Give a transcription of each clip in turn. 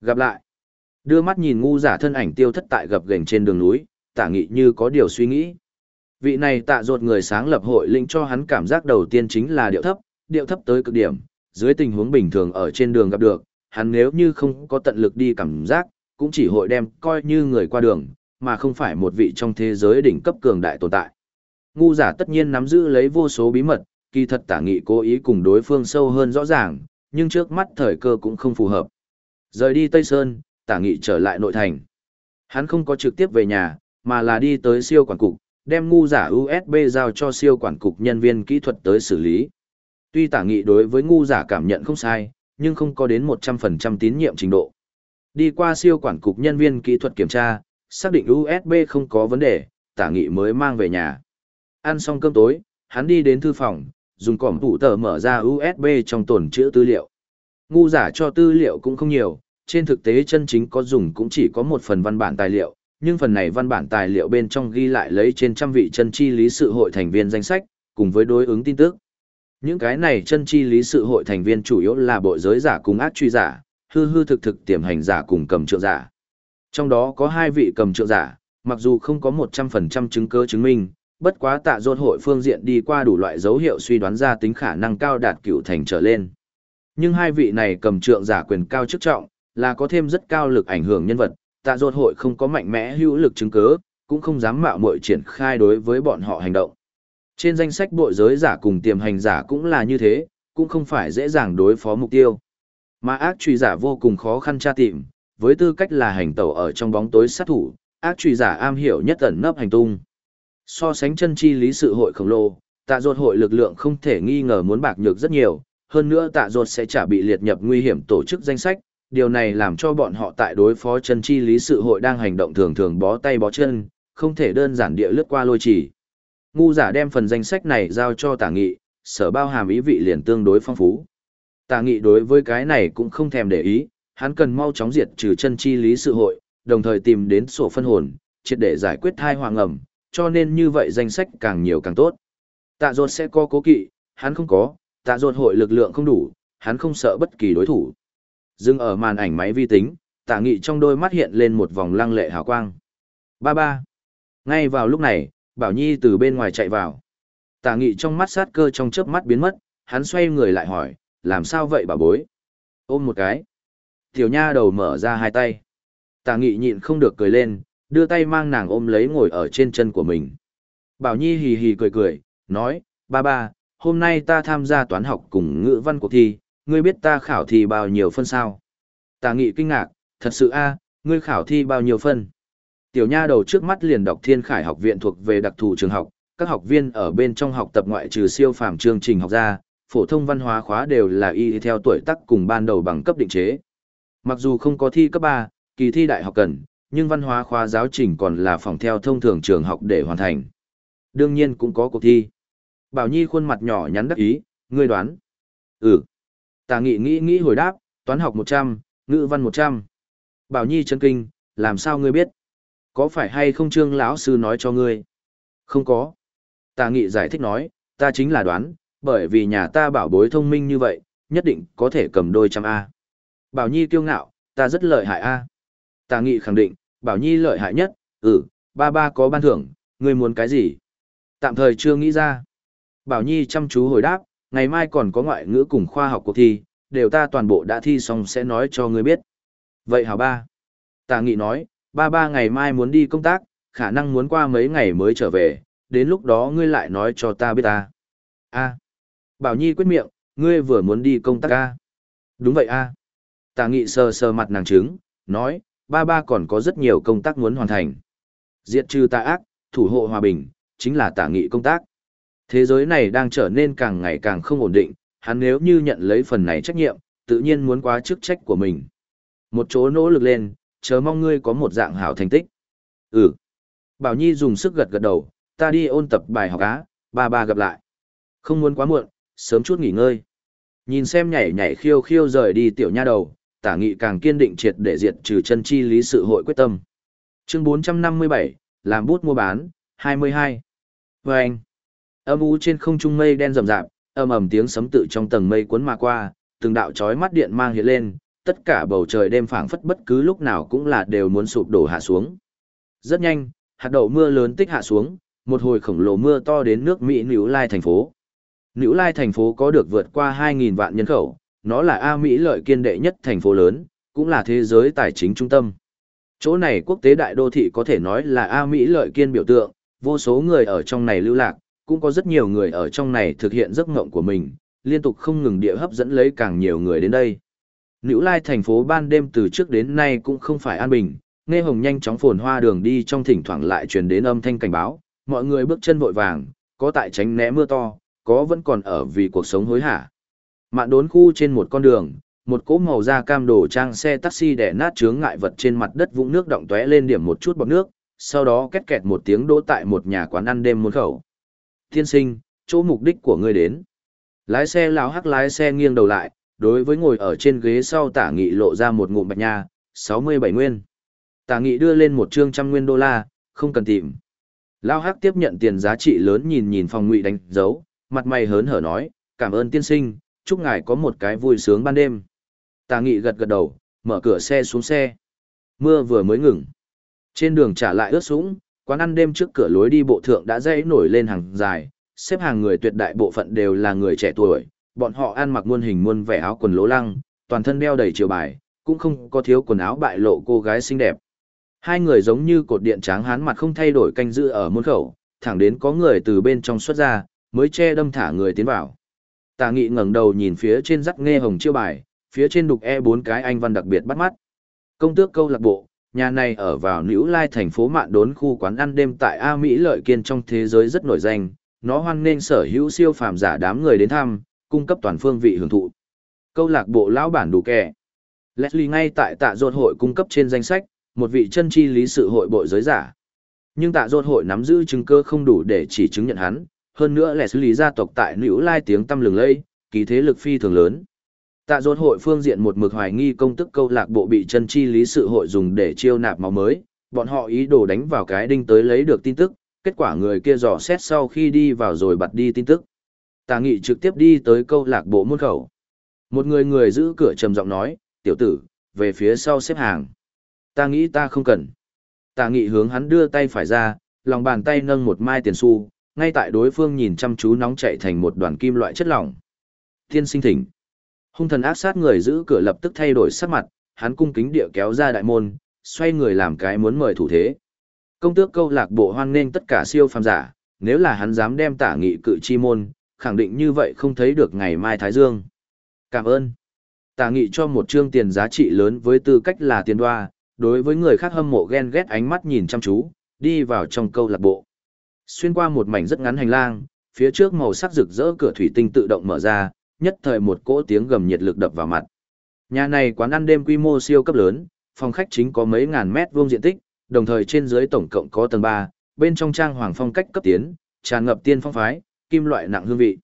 Gặp lại. Đưa mắt nhìn ngu giả thân ảnh tiêu thất tại gập gềnh trên đường núi, tả nghị như có điều suy nghĩ. Vị này tạ ruột người sáng lập hội lĩnh cho hắn cảm giác đầu tiên chính là điệu thấp, điệu thấp tới cực điểm, dưới tình huống bình thường ở trên đường gặp được, hắn nếu như không có tận lực đi cảm giác, cũng chỉ hội đem coi như người qua đường, mà không phải một vị trong thế giới đỉnh cấp cường đại tồn tại. Ngu giả tất nhiên nắm giữ lấy vô số bí mật, kỳ thật tả nghị cố ý cùng đối phương sâu hơn rõ ràng, nhưng trước mắt thời cơ cũng không phù hợp. Rời đi Tây Sơn, tả nghị trở lại nội thành. Hắn không có trực tiếp về nhà, mà là đi tới siêu quản cục, đem ngu giả USB giao cho siêu quản cục nhân viên kỹ thuật tới xử lý. Tuy tả nghị đối với ngu giả cảm nhận không sai, nhưng không có đến 100% tín nhiệm trình độ. Đi qua siêu quản cục nhân viên kỹ thuật kiểm tra, xác định USB không có vấn đề, tả nghị mới mang về nhà. Ăn xong cơm tối, hắn đi đến thư phòng, dùng cỏm tủ tờ mở ra USB trong tồn chữ tư liệu. Ngu giả cho tư liệu cũng không nhiều, trên thực tế chân chính có dùng cũng chỉ có một phần văn bản tài liệu, nhưng phần này văn bản tài liệu bên trong ghi lại lấy trên trăm vị chân chi lý sự hội thành viên danh sách, cùng với đối ứng tin tức. Những cái này chân chi lý sự hội thành viên chủ yếu là bộ giới giả cùng ác truy giả, hư hư thực thực tiềm hành giả cùng cầm trượng giả. Trong đó có hai vị cầm trượng giả, mặc dù không có 100% chứng cứ chứng minh, bất quá tạ dôn hội phương diện đi qua đủ loại dấu hiệu suy đoán ra tính khả năng cao đạt cựu thành trở lên. Nhưng hai vị này cầm trượng giả quyền cao chức trọng, là có thêm rất cao lực ảnh hưởng nhân vật, tạ ruột hội không có mạnh mẽ hữu lực chứng cứ, cũng không dám mạo muội triển khai đối với bọn họ hành động. Trên danh sách bộ giới giả cùng tiềm hành giả cũng là như thế, cũng không phải dễ dàng đối phó mục tiêu. Mà ác truy giả vô cùng khó khăn tra tìm, với tư cách là hành tẩu ở trong bóng tối sát thủ, ác truy giả am hiểu nhất ẩn nấp hành tung. So sánh chân chi lý sự hội khổng lồ, tạ ruột hội lực lượng không thể nghi ngờ muốn bạc nhược rất nhiều, hơn nữa tạ ruột sẽ trả bị liệt nhập nguy hiểm tổ chức danh sách, điều này làm cho bọn họ tại đối phó chân chi lý sự hội đang hành động thường thường bó tay bó chân, không thể đơn giản địa lướt qua lôi chỉ. Ngu giả đem phần danh sách này giao cho tả nghị, sở bao hàm ý vị liền tương đối phong phú. Tả nghị đối với cái này cũng không thèm để ý, hắn cần mau chóng diệt trừ chân chi lý sự hội, đồng thời tìm đến sổ phân hồn, triệt để giải quyết thai hoàng ẩm, cho nên như vậy danh sách càng nhiều càng tốt. Tạ ruột sẽ có cố kỵ, hắn không có, tạ ruột hội lực lượng không đủ, hắn không sợ bất kỳ đối thủ. Dừng ở màn ảnh máy vi tính, tạ nghị trong đôi mắt hiện lên một vòng lăng lệ hào quang. Ba ba. Ngay vào lúc này, Bảo Nhi từ bên ngoài chạy vào. Tạ nghị trong mắt sát cơ trong chớp mắt biến mất, hắn xoay người lại hỏi, làm sao vậy bà bối? Ôm một cái. Tiểu nha đầu mở ra hai tay. Tạ nghị nhịn không được cười lên, đưa tay mang nàng ôm lấy ngồi ở trên chân của mình. Bảo Nhi hì hì cười cười, nói, ba ba, hôm nay ta tham gia toán học cùng ngữ văn cuộc thi, ngươi biết ta khảo thi bao nhiêu phân sao? Tà nghị kinh ngạc, thật sự a, ngươi khảo thi bao nhiêu phân? Tiểu nha đầu trước mắt liền đọc Thiên Khải học viện thuộc về đặc thù trường học, các học viên ở bên trong học tập ngoại trừ siêu phàm chương trình học ra, phổ thông văn hóa khóa đều là y theo tuổi tác cùng ban đầu bằng cấp định chế. Mặc dù không có thi cấp 3, kỳ thi đại học cần, nhưng văn hóa khóa giáo trình còn là phòng theo thông thường trường học để hoàn thành. Đương nhiên cũng có cuộc thi. Bảo Nhi khuôn mặt nhỏ nhắn đắc ý, ngươi đoán. Ừ. Tà nghị nghĩ nghĩ hồi đáp, toán học 100, ngữ văn 100. Bảo Nhi chân kinh, làm sao ngươi biết? Có phải hay không trương lão sư nói cho ngươi? Không có. Tà nghị giải thích nói, ta chính là đoán, bởi vì nhà ta bảo bối thông minh như vậy, nhất định có thể cầm đôi trăm A. Bảo Nhi kiêu ngạo, ta rất lợi hại A. Tà nghị khẳng định, Bảo Nhi lợi hại nhất, ừ, ba ba có ban thưởng, ngươi muốn cái gì? Tạm thời chưa nghĩ ra. Bảo Nhi chăm chú hồi đáp, ngày mai còn có ngoại ngữ cùng khoa học cuộc thi, đều ta toàn bộ đã thi xong sẽ nói cho ngươi biết. Vậy hảo ba. Tà nghị nói, ba ba ngày mai muốn đi công tác, khả năng muốn qua mấy ngày mới trở về, đến lúc đó ngươi lại nói cho ta biết ta. A. Bảo Nhi quyết miệng, ngươi vừa muốn đi công tác a? Đúng vậy a. Tà nghị sờ sờ mặt nàng trứng, nói, ba ba còn có rất nhiều công tác muốn hoàn thành. Diệt trừ tà ác, thủ hộ hòa bình, chính là tả nghị công tác. Thế giới này đang trở nên càng ngày càng không ổn định, hắn nếu như nhận lấy phần này trách nhiệm, tự nhiên muốn quá chức trách của mình. Một chỗ nỗ lực lên, chờ mong ngươi có một dạng hảo thành tích. Ừ. Bảo Nhi dùng sức gật gật đầu, ta đi ôn tập bài học á, ba ba gặp lại. Không muốn quá muộn, sớm chút nghỉ ngơi. Nhìn xem nhảy nhảy khiêu khiêu rời đi tiểu nha đầu, tả nghị càng kiên định triệt để diệt trừ chân chi lý sự hội quyết tâm. Chương 457, làm bút mua bán, 22. Vâng anh, âm u trên không trung mây đen rầm rạp, ầm ầm tiếng sấm tự trong tầng mây cuốn mà qua, từng đạo chói mắt điện mang hiện lên, tất cả bầu trời đêm phảng phất bất cứ lúc nào cũng là đều muốn sụp đổ hạ xuống. Rất nhanh, hạt đậu mưa lớn tích hạ xuống, một hồi khổng lồ mưa to đến nước Mỹ Nữ Lai thành phố. Nữ Lai thành phố có được vượt qua 2.000 vạn nhân khẩu, nó là A Mỹ lợi kiên đệ nhất thành phố lớn, cũng là thế giới tài chính trung tâm. Chỗ này quốc tế đại đô thị có thể nói là A Mỹ lợi kiên biểu tượng, vô số người ở trong này lưu lạc, cũng có rất nhiều người ở trong này thực hiện giấc mộng của mình, liên tục không ngừng địa hấp dẫn lấy càng nhiều người đến đây. Nữ Lai thành phố ban đêm từ trước đến nay cũng không phải an bình, nghe hồng nhanh chóng phồn hoa đường đi trong thỉnh thoảng lại truyền đến âm thanh cảnh báo, mọi người bước chân vội vàng, có tại tránh né mưa to, có vẫn còn ở vì cuộc sống hối hả. Mạn đốn khu trên một con đường, một cỗ màu da cam đổ trang xe taxi đẻ nát chướng ngại vật trên mặt đất vũng nước động tóe lên điểm một chút bọt nước, sau đó két kẹt một tiếng đỗ tại một nhà quán ăn đêm muôn khẩu. Thiên sinh, chỗ mục đích của ngươi đến. Lái xe lão hắc lái xe nghiêng đầu lại, đối với ngồi ở trên ghế sau tả nghị lộ ra một ngụm bạch nha, 67 nguyên. Tả nghị đưa lên một trương trăm nguyên đô la, không cần tìm. Lão hắc tiếp nhận tiền giá trị lớn nhìn nhìn phòng ngụy đánh dấu, mặt mày hớn hở nói, cảm ơn tiên sinh, chúc ngài có một cái vui sướng ban đêm. Tà nghị gật gật đầu, mở cửa xe xuống xe. Mưa vừa mới ngừng. Trên đường trả lại ướt sũng, quán ăn đêm trước cửa lối đi bộ thượng đã dãy nổi lên hàng dài, xếp hàng người tuyệt đại bộ phận đều là người trẻ tuổi, bọn họ ăn mặc muôn hình muôn vẻ áo quần lố lăng, toàn thân đeo đầy chiều bài, cũng không có thiếu quần áo bại lộ cô gái xinh đẹp. Hai người giống như cột điện tráng hán mặt không thay đổi canh giữ ở môn khẩu, thẳng đến có người từ bên trong xuất ra, mới che đâm thả người tiến vào. Tà nghị ngẩng đầu nhìn phía trên rắc nghe hồng chiêu bài, phía trên đục e bốn cái anh văn đặc biệt bắt mắt. Công tước câu lạc bộ, nhà này ở vào Nữ Lai thành phố Mạn Đốn khu quán ăn đêm tại A Mỹ lợi kiên trong thế giới rất nổi danh, nó hoan nên sở hữu siêu phàm giả đám người đến thăm, cung cấp toàn phương vị hưởng thụ. Câu lạc bộ lão bản đủ kẻ. Leslie ngay tại tạ ruột hội cung cấp trên danh sách, một vị chân chi lý sự hội bội giới giả. Nhưng tạ ruột hội nắm giữ chứng cơ không đủ để chỉ chứng nhận hắn, hơn nữa Leslie gia tộc tại Nữ Lai tiếng tăm lừng lây, kỳ thế lực phi thường lớn. Tạ dồn hội phương diện một mực hoài nghi công tức câu lạc bộ bị chân chi lý sự hội dùng để chiêu nạp máu mới, bọn họ ý đồ đánh vào cái đinh tới lấy được tin tức, kết quả người kia dò xét sau khi đi vào rồi bật đi tin tức. Tạ nghị trực tiếp đi tới câu lạc bộ môn khẩu. Một người người giữ cửa trầm giọng nói, tiểu tử, về phía sau xếp hàng. Ta nghĩ ta không cần. Tạ nghị hướng hắn đưa tay phải ra, lòng bàn tay nâng một mai tiền xu, ngay tại đối phương nhìn chăm chú nóng chạy thành một đoàn kim loại chất lỏng. Thiên sinh thỉnh. Hung thần ác sát người giữ cửa lập tức thay đổi sắc mặt, hắn cung kính địa kéo ra đại môn, xoay người làm cái muốn mời thủ thế. Công tước câu lạc bộ hoan nghênh tất cả siêu phàm giả, nếu là hắn dám đem tả nghị cự chi môn, khẳng định như vậy không thấy được ngày mai Thái Dương. Cảm ơn. Tả nghị cho một chương tiền giá trị lớn với tư cách là tiền đoa, đối với người khác hâm mộ ghen ghét ánh mắt nhìn chăm chú, đi vào trong câu lạc bộ. Xuyên qua một mảnh rất ngắn hành lang, phía trước màu sắc rực rỡ cửa thủy tinh tự động mở ra, nhất thời một cỗ tiếng gầm nhiệt lực đập vào mặt. Nhà này quán ăn đêm quy mô siêu cấp lớn, phòng khách chính có mấy ngàn mét vuông diện tích, đồng thời trên dưới tổng cộng có tầng 3, bên trong trang hoàng phong cách cấp tiến, tràn ngập tiên phong phái, kim loại nặng hương vị.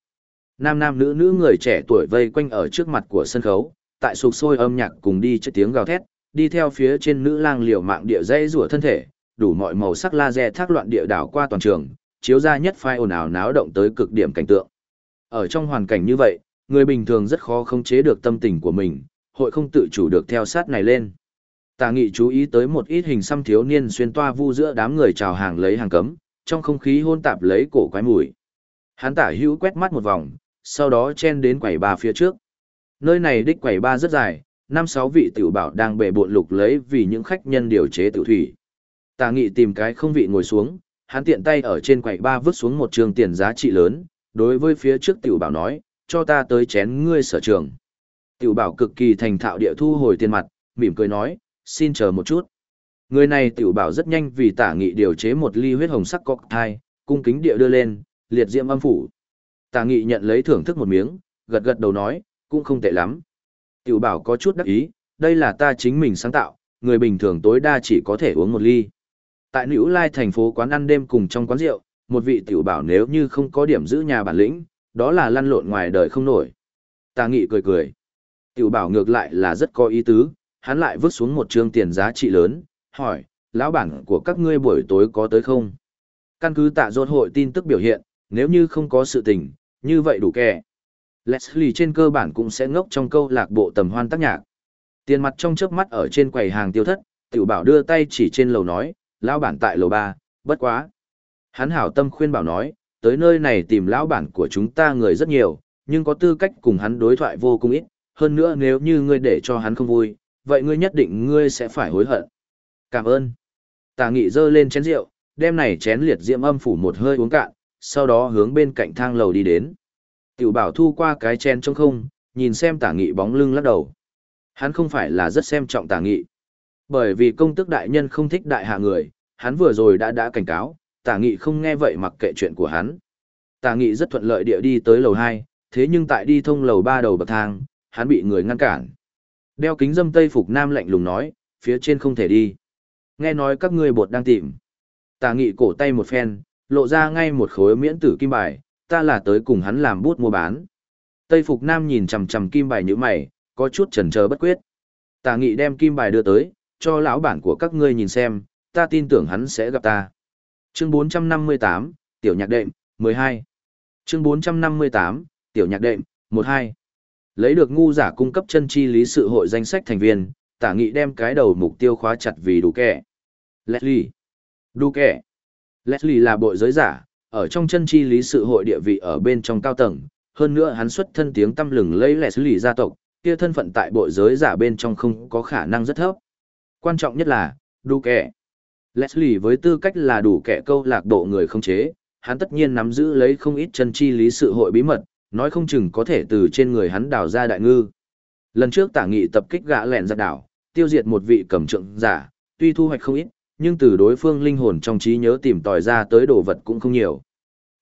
Nam nam nữ nữ người trẻ tuổi vây quanh ở trước mặt của sân khấu, tại sục sôi âm nhạc cùng đi chất tiếng gào thét, đi theo phía trên nữ lang liều mạng địa dây rủa thân thể, đủ mọi màu sắc laser thác loạn địa đảo qua toàn trường, chiếu ra nhất phai ồn ào náo động tới cực điểm cảnh tượng. Ở trong hoàn cảnh như vậy, người bình thường rất khó khống chế được tâm tình của mình, hội không tự chủ được theo sát này lên. Tà nghị chú ý tới một ít hình xăm thiếu niên xuyên toa vu giữa đám người chào hàng lấy hàng cấm, trong không khí hôn tạp lấy cổ quái mùi. Hắn tả hữu quét mắt một vòng, sau đó chen đến quầy ba phía trước. Nơi này đích quầy ba rất dài, năm sáu vị tiểu bảo đang bệ bộn lục lấy vì những khách nhân điều chế tiểu thủy. Tà nghị tìm cái không vị ngồi xuống, hắn tiện tay ở trên quầy ba vứt xuống một trường tiền giá trị lớn, đối với phía trước tiểu bảo nói, cho ta tới chén ngươi sở trường. Tiểu bảo cực kỳ thành thạo địa thu hồi tiền mặt, mỉm cười nói, xin chờ một chút. Người này tiểu bảo rất nhanh vì tả nghị điều chế một ly huyết hồng sắc cocktail, cung kính địa đưa lên, liệt diễm âm phủ. Tả nghị nhận lấy thưởng thức một miếng, gật gật đầu nói, cũng không tệ lắm. Tiểu bảo có chút đắc ý, đây là ta chính mình sáng tạo, người bình thường tối đa chỉ có thể uống một ly. Tại Nữ Lai thành phố quán ăn đêm cùng trong quán rượu, một vị tiểu bảo nếu như không có điểm giữ nhà bản lĩnh, đó là lăn lộn ngoài đời không nổi. Tà nghị cười cười. Tiểu bảo ngược lại là rất có ý tứ, hắn lại vứt xuống một trương tiền giá trị lớn, hỏi, lão bản của các ngươi buổi tối có tới không? Căn cứ tạ rốt hội tin tức biểu hiện, nếu như không có sự tình, như vậy đủ kẻ. Leslie trên cơ bản cũng sẽ ngốc trong câu lạc bộ tầm hoan tác nhạc. Tiền mặt trong chớp mắt ở trên quầy hàng tiêu thất, tiểu bảo đưa tay chỉ trên lầu nói, lão bản tại lầu ba, bất quá. Hắn hảo tâm khuyên bảo nói, tới nơi này tìm lão bản của chúng ta người rất nhiều, nhưng có tư cách cùng hắn đối thoại vô cùng ít, hơn nữa nếu như ngươi để cho hắn không vui, vậy ngươi nhất định ngươi sẽ phải hối hận. Cảm ơn. Tà nghị dơ lên chén rượu, đem này chén liệt diễm âm phủ một hơi uống cạn, sau đó hướng bên cạnh thang lầu đi đến. Tiểu bảo thu qua cái chén trong không, nhìn xem tả nghị bóng lưng lắc đầu. Hắn không phải là rất xem trọng tả nghị. Bởi vì công tức đại nhân không thích đại hạ người, hắn vừa rồi đã đã cảnh cáo, tả nghị không nghe vậy mặc kệ chuyện của hắn. Tả nghị rất thuận lợi địa đi tới lầu 2, thế nhưng tại đi thông lầu 3 đầu bậc thang, hắn bị người ngăn cản. Đeo kính dâm tây phục nam lạnh lùng nói, phía trên không thể đi. Nghe nói các ngươi bột đang tìm. Tả nghị cổ tay một phen, lộ ra ngay một khối miễn tử kim bài, ta là tới cùng hắn làm bút mua bán. Tây phục nam nhìn chằm chằm kim bài như mày, có chút chần chờ bất quyết. Tả nghị đem kim bài đưa tới, cho lão bản của các ngươi nhìn xem, ta tin tưởng hắn sẽ gặp ta. Chương 458, Tiểu nhạc đệm, 12. Chương 458, Tiểu nhạc đệm, 12. Lấy được ngu giả cung cấp chân chi lý sự hội danh sách thành viên, tả nghị đem cái đầu mục tiêu khóa chặt vì đủ kẻ. Leslie. Đủ kẻ. Leslie là bội giới giả, ở trong chân chi lý sự hội địa vị ở bên trong cao tầng, hơn nữa hắn xuất thân tiếng tâm lừng lấy Leslie gia tộc, kia thân phận tại bội giới giả bên trong không có khả năng rất thấp. Quan trọng nhất là, đủ kẻ. Leslie với tư cách là đủ kẻ câu lạc bộ người không chế, hắn tất nhiên nắm giữ lấy không ít chân chi lý sự hội bí mật, nói không chừng có thể từ trên người hắn đào ra đại ngư. Lần trước tả nghị tập kích gã lẹn giặc đảo, tiêu diệt một vị cầm trượng giả, tuy thu hoạch không ít, nhưng từ đối phương linh hồn trong trí nhớ tìm tòi ra tới đồ vật cũng không nhiều.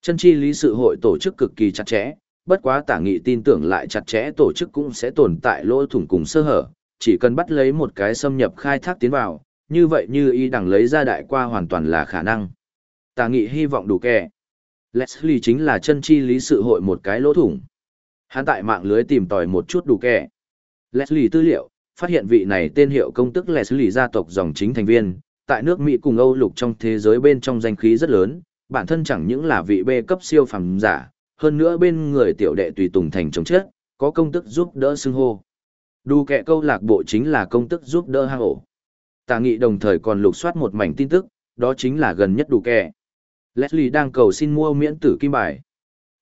Chân chi lý sự hội tổ chức cực kỳ chặt chẽ, bất quá tả nghị tin tưởng lại chặt chẽ tổ chức cũng sẽ tồn tại lỗ thủng cùng sơ hở, chỉ cần bắt lấy một cái xâm nhập khai thác tiến vào, như vậy như y đẳng lấy ra đại qua hoàn toàn là khả năng. Tà nghị hy vọng đủ kẻ. Leslie chính là chân chi lý sự hội một cái lỗ thủng. Hắn tại mạng lưới tìm tòi một chút đủ kẻ. Leslie tư liệu, phát hiện vị này tên hiệu công tức Leslie gia tộc dòng chính thành viên, tại nước Mỹ cùng Âu lục trong thế giới bên trong danh khí rất lớn, bản thân chẳng những là vị B cấp siêu phẩm giả, hơn nữa bên người tiểu đệ tùy tùng thành chống chết, có công tức giúp đỡ xưng hô. Đủ kẻ câu lạc bộ chính là công tức giúp đỡ hang ổ. Tà nghị đồng thời còn lục soát một mảnh tin tức, đó chính là gần nhất đủ kẻ. Leslie đang cầu xin mua miễn tử kim bài.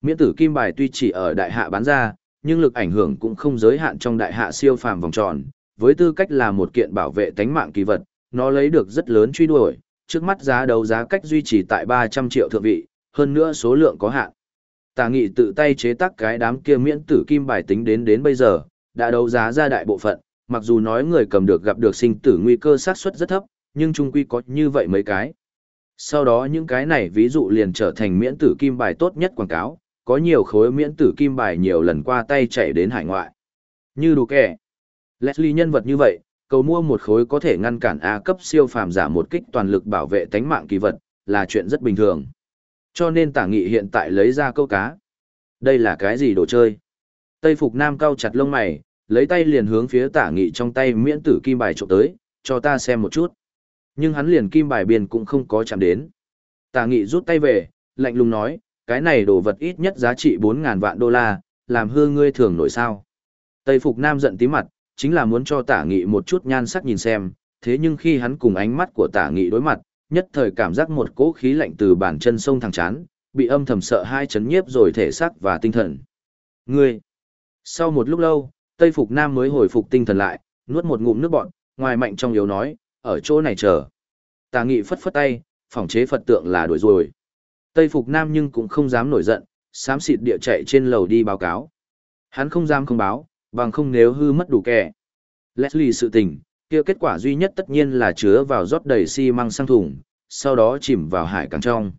Miễn tử kim bài tuy chỉ ở đại hạ bán ra, nhưng lực ảnh hưởng cũng không giới hạn trong đại hạ siêu phàm vòng tròn, với tư cách là một kiện bảo vệ tánh mạng kỳ vật, nó lấy được rất lớn truy đuổi, trước mắt giá đấu giá cách duy trì tại 300 triệu thượng vị, hơn nữa số lượng có hạn. Tà nghị tự tay chế tác cái đám kia miễn tử kim bài tính đến đến bây giờ, đã đấu giá ra đại bộ phận, mặc dù nói người cầm được gặp được sinh tử nguy cơ xác suất rất thấp, nhưng chung quy có như vậy mấy cái. Sau đó những cái này ví dụ liền trở thành miễn tử kim bài tốt nhất quảng cáo, có nhiều khối miễn tử kim bài nhiều lần qua tay chạy đến hải ngoại. Như đủ kẻ. Leslie nhân vật như vậy, cầu mua một khối có thể ngăn cản A cấp siêu phàm giả một kích toàn lực bảo vệ tánh mạng kỳ vật, là chuyện rất bình thường. Cho nên tả nghị hiện tại lấy ra câu cá. Đây là cái gì đồ chơi? Tây Phục Nam cao chặt lông mày, lấy tay liền hướng phía tả nghị trong tay miễn tử kim bài trộm tới, cho ta xem một chút. Nhưng hắn liền kim bài biên cũng không có chạm đến. Tả nghị rút tay về, lạnh lùng nói, cái này đồ vật ít nhất giá trị 4.000 vạn đô la, làm hư ngươi thường nổi sao. Tây Phục Nam giận tí mặt, chính là muốn cho tả nghị một chút nhan sắc nhìn xem, thế nhưng khi hắn cùng ánh mắt của tả nghị đối mặt, nhất thời cảm giác một cỗ khí lạnh từ bàn chân sông thẳng chán, bị âm thầm sợ hai chấn nhiếp rồi thể xác và tinh thần. Ngươi! Sau một lúc lâu, Tây Phục Nam mới hồi phục tinh thần lại, nuốt một ngụm nước bọn, ngoài mạnh trong yếu nói, ở chỗ này chờ. Tà nghị phất phất tay, phòng chế Phật tượng là đuổi rồi. Tây Phục Nam nhưng cũng không dám nổi giận, xám xịt địa chạy trên lầu đi báo cáo. Hắn không dám không báo, bằng không nếu hư mất đủ kẻ. Leslie sự tình, kia kết quả duy nhất tất nhiên là chứa vào rót đầy xi măng sang thùng, sau đó chìm vào hải càng trong.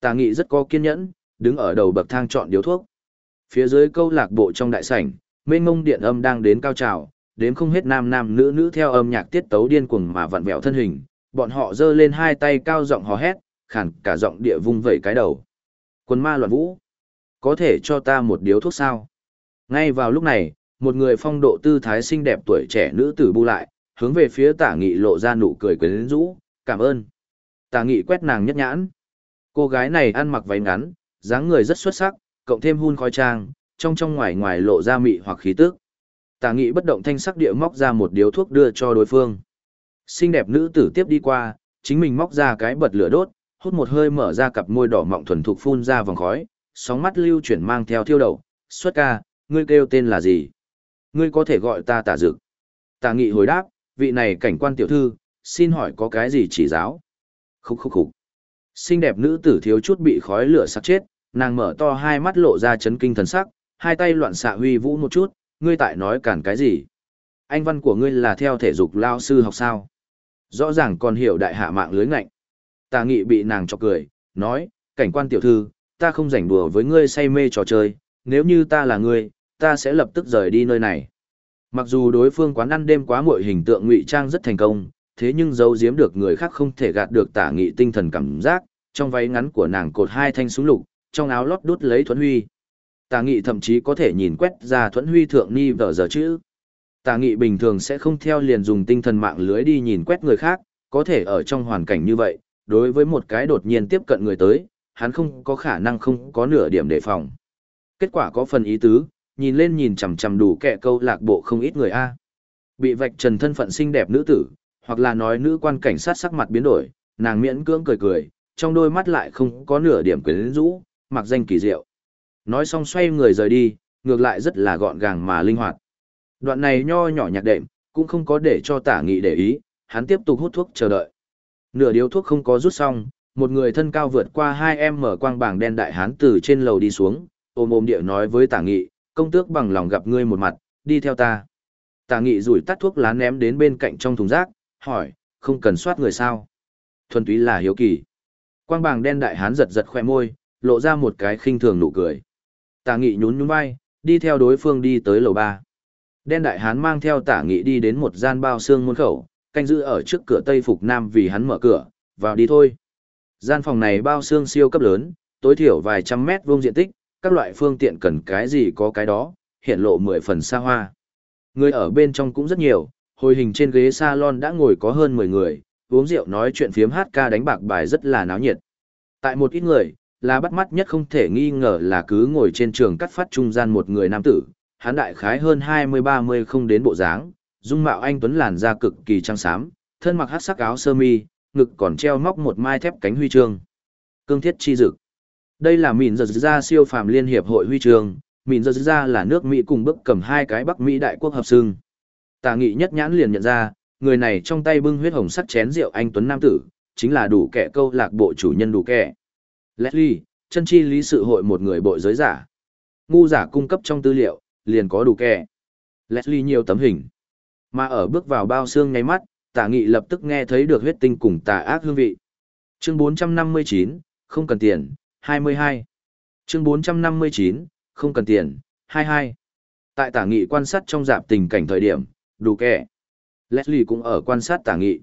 Tà nghị rất có kiên nhẫn, đứng ở đầu bậc thang chọn điếu thuốc. Phía dưới câu lạc bộ trong đại sảnh, mênh mông điện âm đang đến cao trào, đến không hết nam nam nữ nữ theo âm nhạc tiết tấu điên cuồng mà vặn vẹo thân hình, bọn họ giơ lên hai tay cao giọng hò hét, khản cả giọng địa vung vẩy cái đầu. Quân ma loạn vũ, có thể cho ta một điếu thuốc sao? Ngay vào lúc này, một người phong độ tư thái xinh đẹp tuổi trẻ nữ tử bu lại, hướng về phía tả nghị lộ ra nụ cười quyến rũ, cảm ơn. Tả nghị quét nàng nhất nhãn. Cô gái này ăn mặc váy ngắn, dáng người rất xuất sắc, cộng thêm hun khói trang, trong trong ngoài ngoài lộ ra mị hoặc khí tức. Tả nghị bất động thanh sắc địa móc ra một điếu thuốc đưa cho đối phương. Xinh đẹp nữ tử tiếp đi qua, chính mình móc ra cái bật lửa đốt, hút một hơi mở ra cặp môi đỏ mọng thuần thục phun ra vòng khói, sóng mắt lưu chuyển mang theo thiêu đầu. Xuất ca, ngươi kêu tên là gì? Ngươi có thể gọi ta tả dực. Tả nghị hồi đáp, vị này cảnh quan tiểu thư, xin hỏi có cái gì chỉ giáo? Khúc khúc khúc. Xinh đẹp nữ tử thiếu chút bị khói lửa sắc chết, nàng mở to hai mắt lộ ra chấn kinh thần sắc, hai tay loạn xạ huy vũ một chút, ngươi tại nói cản cái gì? Anh văn của ngươi là theo thể dục lao sư học sao? Rõ ràng còn hiểu đại hạ mạng lưới ngạnh. Tà nghị bị nàng chọc cười, nói, cảnh quan tiểu thư, ta không rảnh đùa với ngươi say mê trò chơi, nếu như ta là ngươi, ta sẽ lập tức rời đi nơi này. Mặc dù đối phương quán ăn đêm quá muội hình tượng ngụy trang rất thành công, thế nhưng giấu giếm được người khác không thể gạt được tả nghị tinh thần cảm giác, trong váy ngắn của nàng cột hai thanh súng lục, trong áo lót đút lấy thuẫn huy tà nghị thậm chí có thể nhìn quét ra thuẫn huy thượng ni vở giờ chữ. tà nghị bình thường sẽ không theo liền dùng tinh thần mạng lưới đi nhìn quét người khác, có thể ở trong hoàn cảnh như vậy, đối với một cái đột nhiên tiếp cận người tới, hắn không có khả năng không có nửa điểm đề phòng. Kết quả có phần ý tứ, nhìn lên nhìn chằm chằm đủ kẻ câu lạc bộ không ít người A. Bị vạch trần thân phận xinh đẹp nữ tử, hoặc là nói nữ quan cảnh sát sắc mặt biến đổi, nàng miễn cưỡng cười cười, trong đôi mắt lại không có nửa điểm quyến rũ, mặc danh kỳ diệu. Nói xong xoay người rời đi, ngược lại rất là gọn gàng mà linh hoạt. Đoạn này nho nhỏ nhạc đệm, cũng không có để cho tả nghị để ý, hắn tiếp tục hút thuốc chờ đợi. Nửa điếu thuốc không có rút xong, một người thân cao vượt qua hai em mở quang bảng đen đại hán từ trên lầu đi xuống, ôm ôm địa nói với tả nghị, công tước bằng lòng gặp ngươi một mặt, đi theo ta. Tả nghị rủi tắt thuốc lá ném đến bên cạnh trong thùng rác, hỏi, không cần soát người sao? Thuần túy là hiếu kỳ. Quang bảng đen đại hán giật giật khoe môi, lộ ra một cái khinh thường nụ cười. Tả nghị nhún nhún vai, đi theo đối phương đi tới lầu ba. Đen đại hán mang theo tả nghị đi đến một gian bao xương môn khẩu, canh giữ ở trước cửa tây phục nam vì hắn mở cửa, vào đi thôi. Gian phòng này bao xương siêu cấp lớn, tối thiểu vài trăm mét vuông diện tích, các loại phương tiện cần cái gì có cái đó, hiện lộ mười phần xa hoa. Người ở bên trong cũng rất nhiều, hồi hình trên ghế salon đã ngồi có hơn 10 người, uống rượu nói chuyện phiếm hát ca đánh bạc bài rất là náo nhiệt. Tại một ít người, là bắt mắt nhất không thể nghi ngờ là cứ ngồi trên trường cắt phát trung gian một người nam tử, hắn đại khái hơn 20-30 không đến bộ dáng, dung mạo anh tuấn làn da cực kỳ trắng xám, thân mặc hắc sắc áo sơ mi, ngực còn treo móc một mai thép cánh huy chương. Cương thiết chi dực. Đây là mìn giật ra siêu phàm liên hiệp hội huy chương, mìn giật ra là nước Mỹ cùng bức cầm hai cái Bắc Mỹ đại quốc hợp xưng. Tà nghị nhất nhãn liền nhận ra, người này trong tay bưng huyết hồng sắt chén rượu anh Tuấn Nam Tử, chính là đủ kẻ câu lạc bộ chủ nhân đủ kẻ. Leslie, chân chi lý sự hội một người bội giới giả. Ngu giả cung cấp trong tư liệu, liền có đủ kẻ. Leslie nhiều tấm hình. Mà ở bước vào bao xương ngay mắt, tả nghị lập tức nghe thấy được huyết tinh cùng tà ác hương vị. Chương 459, không cần tiền, 22. Chương 459, không cần tiền, 22. Tại tả nghị quan sát trong dạp tình cảnh thời điểm, đủ kẻ. Leslie cũng ở quan sát tả nghị.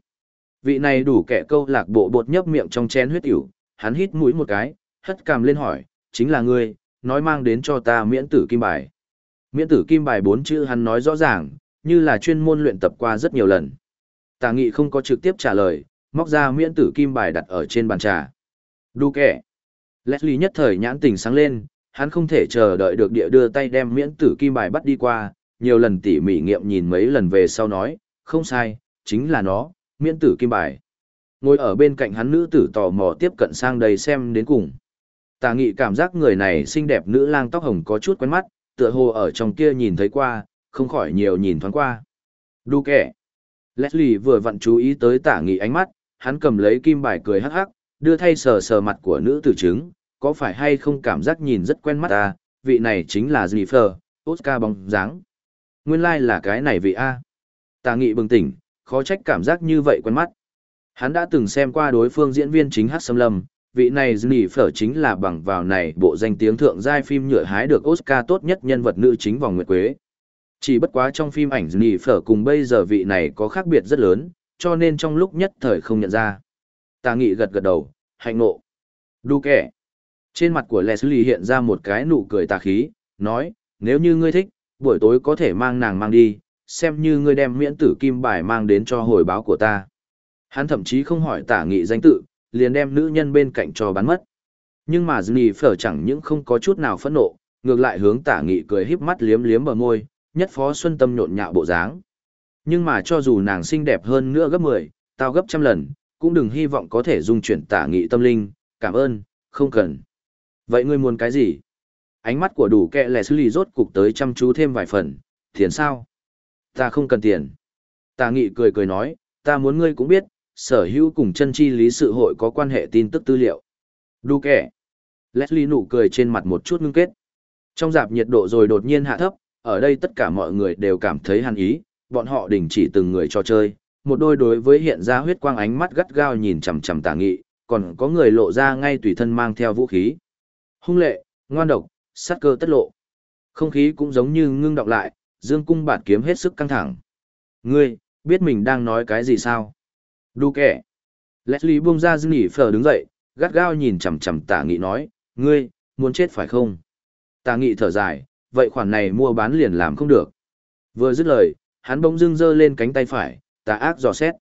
Vị này đủ kẻ câu lạc bộ bột nhấp miệng trong chén huyết ỉu, hắn hít mũi một cái, hất cằm lên hỏi, chính là ngươi, nói mang đến cho ta miễn tử kim bài. Miễn tử kim bài bốn chữ hắn nói rõ ràng, như là chuyên môn luyện tập qua rất nhiều lần. Tà nghị không có trực tiếp trả lời, móc ra miễn tử kim bài đặt ở trên bàn trà. Đu kẻ. Leslie nhất thời nhãn tình sáng lên, hắn không thể chờ đợi được địa đưa tay đem miễn tử kim bài bắt đi qua, nhiều lần tỉ mỉ nghiệm nhìn mấy lần về sau nói, không sai, chính là nó, miễn tử kim bài. Ngồi ở bên cạnh hắn nữ tử tò mò tiếp cận sang đây xem đến cùng. Tà nghị cảm giác người này xinh đẹp nữ lang tóc hồng có chút quen mắt, tựa hồ ở trong kia nhìn thấy qua, không khỏi nhiều nhìn thoáng qua. Đu kẻ. Leslie vừa vặn chú ý tới tả nghị ánh mắt, hắn cầm lấy kim bài cười hắc hắc, đưa thay sờ sờ mặt của nữ tử chứng, có phải hay không cảm giác nhìn rất quen mắt ta, vị này chính là Jennifer, Oscar bóng dáng. Nguyên lai like là cái này vị A. Tà nghị bừng tỉnh, khó trách cảm giác như vậy quen mắt. Hắn đã từng xem qua đối phương diễn viên chính hát xâm lâm, vị này Jennifer chính là bằng vào này bộ danh tiếng thượng giai phim nhựa hái được Oscar tốt nhất nhân vật nữ chính vòng nguyệt quế. Chỉ bất quá trong phim ảnh Jennifer cùng bây giờ vị này có khác biệt rất lớn, cho nên trong lúc nhất thời không nhận ra. Tà nghị gật gật đầu, hạnh nộ. Đu kẻ. Trên mặt của Leslie hiện ra một cái nụ cười tà khí, nói, nếu như ngươi thích, buổi tối có thể mang nàng mang đi, xem như ngươi đem miễn tử kim bài mang đến cho hồi báo của ta. Hắn thậm chí không hỏi tả nghị danh tự, liền đem nữ nhân bên cạnh cho bán mất. Nhưng mà Dì Phở chẳng những không có chút nào phẫn nộ, ngược lại hướng tả nghị cười híp mắt liếm liếm bờ môi, nhất phó xuân tâm nhộn nhạo bộ dáng. Nhưng mà cho dù nàng xinh đẹp hơn nữa gấp 10, tao gấp trăm lần, cũng đừng hy vọng có thể dung chuyển tả nghị tâm linh, cảm ơn, không cần. Vậy ngươi muốn cái gì? Ánh mắt của đủ kẹ lẻ xử lý rốt cục tới chăm chú thêm vài phần, tiền sao? Ta không cần tiền. Tả nghị cười cười nói, ta muốn ngươi cũng biết, sở hữu cùng chân chi lý sự hội có quan hệ tin tức tư liệu. Đu kẻ. Leslie nụ cười trên mặt một chút ngưng kết. Trong dạp nhiệt độ rồi đột nhiên hạ thấp, ở đây tất cả mọi người đều cảm thấy hàn ý, bọn họ đình chỉ từng người cho chơi, một đôi đối với hiện ra huyết quang ánh mắt gắt gao nhìn chằm chằm tả nghị, còn có người lộ ra ngay tùy thân mang theo vũ khí. Hung lệ, ngoan độc, sát cơ tất lộ. Không khí cũng giống như ngưng đọng lại, dương cung bạt kiếm hết sức căng thẳng. Ngươi, biết mình đang nói cái gì sao? Đu kẻ. Leslie buông ra dư nghỉ phở đứng dậy, gắt gao nhìn chằm chằm tả nghị nói, ngươi, muốn chết phải không? Tả nghị thở dài, vậy khoản này mua bán liền làm không được. Vừa dứt lời, hắn bỗng dưng giơ lên cánh tay phải, tà ác dò xét.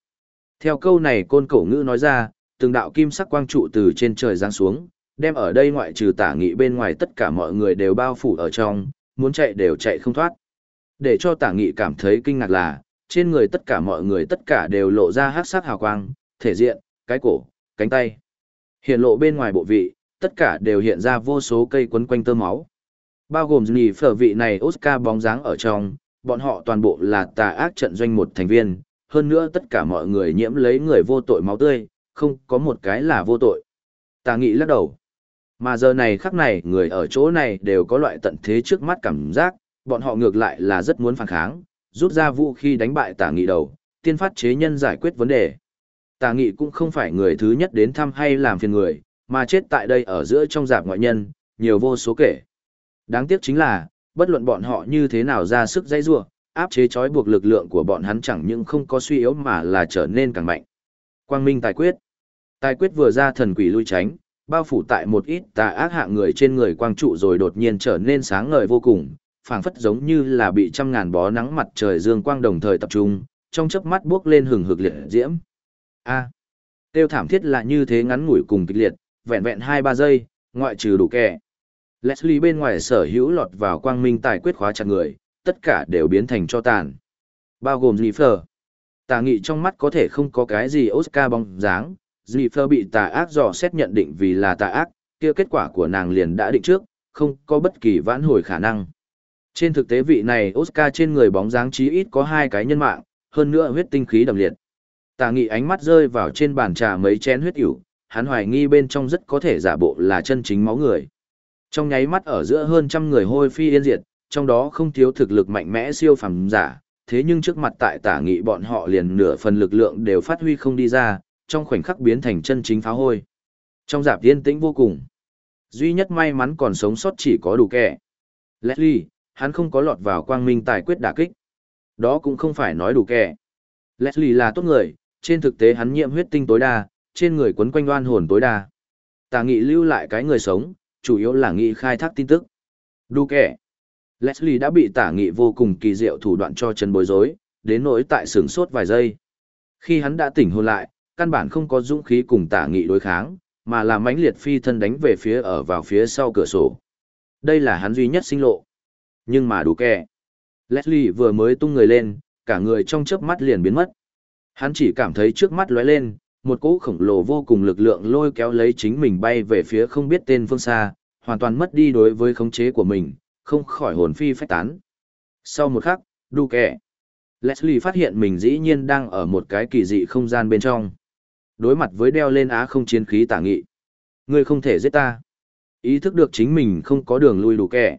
Theo câu này côn cổ ngữ nói ra, từng đạo kim sắc quang trụ từ trên trời giáng xuống, đem ở đây ngoại trừ tả nghị bên ngoài tất cả mọi người đều bao phủ ở trong, muốn chạy đều chạy không thoát. Để cho tả nghị cảm thấy kinh ngạc là, trên người tất cả mọi người tất cả đều lộ ra hát sắc hào quang, thể diện, cái cổ, cánh tay. Hiện lộ bên ngoài bộ vị, tất cả đều hiện ra vô số cây quấn quanh tơ máu. Bao gồm nhì phở vị này Oscar bóng dáng ở trong, bọn họ toàn bộ là tà ác trận doanh một thành viên, hơn nữa tất cả mọi người nhiễm lấy người vô tội máu tươi, không có một cái là vô tội. Tà nghị lắc đầu. Mà giờ này khắc này người ở chỗ này đều có loại tận thế trước mắt cảm giác, bọn họ ngược lại là rất muốn phản kháng, rút ra vũ khí đánh bại Tả nghị đầu, tiên phát chế nhân giải quyết vấn đề. Tả nghị cũng không phải người thứ nhất đến thăm hay làm phiền người, mà chết tại đây ở giữa trong giạp ngoại nhân, nhiều vô số kể. Đáng tiếc chính là, bất luận bọn họ như thế nào ra sức dây rua, áp chế trói buộc lực lượng của bọn hắn chẳng những không có suy yếu mà là trở nên càng mạnh. Quang Minh tài quyết. Tài quyết vừa ra thần quỷ lui tránh, bao phủ tại một ít tà ác hạng người trên người quang trụ rồi đột nhiên trở nên sáng ngời vô cùng, phảng phất giống như là bị trăm ngàn bó nắng mặt trời dương quang đồng thời tập trung, trong chớp mắt bước lên hừng hực liệt diễm. A. Tiêu thảm thiết là như thế ngắn ngủi cùng kịch liệt, vẹn vẹn 2-3 giây, ngoại trừ đủ kẻ. Leslie bên ngoài sở hữu lọt vào quang minh tài quyết khóa chặt người, tất cả đều biến thành cho tàn. Bao gồm Zipher. Tà nghị trong mắt có thể không có cái gì Oscar bóng dáng, Zipher bị tà ác dò xét nhận định vì là tà ác, kia kết quả của nàng liền đã định trước, không có bất kỳ vãn hồi khả năng. Trên thực tế vị này Oscar trên người bóng dáng chí ít có hai cái nhân mạng, hơn nữa huyết tinh khí đậm liệt. Tà nghị ánh mắt rơi vào trên bàn trà mấy chén huyết ỉu, hắn hoài nghi bên trong rất có thể giả bộ là chân chính máu người. Trong nháy mắt ở giữa hơn trăm người hôi phi yên diệt, trong đó không thiếu thực lực mạnh mẽ siêu phẩm giả, thế nhưng trước mặt tại tả nghị bọn họ liền nửa phần lực lượng đều phát huy không đi ra, trong khoảnh khắc biến thành chân chính phá hôi. Trong dạp yên tĩnh vô cùng, duy nhất may mắn còn sống sót chỉ có đủ kẻ. Leslie, hắn không có lọt vào quang minh tài quyết đả kích. Đó cũng không phải nói đủ kẻ. Leslie là tốt người, trên thực tế hắn nhiễm huyết tinh tối đa, trên người quấn quanh oan hồn tối đa. Tả nghị lưu lại cái người sống, chủ yếu là nghị khai thác tin tức. Đủ kẻ. Leslie đã bị tả nghị vô cùng kỳ diệu thủ đoạn cho chân bối rối, đến nỗi tại sướng sốt vài giây. Khi hắn đã tỉnh hồn lại, căn bản không có dũng khí cùng tả nghị đối kháng, mà là mãnh liệt phi thân đánh về phía ở vào phía sau cửa sổ. Đây là hắn duy nhất sinh lộ. Nhưng mà đủ kẻ. Leslie vừa mới tung người lên, cả người trong chớp mắt liền biến mất. Hắn chỉ cảm thấy trước mắt lóe lên, một cỗ khổng lồ vô cùng lực lượng lôi kéo lấy chính mình bay về phía không biết tên phương xa, hoàn toàn mất đi đối với khống chế của mình, không khỏi hồn phi phách tán. Sau một khắc, đủ kẻ. Leslie phát hiện mình dĩ nhiên đang ở một cái kỳ dị không gian bên trong. Đối mặt với đeo lên á không chiến khí tả nghị. Ngươi không thể giết ta. Ý thức được chính mình không có đường lui đủ kẻ.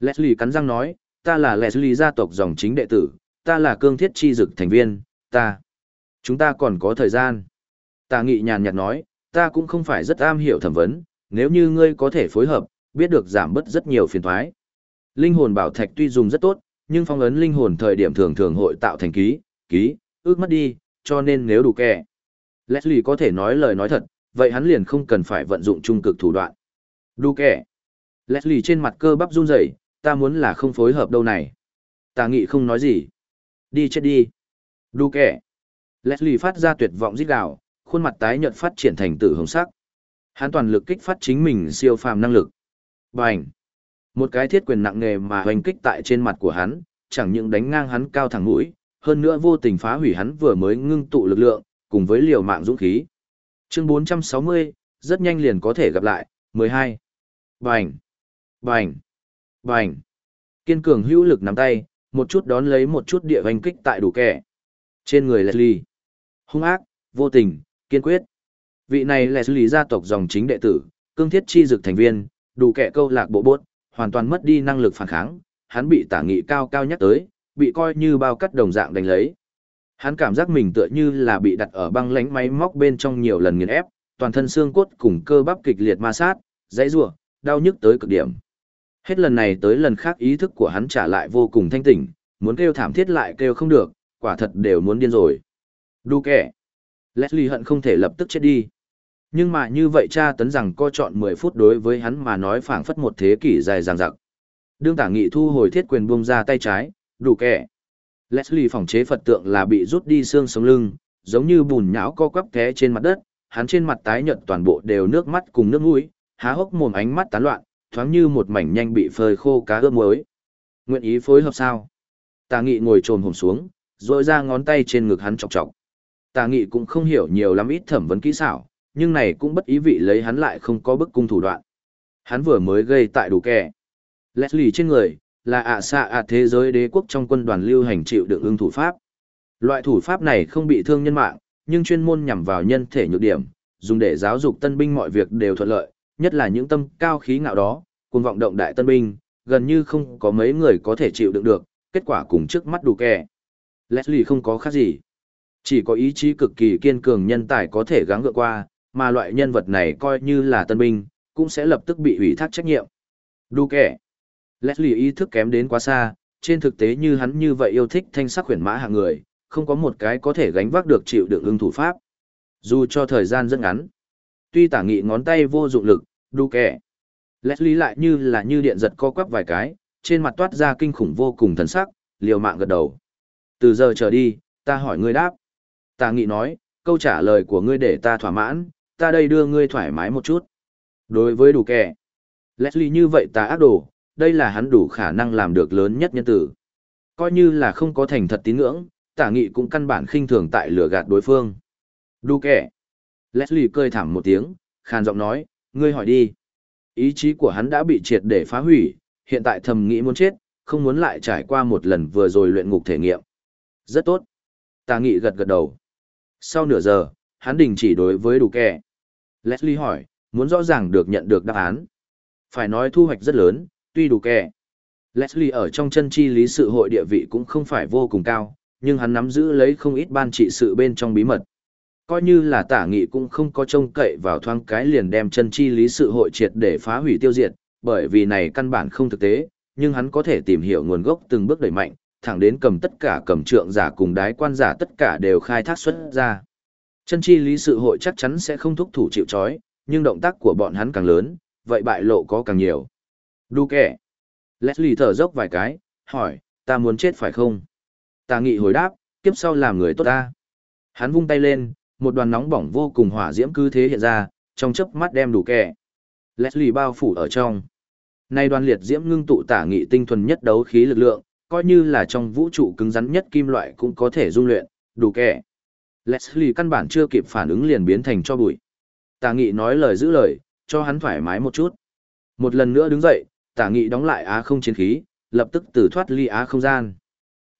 Leslie cắn răng nói, ta là Leslie gia tộc dòng chính đệ tử, ta là cương thiết chi dực thành viên, ta. Chúng ta còn có thời gian. Tà nghị nhàn nhạt nói, ta cũng không phải rất am hiểu thẩm vấn, nếu như ngươi có thể phối hợp, biết được giảm bớt rất nhiều phiền thoái. Linh hồn bảo thạch tuy dùng rất tốt, nhưng phong ấn linh hồn thời điểm thường thường hội tạo thành ký, ký, ước mất đi, cho nên nếu đủ kẻ. Leslie có thể nói lời nói thật, vậy hắn liền không cần phải vận dụng trung cực thủ đoạn. Đủ kẻ. Leslie trên mặt cơ bắp run rẩy, ta muốn là không phối hợp đâu này. Tà nghị không nói gì. Đi chết đi. Đu kẻ. Leslie phát ra tuyệt vọng rít gào, khuôn mặt tái nhợt phát triển thành tử hồng sắc. Hắn toàn lực kích phát chính mình siêu phàm năng lực. Bành! Một cái thiết quyền nặng nề mà hoành kích tại trên mặt của hắn, chẳng những đánh ngang hắn cao thẳng mũi, hơn nữa vô tình phá hủy hắn vừa mới ngưng tụ lực lượng, cùng với liều mạng dũng khí. Chương 460, rất nhanh liền có thể gặp lại, 12. Bành! Bành! Bành! Kiên cường hữu lực nắm tay, một chút đón lấy một chút địa hoành kích tại đủ kẻ. Trên người Leslie. Hung ác, vô tình, kiên quyết. Vị này Leslie gia tộc dòng chính đệ tử, cương thiết chi dực thành viên, đủ kẻ câu lạc bộ bốt, hoàn toàn mất đi năng lực phản kháng, hắn bị tả nghị cao cao nhắc tới, bị coi như bao cắt đồng dạng đánh lấy. Hắn cảm giác mình tựa như là bị đặt ở băng lánh máy móc bên trong nhiều lần nghiền ép, toàn thân xương cốt cùng cơ bắp kịch liệt ma sát, dãy rủa, đau nhức tới cực điểm. Hết lần này tới lần khác ý thức của hắn trả lại vô cùng thanh tỉnh, muốn kêu thảm thiết lại kêu không được, quả thật đều muốn điên rồi. Đu kẻ. Leslie hận không thể lập tức chết đi. Nhưng mà như vậy cha tấn rằng co chọn 10 phút đối với hắn mà nói phảng phất một thế kỷ dài dằng dặc. Đương tả nghị thu hồi thiết quyền buông ra tay trái, đủ kẻ. Leslie phòng chế Phật tượng là bị rút đi xương sống lưng, giống như bùn nhão co quắp té trên mặt đất, hắn trên mặt tái nhợt toàn bộ đều nước mắt cùng nước mũi, há hốc mồm ánh mắt tán loạn, thoáng như một mảnh nhanh bị phơi khô cá ướp muối. Nguyện ý phối hợp sao? Tà Nghị ngồi trồm hổm xuống, rồi ra ngón tay trên ngực hắn chọc chọc. Tà Nghị cũng không hiểu nhiều lắm ít thẩm vấn kỹ xảo, nhưng này cũng bất ý vị lấy hắn lại không có bức cung thủ đoạn. Hắn vừa mới gây tại đủ kẻ. Leslie trên người, là ạ xạ ạ thế giới đế quốc trong quân đoàn lưu hành chịu đựng ưng thủ pháp. Loại thủ pháp này không bị thương nhân mạng, nhưng chuyên môn nhằm vào nhân thể nhược điểm, dùng để giáo dục tân binh mọi việc đều thuận lợi, nhất là những tâm cao khí ngạo đó, cùng vọng động đại tân binh, gần như không có mấy người có thể chịu đựng được, kết quả cùng trước mắt đủ kẻ. Leslie không có khác gì. Chỉ có ý chí cực kỳ kiên cường nhân tài có thể gắng gượng qua, mà loại nhân vật này coi như là tân binh, cũng sẽ lập tức bị ủy thác trách nhiệm. Đủ kẻ. Leslie ý thức kém đến quá xa, trên thực tế như hắn như vậy yêu thích thanh sắc huyền mã hạng người, không có một cái có thể gánh vác được chịu đựng ưng thủ pháp. Dù cho thời gian rất ngắn. Tuy tả nghị ngón tay vô dụng lực, đu kẻ. Leslie lại như là như điện giật co quắp vài cái, trên mặt toát ra kinh khủng vô cùng thần sắc, liều mạng gật đầu. Từ giờ trở đi, ta hỏi ngươi đáp. Ta nghị nói, câu trả lời của ngươi để ta thỏa mãn, ta đây đưa ngươi thoải mái một chút. Đối với đủ kẻ. Leslie như vậy ta ác đồ, đây là hắn đủ khả năng làm được lớn nhất nhân tử. Coi như là không có thành thật tín ngưỡng, tả nghị cũng căn bản khinh thường tại lửa gạt đối phương. Đủ kẻ. Leslie cười thảm một tiếng, khàn giọng nói, ngươi hỏi đi. Ý chí của hắn đã bị triệt để phá hủy, hiện tại thầm nghĩ muốn chết, không muốn lại trải qua một lần vừa rồi luyện ngục thể nghiệm. Rất tốt. Tà nghị gật gật đầu. Sau nửa giờ, hắn đình chỉ đối với đủ kẻ. Leslie hỏi, muốn rõ ràng được nhận được đáp án. Phải nói thu hoạch rất lớn, tuy đủ kẻ. Leslie ở trong chân chi lý sự hội địa vị cũng không phải vô cùng cao, nhưng hắn nắm giữ lấy không ít ban trị sự bên trong bí mật. Coi như là tả nghị cũng không có trông cậy vào thoáng cái liền đem chân chi lý sự hội triệt để phá hủy tiêu diệt, bởi vì này căn bản không thực tế, nhưng hắn có thể tìm hiểu nguồn gốc từng bước đẩy mạnh, thẳng đến cầm tất cả cầm trượng giả cùng đái quan giả tất cả đều khai thác xuất ra. Chân chi lý sự hội chắc chắn sẽ không thúc thủ chịu chói, nhưng động tác của bọn hắn càng lớn, vậy bại lộ có càng nhiều. Đu kẻ. Leslie thở dốc vài cái, hỏi, ta muốn chết phải không? Tà nghị hồi đáp, kiếp sau làm người tốt ta. Hắn vung tay lên, một đoàn nóng bỏng vô cùng hỏa diễm cứ thế hiện ra, trong chớp mắt đem đủ kẻ. Leslie bao phủ ở trong. Nay đoàn liệt diễm ngưng tụ tả nghị tinh thuần nhất đấu khí lực lượng, coi như là trong vũ trụ cứng rắn nhất kim loại cũng có thể dung luyện, đủ kẻ. Leslie căn bản chưa kịp phản ứng liền biến thành cho bụi. Tả nghị nói lời giữ lời, cho hắn thoải mái một chút. Một lần nữa đứng dậy, tả nghị đóng lại á không chiến khí, lập tức từ thoát ly á không gian.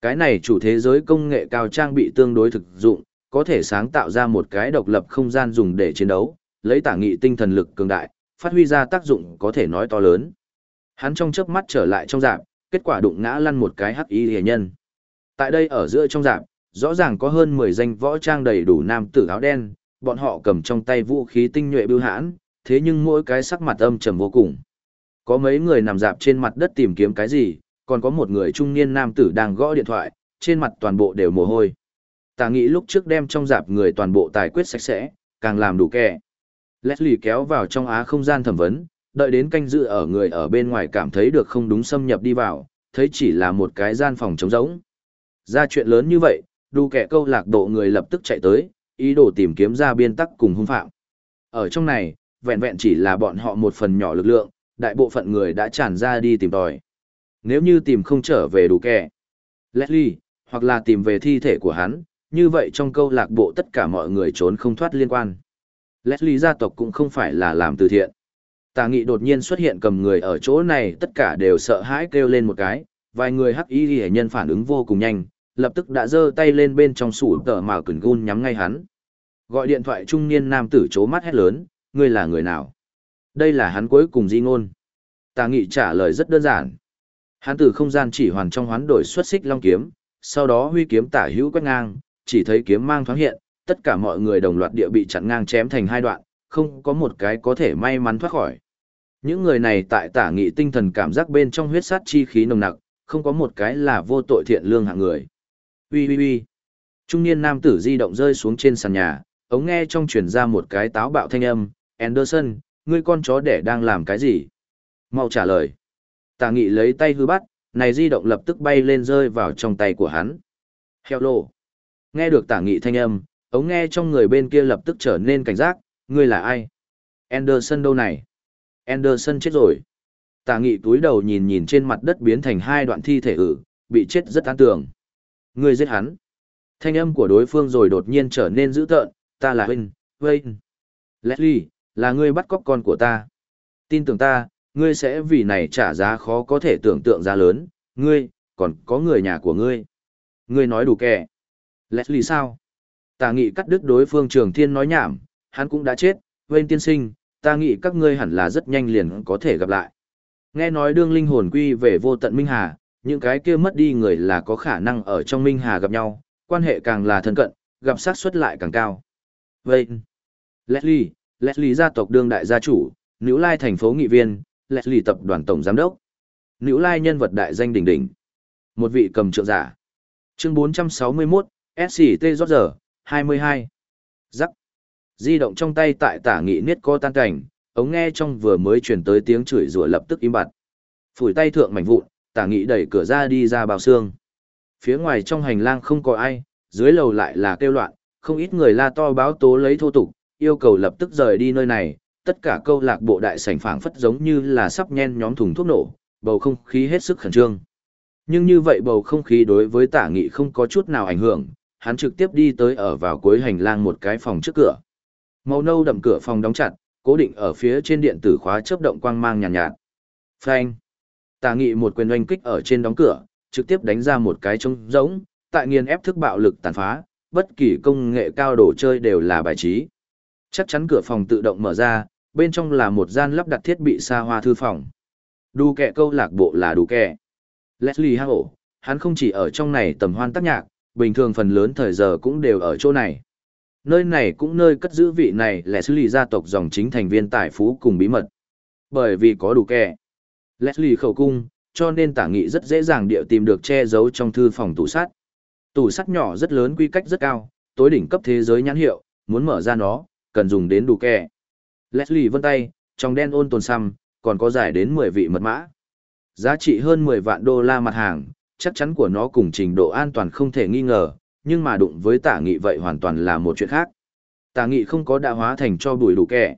Cái này chủ thế giới công nghệ cao trang bị tương đối thực dụng, có thể sáng tạo ra một cái độc lập không gian dùng để chiến đấu, lấy tả nghị tinh thần lực cường đại, phát huy ra tác dụng có thể nói to lớn. Hắn trong chớp mắt trở lại trong dạng, kết quả đụng ngã lăn một cái hắc y hề nhân. Tại đây ở giữa trong dạng, rõ ràng có hơn 10 danh võ trang đầy đủ nam tử áo đen, bọn họ cầm trong tay vũ khí tinh nhuệ bưu hãn, thế nhưng mỗi cái sắc mặt âm trầm vô cùng. Có mấy người nằm dạp trên mặt đất tìm kiếm cái gì, còn có một người trung niên nam tử đang gõ điện thoại, trên mặt toàn bộ đều mồ hôi. Tà nghĩ lúc trước đem trong dạp người toàn bộ tài quyết sạch sẽ, càng làm đủ kẻ. Leslie kéo vào trong á không gian thẩm vấn, đợi đến canh dự ở người ở bên ngoài cảm thấy được không đúng xâm nhập đi vào, thấy chỉ là một cái gian phòng trống rỗng. Ra chuyện lớn như vậy, đủ kẻ câu lạc độ người lập tức chạy tới, ý đồ tìm kiếm ra biên tắc cùng hung phạm. Ở trong này, vẹn vẹn chỉ là bọn họ một phần nhỏ lực lượng, đại bộ phận người đã tràn ra đi tìm tòi. Nếu như tìm không trở về đủ kẻ, Leslie, hoặc là tìm về thi thể của hắn, như vậy trong câu lạc bộ tất cả mọi người trốn không thoát liên quan. Leslie gia tộc cũng không phải là làm từ thiện. Tà nghị đột nhiên xuất hiện cầm người ở chỗ này tất cả đều sợ hãi kêu lên một cái, vài người hắc y ghi nhân phản ứng vô cùng nhanh, lập tức đã giơ tay lên bên trong sủ tờ mà cẩn gun nhắm ngay hắn. Gọi điện thoại trung niên nam tử chố mắt hét lớn, ngươi là người nào? Đây là hắn cuối cùng di ngôn. Tà nghị trả lời rất đơn giản. Hắn từ không gian chỉ hoàn trong hoán đổi xuất xích long kiếm, sau đó huy kiếm tả hữu quét ngang, chỉ thấy kiếm mang thoáng hiện, tất cả mọi người đồng loạt địa bị chặn ngang chém thành hai đoạn, không có một cái có thể may mắn thoát khỏi. Những người này tại tả nghị tinh thần cảm giác bên trong huyết sát chi khí nồng nặc, không có một cái là vô tội thiện lương hạng người. Ui ui ui. Trung niên nam tử di động rơi xuống trên sàn nhà, ống nghe trong truyền ra một cái táo bạo thanh âm, Anderson, ngươi con chó đẻ đang làm cái gì? Mau trả lời. Tả nghị lấy tay hư bắt, này di động lập tức bay lên rơi vào trong tay của hắn. Hello. Nghe được tả nghị thanh âm, ống nghe trong người bên kia lập tức trở nên cảnh giác, ngươi là ai? Anderson đâu này? Anderson chết rồi. Tả nghị túi đầu nhìn nhìn trên mặt đất biến thành hai đoạn thi thể ử, bị chết rất an tường. Ngươi giết hắn. Thanh âm của đối phương rồi đột nhiên trở nên dữ tợn, ta là Wayne, Wayne. Leslie, là ngươi bắt cóc con của ta. Tin tưởng ta, ngươi sẽ vì này trả giá khó có thể tưởng tượng ra lớn, ngươi, còn có người nhà của ngươi. Ngươi nói đủ kẻ. Leslie sao? Tà nghị cắt đứt đối phương trường thiên nói nhảm, hắn cũng đã chết, Wayne tiên sinh, ta nghĩ các ngươi hẳn là rất nhanh liền có thể gặp lại. Nghe nói đương linh hồn quy về vô tận Minh Hà, những cái kia mất đi người là có khả năng ở trong Minh Hà gặp nhau, quan hệ càng là thân cận, gặp xác suất lại càng cao. Vậy, Leslie, Leslie gia tộc đương đại gia chủ, Nữ Lai thành phố nghị viên, Leslie tập đoàn tổng giám đốc. Nữ Lai nhân vật đại danh đỉnh đỉnh. Một vị cầm trượng giả. Chương 461, SCT Roger, 22. Rắc. Di động trong tay tại tả nghị niết co tan cảnh, ống nghe trong vừa mới chuyển tới tiếng chửi rủa lập tức im bặt. Phủi tay thượng mảnh vụn, tả nghị đẩy cửa ra đi ra bào xương. Phía ngoài trong hành lang không có ai, dưới lầu lại là kêu loạn, không ít người la to báo tố lấy thô tục, yêu cầu lập tức rời đi nơi này, tất cả câu lạc bộ đại sảnh phảng phất giống như là sắp nhen nhóm thùng thuốc nổ, bầu không khí hết sức khẩn trương. Nhưng như vậy bầu không khí đối với tả nghị không có chút nào ảnh hưởng, hắn trực tiếp đi tới ở vào cuối hành lang một cái phòng trước cửa. Màu nâu đậm cửa phòng đóng chặt, cố định ở phía trên điện tử khóa chớp động quang mang nhàn nhạt, nhạt. Phanh. Tà nghị một quyền oanh kích ở trên đóng cửa, trực tiếp đánh ra một cái trống rỗng, tại nghiền ép thức bạo lực tàn phá, bất kỳ công nghệ cao đồ chơi đều là bài trí. Chắc chắn cửa phòng tự động mở ra, bên trong là một gian lắp đặt thiết bị xa hoa thư phòng. Đủ kẹ câu lạc bộ là đủ kẹ. Leslie Hang hắn không chỉ ở trong này tầm hoan tác nhạc, bình thường phần lớn thời giờ cũng đều ở chỗ này. Nơi này cũng nơi cất giữ vị này Leslie gia tộc dòng chính thành viên tài phú cùng bí mật. Bởi vì có đủ kẹ. Leslie khẩu cung, cho nên tả nghị rất dễ dàng địa tìm được che giấu trong thư phòng tủ sắt. Tủ sắt nhỏ rất lớn quy cách rất cao, tối đỉnh cấp thế giới nhãn hiệu, muốn mở ra nó, cần dùng đến đủ kẹ. Leslie vân tay, trong đen ôn tồn xăm, còn có giải đến 10 vị mật mã. Giá trị hơn 10 vạn đô la mặt hàng, chắc chắn của nó cùng trình độ an toàn không thể nghi ngờ, nhưng mà đụng với tả nghị vậy hoàn toàn là một chuyện khác. Tả nghị không có đã hóa thành cho bùi đủ kẻ.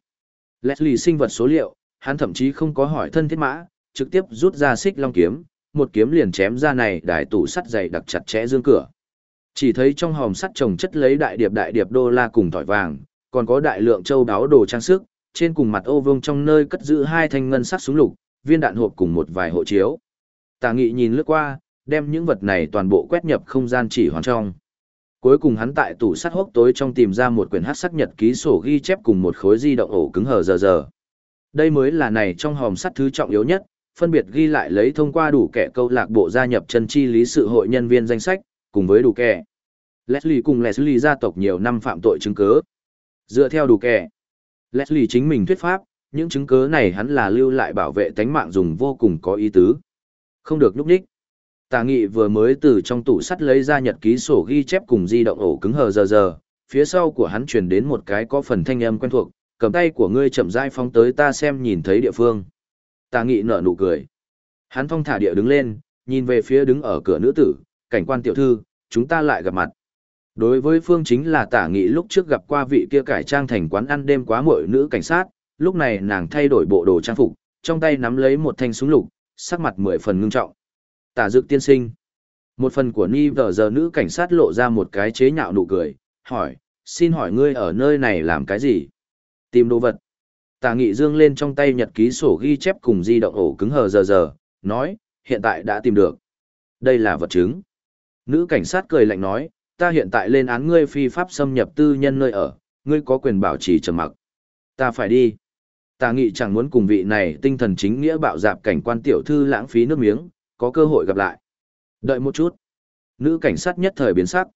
Leslie sinh vật số liệu, hắn thậm chí không có hỏi thân thiết mã, trực tiếp rút ra xích long kiếm, một kiếm liền chém ra này đại tủ sắt dày đặc chặt chẽ dương cửa. Chỉ thấy trong hòm sắt trồng chất lấy đại điệp đại điệp đô la cùng tỏi vàng, còn có đại lượng châu đáo đồ trang sức, trên cùng mặt ô vương trong nơi cất giữ hai thanh ngân sắc súng lục, viên đạn hộp cùng một vài hộ chiếu. Tả nghị nhìn lướt qua, đem những vật này toàn bộ quét nhập không gian chỉ hoàn trong. Cuối cùng hắn tại tủ sắt hốc tối trong tìm ra một quyển hát sắc nhật ký sổ ghi chép cùng một khối di động ổ cứng hờ giờ giờ. Đây mới là này trong hòm sắt thứ trọng yếu nhất, phân biệt ghi lại lấy thông qua đủ kẻ câu lạc bộ gia nhập chân chi lý sự hội nhân viên danh sách, cùng với đủ kẻ. Leslie cùng Leslie gia tộc nhiều năm phạm tội chứng cứ. Dựa theo đủ kẻ, Leslie chính mình thuyết pháp, những chứng cứ này hắn là lưu lại bảo vệ tánh mạng dùng vô cùng có ý tứ. Không được núp đích. Tà nghị vừa mới từ trong tủ sắt lấy ra nhật ký sổ ghi chép cùng di động ổ cứng hờ giờ giờ, phía sau của hắn truyền đến một cái có phần thanh âm quen thuộc, cầm tay của ngươi chậm rãi phóng tới ta xem nhìn thấy địa phương. Tà nghị nở nụ cười. Hắn phong thả địa đứng lên, nhìn về phía đứng ở cửa nữ tử, cảnh quan tiểu thư, chúng ta lại gặp mặt. Đối với phương chính là tả nghị lúc trước gặp qua vị kia cải trang thành quán ăn đêm quá muội nữ cảnh sát, lúc này nàng thay đổi bộ đồ trang phục, trong tay nắm lấy một thanh súng lục, sắc mặt mười phần ngưng trọng. Tả dực tiên sinh. Một phần của Ni vợ giờ nữ cảnh sát lộ ra một cái chế nhạo nụ cười, hỏi, xin hỏi ngươi ở nơi này làm cái gì? Tìm đồ vật. Tả nghị dương lên trong tay nhật ký sổ ghi chép cùng di động ổ cứng hờ giờ giờ, nói, hiện tại đã tìm được. Đây là vật chứng. Nữ cảnh sát cười lạnh nói, ta hiện tại lên án ngươi phi pháp xâm nhập tư nhân nơi ở, ngươi có quyền bảo trì trầm mặc. Ta phải đi. Tà nghị chẳng muốn cùng vị này tinh thần chính nghĩa bạo dạp cảnh quan tiểu thư lãng phí nước miếng, có cơ hội gặp lại. Đợi một chút. Nữ cảnh sát nhất thời biến sắc.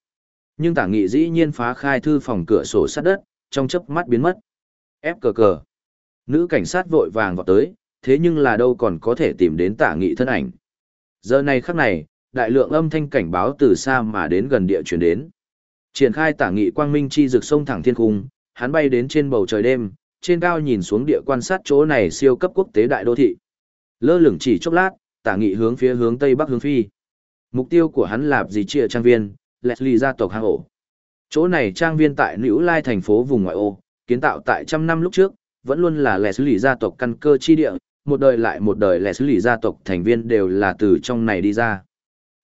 Nhưng tả nghị dĩ nhiên phá khai thư phòng cửa sổ sát đất, trong chớp mắt biến mất. Ép cờ cờ. Nữ cảnh sát vội vàng vào tới, thế nhưng là đâu còn có thể tìm đến tả nghị thân ảnh. Giờ này khắc này, đại lượng âm thanh cảnh báo từ xa mà đến gần địa chuyển đến. Triển khai tả nghị quang minh chi rực sông thẳng thiên cung, hắn bay đến trên bầu trời đêm, trên cao nhìn xuống địa quan sát chỗ này siêu cấp quốc tế đại đô thị. Lơ lửng chỉ chốc lát, tả nghị hướng phía hướng tây bắc hướng phi. Mục tiêu của hắn là gì trịa trang viên, Leslie gia tộc hang ổ. Chỗ này trang viên tại Nữ Lai thành phố vùng ngoại ô, kiến tạo tại trăm năm lúc trước, vẫn luôn là Leslie gia tộc căn cơ chi địa, một đời lại một đời Leslie gia tộc thành viên đều là từ trong này đi ra.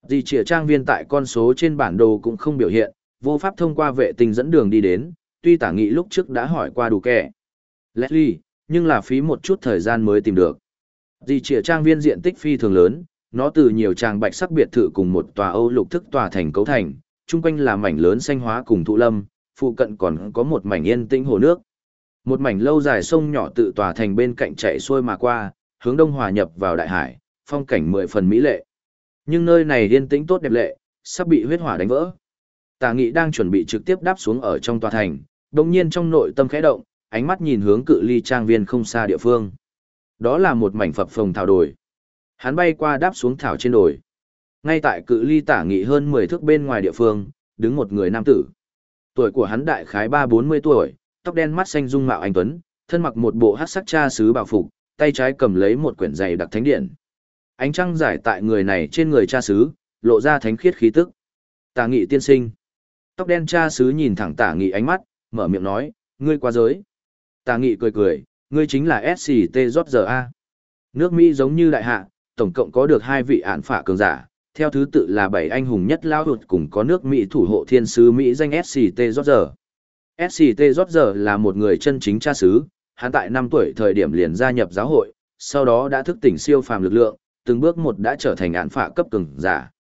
Dì trịa trang viên tại con số trên bản đồ cũng không biểu hiện, vô pháp thông qua vệ tinh dẫn đường đi đến, tuy tả nghị lúc trước đã hỏi qua đủ kẻ. Leslie, nhưng là phí một chút thời gian mới tìm được. Dì trịa trang viên diện tích phi thường lớn, nó từ nhiều trang bạch sắc biệt thự cùng một tòa Âu lục thức tòa thành cấu thành, chung quanh là mảnh lớn xanh hóa cùng thụ lâm, phụ cận còn có một mảnh yên tĩnh hồ nước. Một mảnh lâu dài sông nhỏ tự tòa thành bên cạnh chạy xuôi mà qua, hướng đông hòa nhập vào đại hải, phong cảnh mười phần mỹ lệ. Nhưng nơi này yên tĩnh tốt đẹp lệ, sắp bị huyết hỏa đánh vỡ. Tả Nghị đang chuẩn bị trực tiếp đáp xuống ở trong tòa thành, đồng nhiên trong nội tâm khẽ động, ánh mắt nhìn hướng cự ly trang viên không xa địa phương. Đó là một mảnh phập phồng thảo đồi. Hắn bay qua đáp xuống thảo trên đồi. Ngay tại cự ly tả nghị hơn 10 thước bên ngoài địa phương, đứng một người nam tử. Tuổi của hắn đại khái 3-40 tuổi, tóc đen mắt xanh dung mạo anh tuấn, thân mặc một bộ hắc sắc cha sứ bảo phục, tay trái cầm lấy một quyển dày đặc thánh điện. Ánh trăng giải tại người này trên người cha sứ, lộ ra thánh khiết khí tức. Tả nghị tiên sinh. Tóc đen cha sứ nhìn thẳng tả nghị ánh mắt, mở miệng nói, ngươi qua giới. Tả nghị cười cười, ngươi chính là SCT A. Nước Mỹ giống như đại hạ, tổng cộng có được hai vị án phả cường giả, theo thứ tự là bảy anh hùng nhất lao hụt cùng có nước Mỹ thủ hộ thiên sứ Mỹ danh SCT Roger. SCT Roger là một người chân chính cha sứ, hắn tại 5 tuổi thời điểm liền gia nhập giáo hội, sau đó đã thức tỉnh siêu phàm lực lượng, từng bước một đã trở thành án phả cấp cường giả.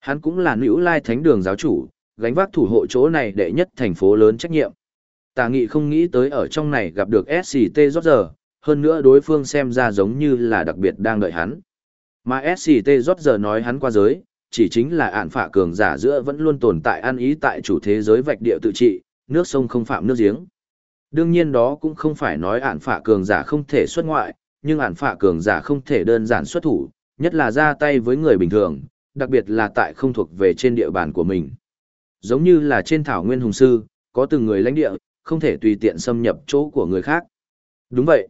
Hắn cũng là nữ lai thánh đường giáo chủ, gánh vác thủ hộ chỗ này đệ nhất thành phố lớn trách nhiệm. Tà nghị không nghĩ tới ở trong này gặp được SCT Roger, hơn nữa đối phương xem ra giống như là đặc biệt đang đợi hắn. Mà SCT rót giờ nói hắn qua giới, chỉ chính là ạn phả cường giả giữa vẫn luôn tồn tại ăn ý tại chủ thế giới vạch địa tự trị, nước sông không phạm nước giếng. Đương nhiên đó cũng không phải nói ạn phả cường giả không thể xuất ngoại, nhưng ạn phả cường giả không thể đơn giản xuất thủ, nhất là ra tay với người bình thường, đặc biệt là tại không thuộc về trên địa bàn của mình. Giống như là trên thảo nguyên hùng sư, có từng người lãnh địa, không thể tùy tiện xâm nhập chỗ của người khác. Đúng vậy.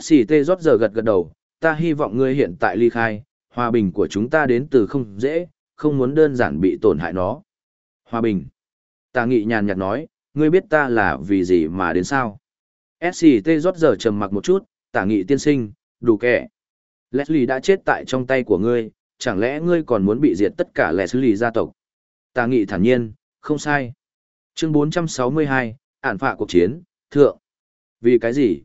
SCT rót giờ gật gật đầu, ta hy vọng ngươi hiện tại ly khai, hòa bình của chúng ta đến từ không dễ, không muốn đơn giản bị tổn hại nó. Hòa bình. Ta nghị nhàn nhạt nói, ngươi biết ta là vì gì mà đến sao? SCT rót giờ trầm mặc một chút, tả nghị tiên sinh, đủ kẻ. Leslie đã chết tại trong tay của ngươi, chẳng lẽ ngươi còn muốn bị diệt tất cả Leslie gia tộc? Tà nghị thản nhiên, không sai. Chương 462, ản phạ cuộc chiến, thượng. Vì cái gì?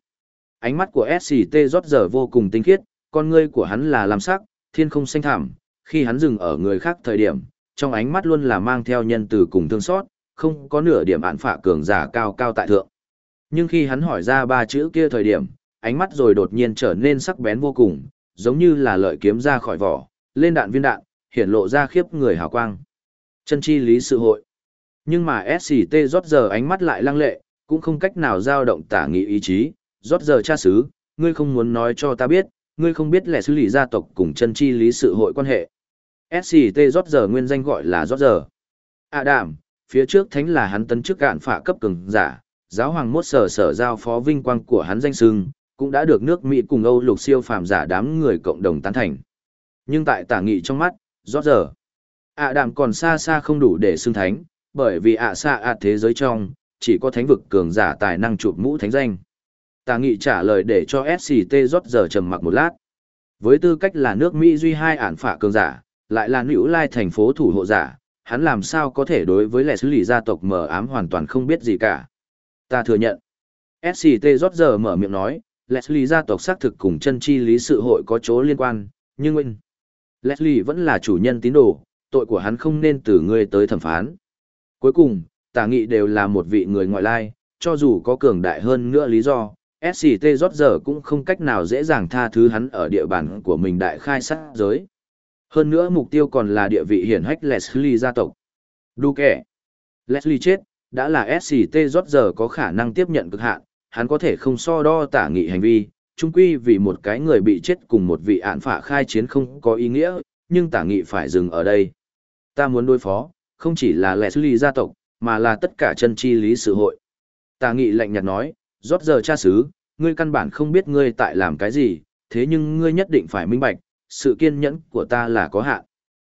Ánh mắt của SCT rót giờ vô cùng tinh khiết, con ngươi của hắn là làm sắc, thiên không xanh thảm, khi hắn dừng ở người khác thời điểm, trong ánh mắt luôn là mang theo nhân từ cùng thương xót, không có nửa điểm ản phạ cường giả cao cao tại thượng. Nhưng khi hắn hỏi ra ba chữ kia thời điểm, ánh mắt rồi đột nhiên trở nên sắc bén vô cùng, giống như là lợi kiếm ra khỏi vỏ, lên đạn viên đạn, hiển lộ ra khiếp người hào quang. Chân chi lý sự hội. Nhưng mà SCT rót giờ ánh mắt lại lăng lệ, cũng không cách nào dao động tả nghị ý chí, rót giờ cha xứ, ngươi không muốn nói cho ta biết, ngươi không biết lẽ xử lý gia tộc cùng chân chi lý sự hội quan hệ. SCT rót giờ nguyên danh gọi là rót giờ. À đảm, phía trước thánh là hắn tấn chức cạn phả cấp cường giả, giáo hoàng mốt sở sở giao phó vinh quang của hắn danh sưng, cũng đã được nước Mỹ cùng Âu lục siêu phàm giả đám người cộng đồng tán thành. Nhưng tại tả nghị trong mắt, rót giờ, ạ đảm còn xa xa không đủ để xưng thánh, bởi vì ạ xa ạ thế giới trong, chỉ có thánh vực cường giả tài năng chụp mũ thánh danh tà nghị trả lời để cho SCT rót giờ trầm mặc một lát. Với tư cách là nước Mỹ duy hai ản phả cường giả, lại là nữ lai thành phố thủ hộ giả, hắn làm sao có thể đối với lẻ xử lý gia tộc mờ ám hoàn toàn không biết gì cả. Ta thừa nhận. SCT rót giờ mở miệng nói, Leslie gia tộc xác thực cùng chân chi lý sự hội có chỗ liên quan, nhưng nguyên. Leslie vẫn là chủ nhân tín đồ, tội của hắn không nên từ ngươi tới thẩm phán. Cuối cùng, tả nghị đều là một vị người ngoại lai, cho dù có cường đại hơn nữa lý do, SCT rót giờ cũng không cách nào dễ dàng tha thứ hắn ở địa bàn của mình đại khai sát giới. Hơn nữa mục tiêu còn là địa vị hiển hách Leslie gia tộc. Đu kẻ. Leslie chết, đã là SCT rót giờ có khả năng tiếp nhận cực hạn, hắn có thể không so đo tả nghị hành vi, chung quy vì một cái người bị chết cùng một vị án phả khai chiến không có ý nghĩa, nhưng tả nghị phải dừng ở đây. Ta muốn đối phó, không chỉ là Leslie gia tộc, mà là tất cả chân chi lý sự hội. Tà nghị lạnh nhạt nói, rót giờ cha xứ, ngươi căn bản không biết ngươi tại làm cái gì, thế nhưng ngươi nhất định phải minh bạch, sự kiên nhẫn của ta là có hạn.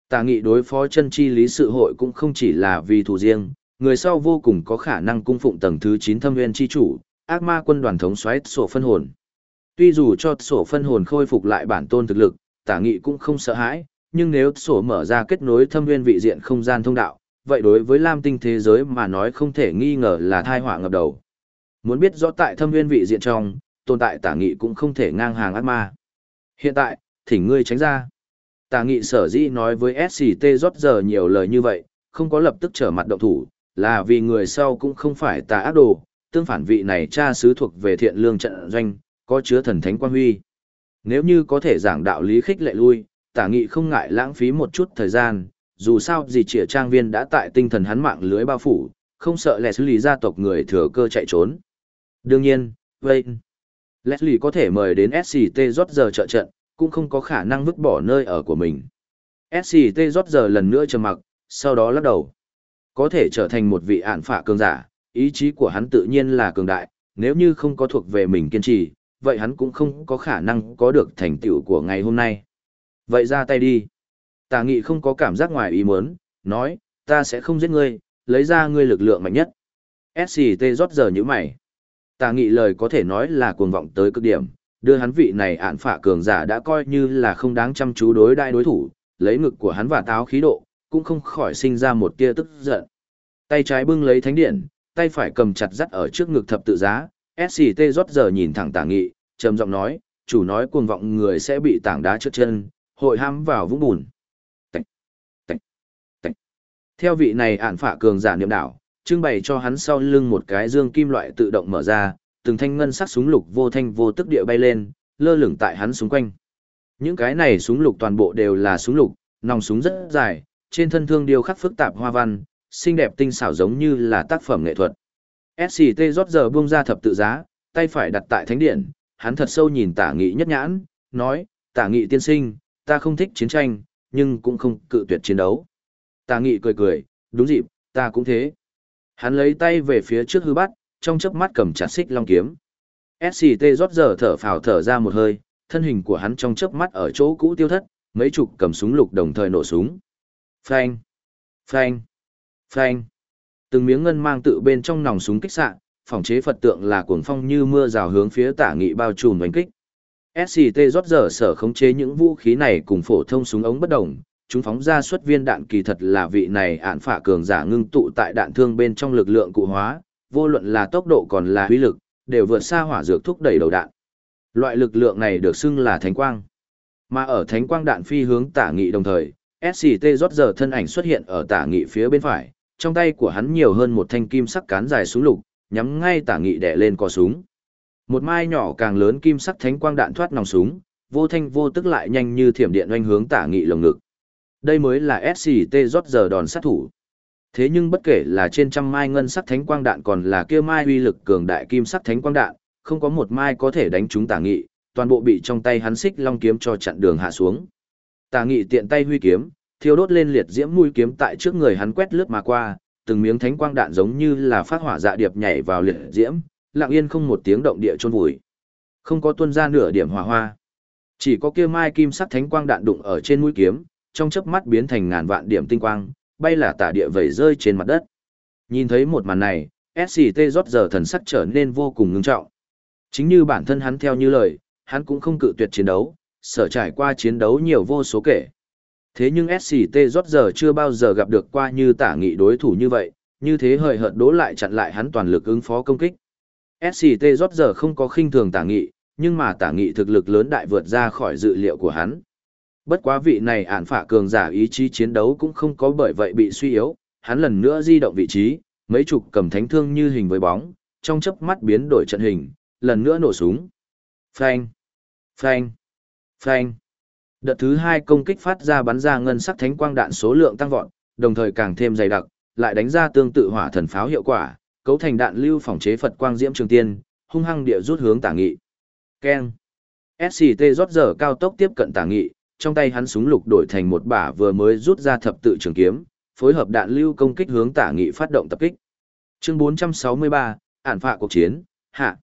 Tà nghị đối phó chân chi lý sự hội cũng không chỉ là vì thủ riêng, người sau vô cùng có khả năng cung phụng tầng thứ 9 thâm nguyên chi chủ, ác ma quân đoàn thống xoáy sổ phân hồn. Tuy dù cho sổ phân hồn khôi phục lại bản tôn thực lực, tả nghị cũng không sợ hãi, nhưng nếu sổ mở ra kết nối thâm nguyên vị diện không gian thông đạo, vậy đối với lam tinh thế giới mà nói không thể nghi ngờ là thai họa ngập đầu. Muốn biết rõ tại thâm nguyên vị diện trong, tồn tại tả nghị cũng không thể ngang hàng ác ma. Hiện tại, thỉnh ngươi tránh ra. Tả nghị sở dĩ nói với SCT rót giờ nhiều lời như vậy, không có lập tức trở mặt động thủ, là vì người sau cũng không phải tà ác đồ, tương phản vị này cha sứ thuộc về thiện lương trận doanh, có chứa thần thánh quan huy. Nếu như có thể giảng đạo lý khích lệ lui, tả nghị không ngại lãng phí một chút thời gian, dù sao gì trịa trang viên đã tại tinh thần hắn mạng lưới bao phủ, không sợ Leslie gia tộc người thừa cơ chạy trốn. Đương nhiên, vậy, Leslie có thể mời đến SCT rót giờ trợ trận, cũng không có khả năng vứt bỏ nơi ở của mình. SCT rót giờ lần nữa trầm mặc, sau đó lắc đầu. Có thể trở thành một vị ản phạ cường giả, ý chí của hắn tự nhiên là cường đại, nếu như không có thuộc về mình kiên trì, vậy hắn cũng không có khả năng có được thành tựu của ngày hôm nay. Vậy ra tay đi. Tà nghị không có cảm giác ngoài ý muốn, nói, ta sẽ không giết ngươi, lấy ra ngươi lực lượng mạnh nhất. SCT rót giờ như mày. Tà nghị lời có thể nói là cuồng vọng tới cực điểm, đưa hắn vị này ạn phả cường giả đã coi như là không đáng chăm chú đối đại đối thủ, lấy ngực của hắn và táo khí độ, cũng không khỏi sinh ra một tia tức giận. Tay trái bưng lấy thánh điện, tay phải cầm chặt dắt ở trước ngực thập tự giá, SCT rót giờ nhìn thẳng tà nghị, trầm giọng nói, chủ nói cuồng vọng người sẽ bị tảng đá trước chân, hội ham vào vũng bùn. Tạch, tạch, tạch. Theo vị này ản phả cường giả niệm đảo, trưng bày cho hắn sau lưng một cái dương kim loại tự động mở ra, từng thanh ngân sắc súng lục vô thanh vô tức địa bay lên, lơ lửng tại hắn xung quanh. Những cái này súng lục toàn bộ đều là súng lục, nòng súng rất dài, trên thân thương điêu khắc phức tạp hoa văn, xinh đẹp tinh xảo giống như là tác phẩm nghệ thuật. SCT rót giờ buông ra thập tự giá, tay phải đặt tại thánh điện, hắn thật sâu nhìn tả nghị nhất nhãn, nói, tả nghị tiên sinh, ta không thích chiến tranh, nhưng cũng không cự tuyệt chiến đấu. Tả nghị cười cười, đúng dịp, ta cũng thế. Hắn lấy tay về phía trước hư bắt, trong chớp mắt cầm chặt xích long kiếm. SCT rót giờ thở phào thở ra một hơi, thân hình của hắn trong chớp mắt ở chỗ cũ tiêu thất, mấy chục cầm súng lục đồng thời nổ súng. Phanh! Phanh! Phanh! Từng miếng ngân mang tự bên trong nòng súng kích xạ, phòng chế Phật tượng là cuồng phong như mưa rào hướng phía tả nghị bao trùm đánh kích. SCT rót giờ sở khống chế những vũ khí này cùng phổ thông súng ống bất đồng, chúng phóng ra xuất viên đạn kỳ thật là vị này ạn phả cường giả ngưng tụ tại đạn thương bên trong lực lượng cụ hóa, vô luận là tốc độ còn là uy lực, đều vượt xa hỏa dược thúc đẩy đầu đạn. Loại lực lượng này được xưng là thánh quang. Mà ở thánh quang đạn phi hướng tả nghị đồng thời, SCT rót giờ thân ảnh xuất hiện ở tả nghị phía bên phải, trong tay của hắn nhiều hơn một thanh kim sắc cán dài súng lục, nhắm ngay tả nghị đè lên cò súng. Một mai nhỏ càng lớn kim sắc thánh quang đạn thoát nòng súng, vô thanh vô tức lại nhanh như thiểm điện oanh hướng tả nghị lồng ngực. Đây mới là SCT rót giờ đòn sát thủ. Thế nhưng bất kể là trên trăm mai ngân sắc thánh quang đạn còn là kia mai uy lực cường đại kim sắc thánh quang đạn, không có một mai có thể đánh trúng tả nghị, toàn bộ bị trong tay hắn xích long kiếm cho chặn đường hạ xuống. Tả nghị tiện tay huy kiếm, thiêu đốt lên liệt diễm mũi kiếm tại trước người hắn quét lướt mà qua, từng miếng thánh quang đạn giống như là phát hỏa dạ điệp nhảy vào liệt diễm, lặng yên không một tiếng động địa chôn vùi. Không có tuôn ra nửa điểm hỏa hoa. Chỉ có kia mai kim sắc thánh quang đạn đụng ở trên mũi kiếm, trong chớp mắt biến thành ngàn vạn điểm tinh quang, bay là tả địa vẩy rơi trên mặt đất. Nhìn thấy một màn này, SCT rót giờ thần sắc trở nên vô cùng ngưng trọng. Chính như bản thân hắn theo như lời, hắn cũng không cự tuyệt chiến đấu, sở trải qua chiến đấu nhiều vô số kể. Thế nhưng SCT rốt giờ chưa bao giờ gặp được qua như tả nghị đối thủ như vậy, như thế hời hợt đố lại chặn lại hắn toàn lực ứng phó công kích. SCT rót giờ không có khinh thường tả nghị, nhưng mà tả nghị thực lực lớn đại vượt ra khỏi dự liệu của hắn. Bất quá vị này ản phả cường giả ý chí chiến đấu cũng không có bởi vậy bị suy yếu, hắn lần nữa di động vị trí, mấy chục cầm thánh thương như hình với bóng, trong chớp mắt biến đổi trận hình, lần nữa nổ súng. Phanh, phanh, phanh. Đợt thứ hai công kích phát ra bắn ra ngân sắc thánh quang đạn số lượng tăng vọt, đồng thời càng thêm dày đặc, lại đánh ra tương tự hỏa thần pháo hiệu quả, cấu thành đạn lưu phòng chế Phật quang diễm trường tiên, hung hăng địa rút hướng tả nghị. Keng. SCT rót giờ cao tốc tiếp cận tả nghị, trong tay hắn súng lục đổi thành một bả vừa mới rút ra thập tự trường kiếm, phối hợp đạn lưu công kích hướng tả nghị phát động tập kích. Chương 463, ản phạ cuộc chiến, hạ.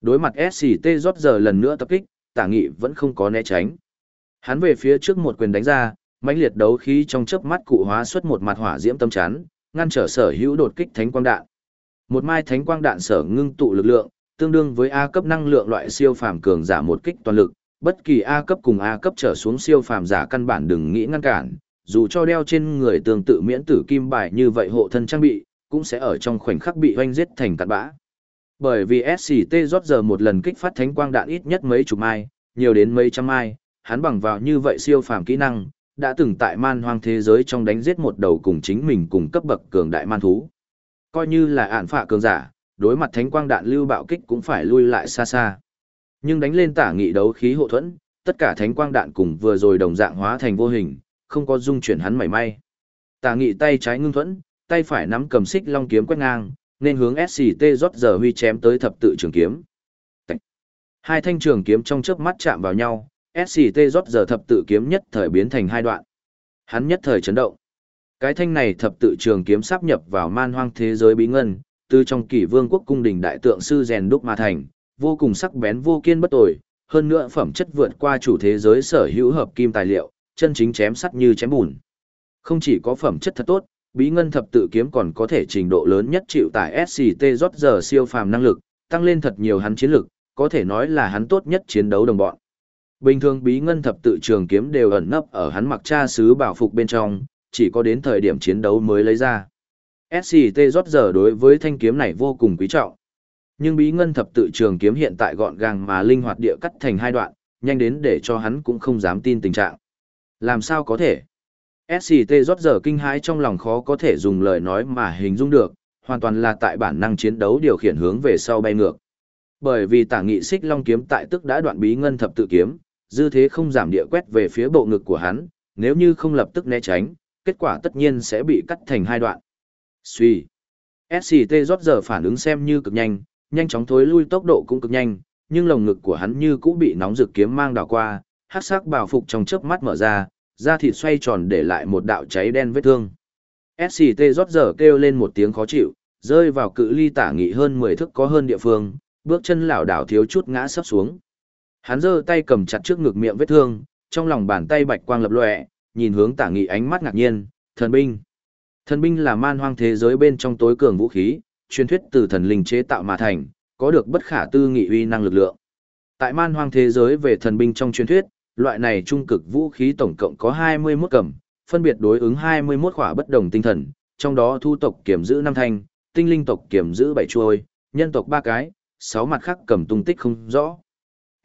Đối mặt SCT rót giờ lần nữa tập kích, tả nghị vẫn không có né tránh. Hắn về phía trước một quyền đánh ra, mãnh liệt đấu khí trong chớp mắt cụ hóa xuất một mặt hỏa diễm tâm chắn, ngăn trở sở hữu đột kích thánh quang đạn. Một mai thánh quang đạn sở ngưng tụ lực lượng, tương đương với A cấp năng lượng loại siêu phàm cường giả một kích toàn lực, bất kỳ A cấp cùng A cấp trở xuống siêu phàm giả căn bản đừng nghĩ ngăn cản, dù cho đeo trên người tương tự miễn tử kim bài như vậy hộ thân trang bị, cũng sẽ ở trong khoảnh khắc bị oanh giết thành cặn bã. Bởi vì SCT rót giờ một lần kích phát thánh quang đạn ít nhất mấy chục mai, nhiều đến mấy trăm mai, hắn bằng vào như vậy siêu phàm kỹ năng, đã từng tại man hoang thế giới trong đánh giết một đầu cùng chính mình cùng cấp bậc cường đại man thú. Coi như là ạn phạ cường giả, đối mặt thánh quang đạn lưu bạo kích cũng phải lui lại xa xa. Nhưng đánh lên tả nghị đấu khí hộ thuẫn, tất cả thánh quang đạn cùng vừa rồi đồng dạng hóa thành vô hình, không có dung chuyển hắn mảy may. Tả nghị tay trái ngưng thuẫn, tay phải nắm cầm xích long kiếm quét ngang, nên hướng SCT rót giờ huy chém tới thập tự trường kiếm. Hai thanh trường kiếm trong chớp mắt chạm vào nhau, SCT rót giờ thập tự kiếm nhất thời biến thành hai đoạn. Hắn nhất thời chấn động. Cái thanh này thập tự trường kiếm sắp nhập vào man hoang thế giới bí ngân, từ trong kỷ vương quốc cung đình đại tượng sư rèn đúc mà thành, vô cùng sắc bén vô kiên bất tồi, hơn nữa phẩm chất vượt qua chủ thế giới sở hữu hợp kim tài liệu, chân chính chém sắt như chém bùn. Không chỉ có phẩm chất thật tốt, bí ngân thập tự kiếm còn có thể trình độ lớn nhất chịu tải SCT rót giờ siêu phàm năng lực, tăng lên thật nhiều hắn chiến lực, có thể nói là hắn tốt nhất chiến đấu đồng bọn. Bình thường bí ngân thập tự trường kiếm đều ẩn nấp ở hắn mặc cha sứ bảo phục bên trong, chỉ có đến thời điểm chiến đấu mới lấy ra. SCT rót giờ đối với thanh kiếm này vô cùng quý trọng. Nhưng bí ngân thập tự trường kiếm hiện tại gọn gàng mà linh hoạt địa cắt thành hai đoạn, nhanh đến để cho hắn cũng không dám tin tình trạng. Làm sao có thể? SCT rót giờ kinh hãi trong lòng khó có thể dùng lời nói mà hình dung được, hoàn toàn là tại bản năng chiến đấu điều khiển hướng về sau bay ngược. Bởi vì tả nghị xích long kiếm tại tức đã đoạn bí ngân thập tự kiếm, dư thế không giảm địa quét về phía bộ ngực của hắn, nếu như không lập tức né tránh, kết quả tất nhiên sẽ bị cắt thành hai đoạn. Suy. SCT rót giờ phản ứng xem như cực nhanh, nhanh chóng thối lui tốc độ cũng cực nhanh, nhưng lồng ngực của hắn như cũng bị nóng rực kiếm mang đảo qua, hắc sắc bào phục trong chớp mắt mở ra, da thịt xoay tròn để lại một đạo cháy đen vết thương. SCT rót giờ kêu lên một tiếng khó chịu, rơi vào cự ly tả nghị hơn 10 thước có hơn địa phương, bước chân lảo đảo thiếu chút ngã sấp xuống. Hắn giơ tay cầm chặt trước ngực miệng vết thương, trong lòng bàn tay bạch quang lập lòe, nhìn hướng Tả Nghị ánh mắt ngạc nhiên, "Thần binh." Thần binh là man hoang thế giới bên trong tối cường vũ khí, truyền thuyết từ thần linh chế tạo mà thành, có được bất khả tư nghị uy năng lực lượng. Tại man hoang thế giới về thần binh trong truyền thuyết, loại này trung cực vũ khí tổng cộng có 21 cầm, phân biệt đối ứng 21 khỏa bất đồng tinh thần, trong đó thu tộc kiểm giữ năm thanh, tinh linh tộc kiểm giữ bảy chuôi, nhân tộc ba cái, sáu mặt khác cầm tung tích không rõ.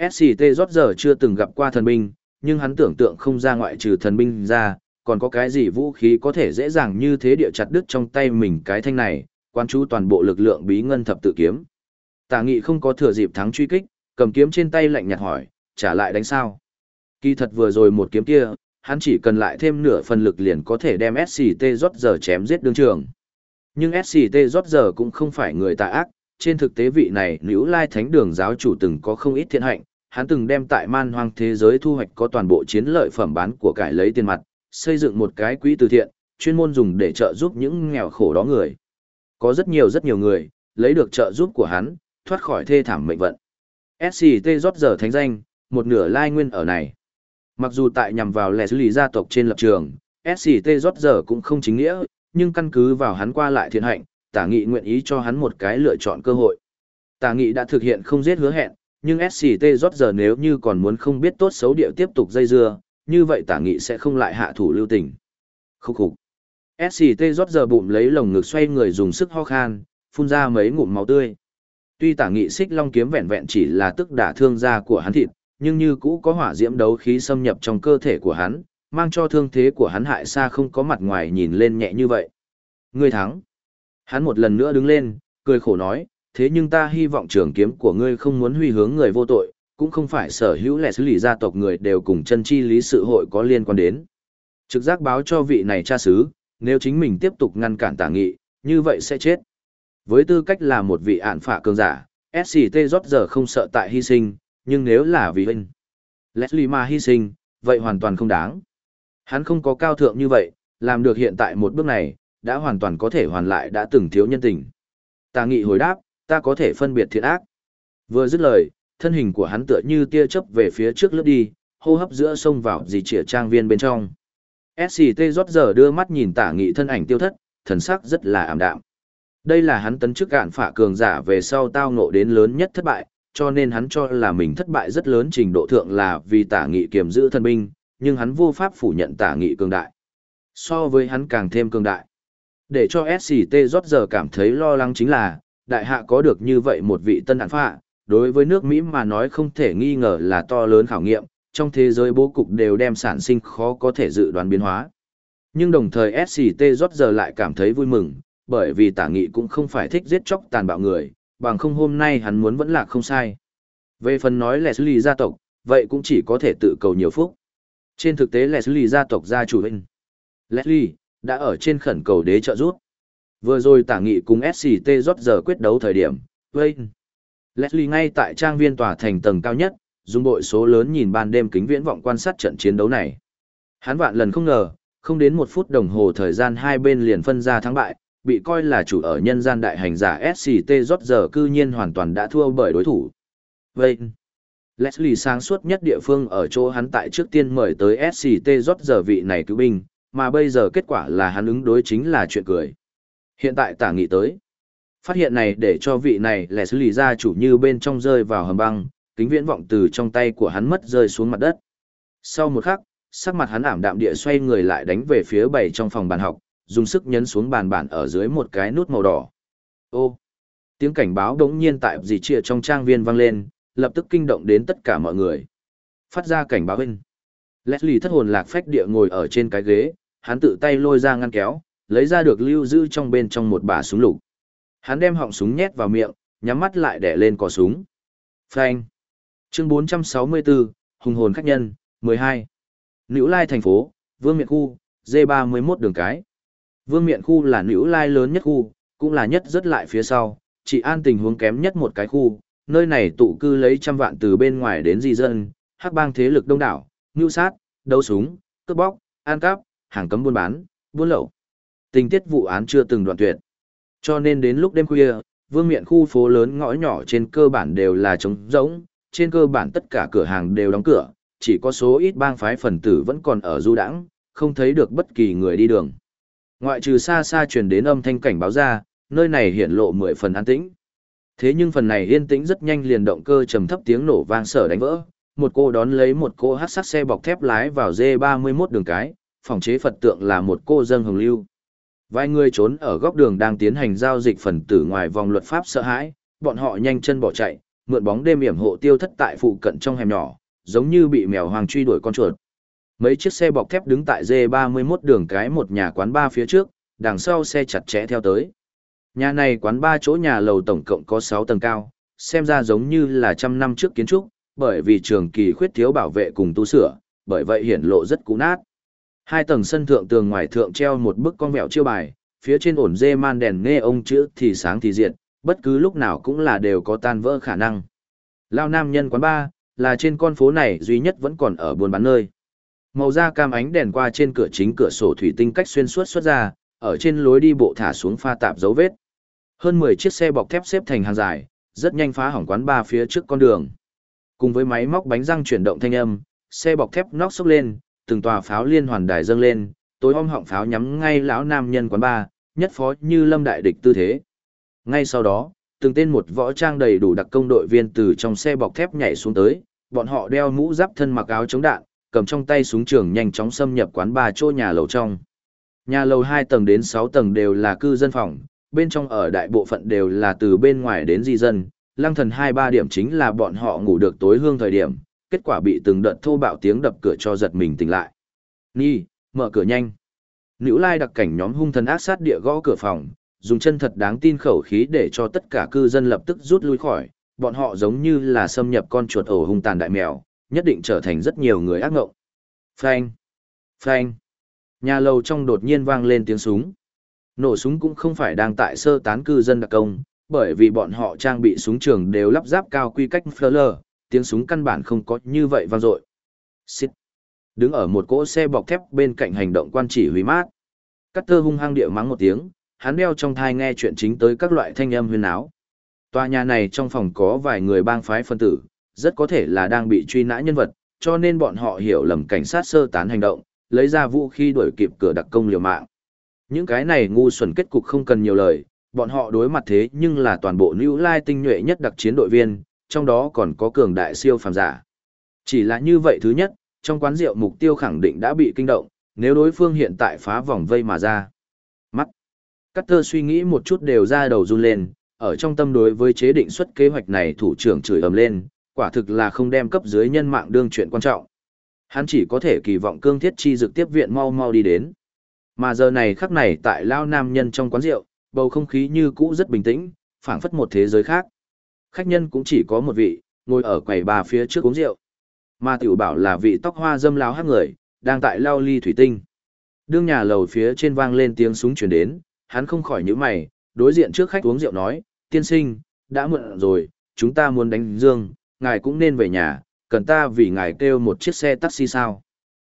SCT rót giờ chưa từng gặp qua thần binh, nhưng hắn tưởng tượng không ra ngoại trừ thần binh ra, còn có cái gì vũ khí có thể dễ dàng như thế địa chặt đứt trong tay mình cái thanh này, quan chú toàn bộ lực lượng bí ngân thập tự kiếm. Tả nghị không có thừa dịp thắng truy kích, cầm kiếm trên tay lạnh nhạt hỏi, trả lại đánh sao. Kỳ thật vừa rồi một kiếm kia, hắn chỉ cần lại thêm nửa phần lực liền có thể đem SCT rót giờ chém giết đương trường. Nhưng SCT rót giờ cũng không phải người tà ác, trên thực tế vị này nữ lai thánh đường giáo chủ từng có không ít thiện hạnh, hắn từng đem tại man hoang thế giới thu hoạch có toàn bộ chiến lợi phẩm bán của cải lấy tiền mặt, xây dựng một cái quỹ từ thiện, chuyên môn dùng để trợ giúp những nghèo khổ đó người. Có rất nhiều rất nhiều người, lấy được trợ giúp của hắn, thoát khỏi thê thảm mệnh vận. SCT rót giờ thánh danh, một nửa lai nguyên ở này. Mặc dù tại nhằm vào lẻ lý gia tộc trên lập trường, SCT rót giờ cũng không chính nghĩa, nhưng căn cứ vào hắn qua lại thiện hạnh, tả nghị nguyện ý cho hắn một cái lựa chọn cơ hội. Tả nghị đã thực hiện không giết hứa hẹn, nhưng SCT rót giờ nếu như còn muốn không biết tốt xấu điệu tiếp tục dây dưa, như vậy tả nghị sẽ không lại hạ thủ lưu tình. Khúc khục. SCT rót giờ bụng lấy lồng ngực xoay người dùng sức ho khan, phun ra mấy ngụm máu tươi. Tuy tả nghị xích long kiếm vẹn vẹn chỉ là tức đả thương da của hắn thịt, nhưng như cũ có hỏa diễm đấu khí xâm nhập trong cơ thể của hắn, mang cho thương thế của hắn hại xa không có mặt ngoài nhìn lên nhẹ như vậy. Ngươi thắng. Hắn một lần nữa đứng lên, cười khổ nói, thế nhưng ta hy vọng trường kiếm của ngươi không muốn huy hướng người vô tội, cũng không phải sở hữu lẻ xử lý gia tộc người đều cùng chân chi lý sự hội có liên quan đến. Trực giác báo cho vị này cha xứ, nếu chính mình tiếp tục ngăn cản tả nghị, như vậy sẽ chết. Với tư cách là một vị ạn phả cường giả, SCT rót giờ không sợ tại hy sinh, nhưng nếu là vì hình, Leslie mà hy sinh, vậy hoàn toàn không đáng. Hắn không có cao thượng như vậy, làm được hiện tại một bước này, đã hoàn toàn có thể hoàn lại đã từng thiếu nhân tình. Tà nghị hồi đáp, ta có thể phân biệt thiện ác. Vừa dứt lời, thân hình của hắn tựa như tia chớp về phía trước lướt đi, hô hấp giữa sông vào dì trịa trang viên bên trong. SCT rót giờ đưa mắt nhìn tả nghị thân ảnh tiêu thất, thần sắc rất là ảm đạm. Đây là hắn tấn chức gạn phả cường giả về sau tao ngộ đến lớn nhất thất bại, cho nên hắn cho là mình thất bại rất lớn trình độ thượng là vì tả nghị kiềm giữ thân binh, nhưng hắn vô pháp phủ nhận tả nghị cường đại. So với hắn càng thêm cường đại. Để cho SCT rót giờ cảm thấy lo lắng chính là, đại hạ có được như vậy một vị tân đạn phạ, đối với nước Mỹ mà nói không thể nghi ngờ là to lớn khảo nghiệm, trong thế giới bố cục đều đem sản sinh khó có thể dự đoán biến hóa. Nhưng đồng thời SCT rót giờ lại cảm thấy vui mừng, bởi vì tả nghị cũng không phải thích giết chóc tàn bạo người, bằng không hôm nay hắn muốn vẫn là không sai. Về phần nói Leslie gia tộc, vậy cũng chỉ có thể tự cầu nhiều phúc. Trên thực tế Leslie gia tộc gia chủ hình. Leslie, đã ở trên khẩn cầu đế trợ giúp. Vừa rồi tả nghị cùng SCT rót giờ quyết đấu thời điểm, Wayne. Leslie ngay tại trang viên tòa thành tầng cao nhất, dùng bội số lớn nhìn ban đêm kính viễn vọng quan sát trận chiến đấu này. Hắn vạn lần không ngờ, không đến một phút đồng hồ thời gian hai bên liền phân ra thắng bại, bị coi là chủ ở nhân gian đại hành giả SCT rót giờ cư nhiên hoàn toàn đã thua bởi đối thủ. Vậy, Leslie sáng suốt nhất địa phương ở chỗ hắn tại trước tiên mời tới SCT rót giờ vị này cứu binh, mà bây giờ kết quả là hắn ứng đối chính là chuyện cười. Hiện tại tả nghị tới. Phát hiện này để cho vị này lẻ xử lý ra chủ như bên trong rơi vào hầm băng, kính viễn vọng từ trong tay của hắn mất rơi xuống mặt đất. Sau một khắc, sắc mặt hắn ảm đạm địa xoay người lại đánh về phía bảy trong phòng bàn học, dùng sức nhấn xuống bàn bản ở dưới một cái nút màu đỏ. Ô! Tiếng cảnh báo đống nhiên tại dì trịa trong trang viên vang lên, lập tức kinh động đến tất cả mọi người. Phát ra cảnh báo hình. Leslie thất hồn lạc phách địa ngồi ở trên cái ghế, hắn tự tay lôi ra ngăn kéo, lấy ra được lưu giữ trong bên trong một bả súng lục. Hắn đem họng súng nhét vào miệng, nhắm mắt lại đẻ lên cò súng. Phanh! Chương 464, Hùng hồn khách nhân, 12. Nữ Lai thành phố, Vương Miện Khu, D31 đường cái. Vương Miện Khu là nữ Lai lớn nhất khu, cũng là nhất rất lại phía sau, chỉ an tình huống kém nhất một cái khu, nơi này tụ cư lấy trăm vạn từ bên ngoài đến di dân, hắc bang thế lực đông đảo, ngưu sát, đấu súng, cướp bóc, an cắp, hàng cấm buôn bán, buôn lậu. Tình tiết vụ án chưa từng đoạn tuyệt. Cho nên đến lúc đêm khuya, vương miện khu phố lớn ngõ nhỏ trên cơ bản đều là trống rỗng, trên cơ bản tất cả cửa hàng đều đóng cửa, chỉ có số ít bang phái phần tử vẫn còn ở du đãng, không thấy được bất kỳ người đi đường. Ngoại trừ xa xa truyền đến âm thanh cảnh báo ra, nơi này hiện lộ mười phần an tĩnh. Thế nhưng phần này yên tĩnh rất nhanh liền động cơ trầm thấp tiếng nổ vang sở đánh vỡ, một cô đón lấy một cô hát sắc xe bọc thép lái vào D31 đường cái, phòng chế Phật tượng là một cô dân hồng lưu. Vài người trốn ở góc đường đang tiến hành giao dịch phần tử ngoài vòng luật pháp sợ hãi, bọn họ nhanh chân bỏ chạy, mượn bóng đêm hiểm hộ tiêu thất tại phụ cận trong hẻm nhỏ, giống như bị mèo hoàng truy đuổi con chuột. Mấy chiếc xe bọc thép đứng tại D31 đường cái một nhà quán ba phía trước, đằng sau xe chặt chẽ theo tới. Nhà này quán ba chỗ nhà lầu tổng cộng có 6 tầng cao, xem ra giống như là trăm năm trước kiến trúc, bởi vì trường kỳ khuyết thiếu bảo vệ cùng tu sửa, bởi vậy hiển lộ rất cũ nát. Hai tầng sân thượng tường ngoài thượng treo một bức con mèo chiêu bài, phía trên ổn dê man đèn nghe ông chữ thì sáng thì diệt, bất cứ lúc nào cũng là đều có tan vỡ khả năng. Lao nam nhân quán ba, là trên con phố này duy nhất vẫn còn ở buôn bán nơi. Màu da cam ánh đèn qua trên cửa chính cửa sổ thủy tinh cách xuyên suốt xuất ra, ở trên lối đi bộ thả xuống pha tạp dấu vết. Hơn 10 chiếc xe bọc thép xếp thành hàng dài, rất nhanh phá hỏng quán ba phía trước con đường. Cùng với máy móc bánh răng chuyển động thanh âm, xe bọc thép nóc sốc lên, từng tòa pháo liên hoàn đài dâng lên, tối om họng pháo nhắm ngay lão nam nhân quán ba, nhất phó như lâm đại địch tư thế. Ngay sau đó, từng tên một võ trang đầy đủ đặc công đội viên từ trong xe bọc thép nhảy xuống tới, bọn họ đeo mũ giáp thân mặc áo chống đạn, cầm trong tay súng trường nhanh chóng xâm nhập quán ba chỗ nhà lầu trong. Nhà lầu 2 tầng đến 6 tầng đều là cư dân phòng, bên trong ở đại bộ phận đều là từ bên ngoài đến di dân, lăng thần 2-3 điểm chính là bọn họ ngủ được tối hương thời điểm, kết quả bị từng đợt thô bạo tiếng đập cửa cho giật mình tỉnh lại. Nhi, mở cửa nhanh. Nữ lai đặc cảnh nhóm hung thần ác sát địa gõ cửa phòng, dùng chân thật đáng tin khẩu khí để cho tất cả cư dân lập tức rút lui khỏi, bọn họ giống như là xâm nhập con chuột ổ hung tàn đại mèo, nhất định trở thành rất nhiều người ác ngộng. Phanh! Phanh! Nhà lầu trong đột nhiên vang lên tiếng súng. Nổ súng cũng không phải đang tại sơ tán cư dân đặc công, bởi vì bọn họ trang bị súng trường đều lắp ráp cao quy cách Fleur, tiếng súng căn bản không có như vậy vang dội. Xít! Đứng ở một cỗ xe bọc thép bên cạnh hành động quan chỉ huy mát. Cắt hung hăng địa mắng một tiếng, hắn đeo trong thai nghe chuyện chính tới các loại thanh âm huyên áo. Tòa nhà này trong phòng có vài người bang phái phân tử, rất có thể là đang bị truy nã nhân vật, cho nên bọn họ hiểu lầm cảnh sát sơ tán hành động, lấy ra vũ khí đuổi kịp cửa đặc công liều mạng. Những cái này ngu xuẩn kết cục không cần nhiều lời, bọn họ đối mặt thế nhưng là toàn bộ New Lai tinh nhuệ nhất đặc chiến đội viên, trong đó còn có cường đại siêu phàm giả. Chỉ là như vậy thứ nhất, trong quán rượu mục tiêu khẳng định đã bị kinh động, nếu đối phương hiện tại phá vòng vây mà ra. Mắt. Cắt thơ suy nghĩ một chút đều ra đầu run lên, ở trong tâm đối với chế định xuất kế hoạch này thủ trưởng chửi ầm lên, quả thực là không đem cấp dưới nhân mạng đương chuyện quan trọng. Hắn chỉ có thể kỳ vọng cương thiết chi dực tiếp viện mau mau đi đến. Mà giờ này khắc này tại lao nam nhân trong quán rượu, bầu không khí như cũ rất bình tĩnh, phảng phất một thế giới khác. Khách nhân cũng chỉ có một vị, ngồi ở quầy bà phía trước uống rượu. Mà tiểu bảo là vị tóc hoa dâm láo hát người, đang tại lao ly thủy tinh. Đương nhà lầu phía trên vang lên tiếng súng chuyển đến, hắn không khỏi nhíu mày, đối diện trước khách uống rượu nói, tiên sinh, đã muộn rồi, chúng ta muốn đánh dương, ngài cũng nên về nhà, cần ta vì ngài kêu một chiếc xe taxi sao.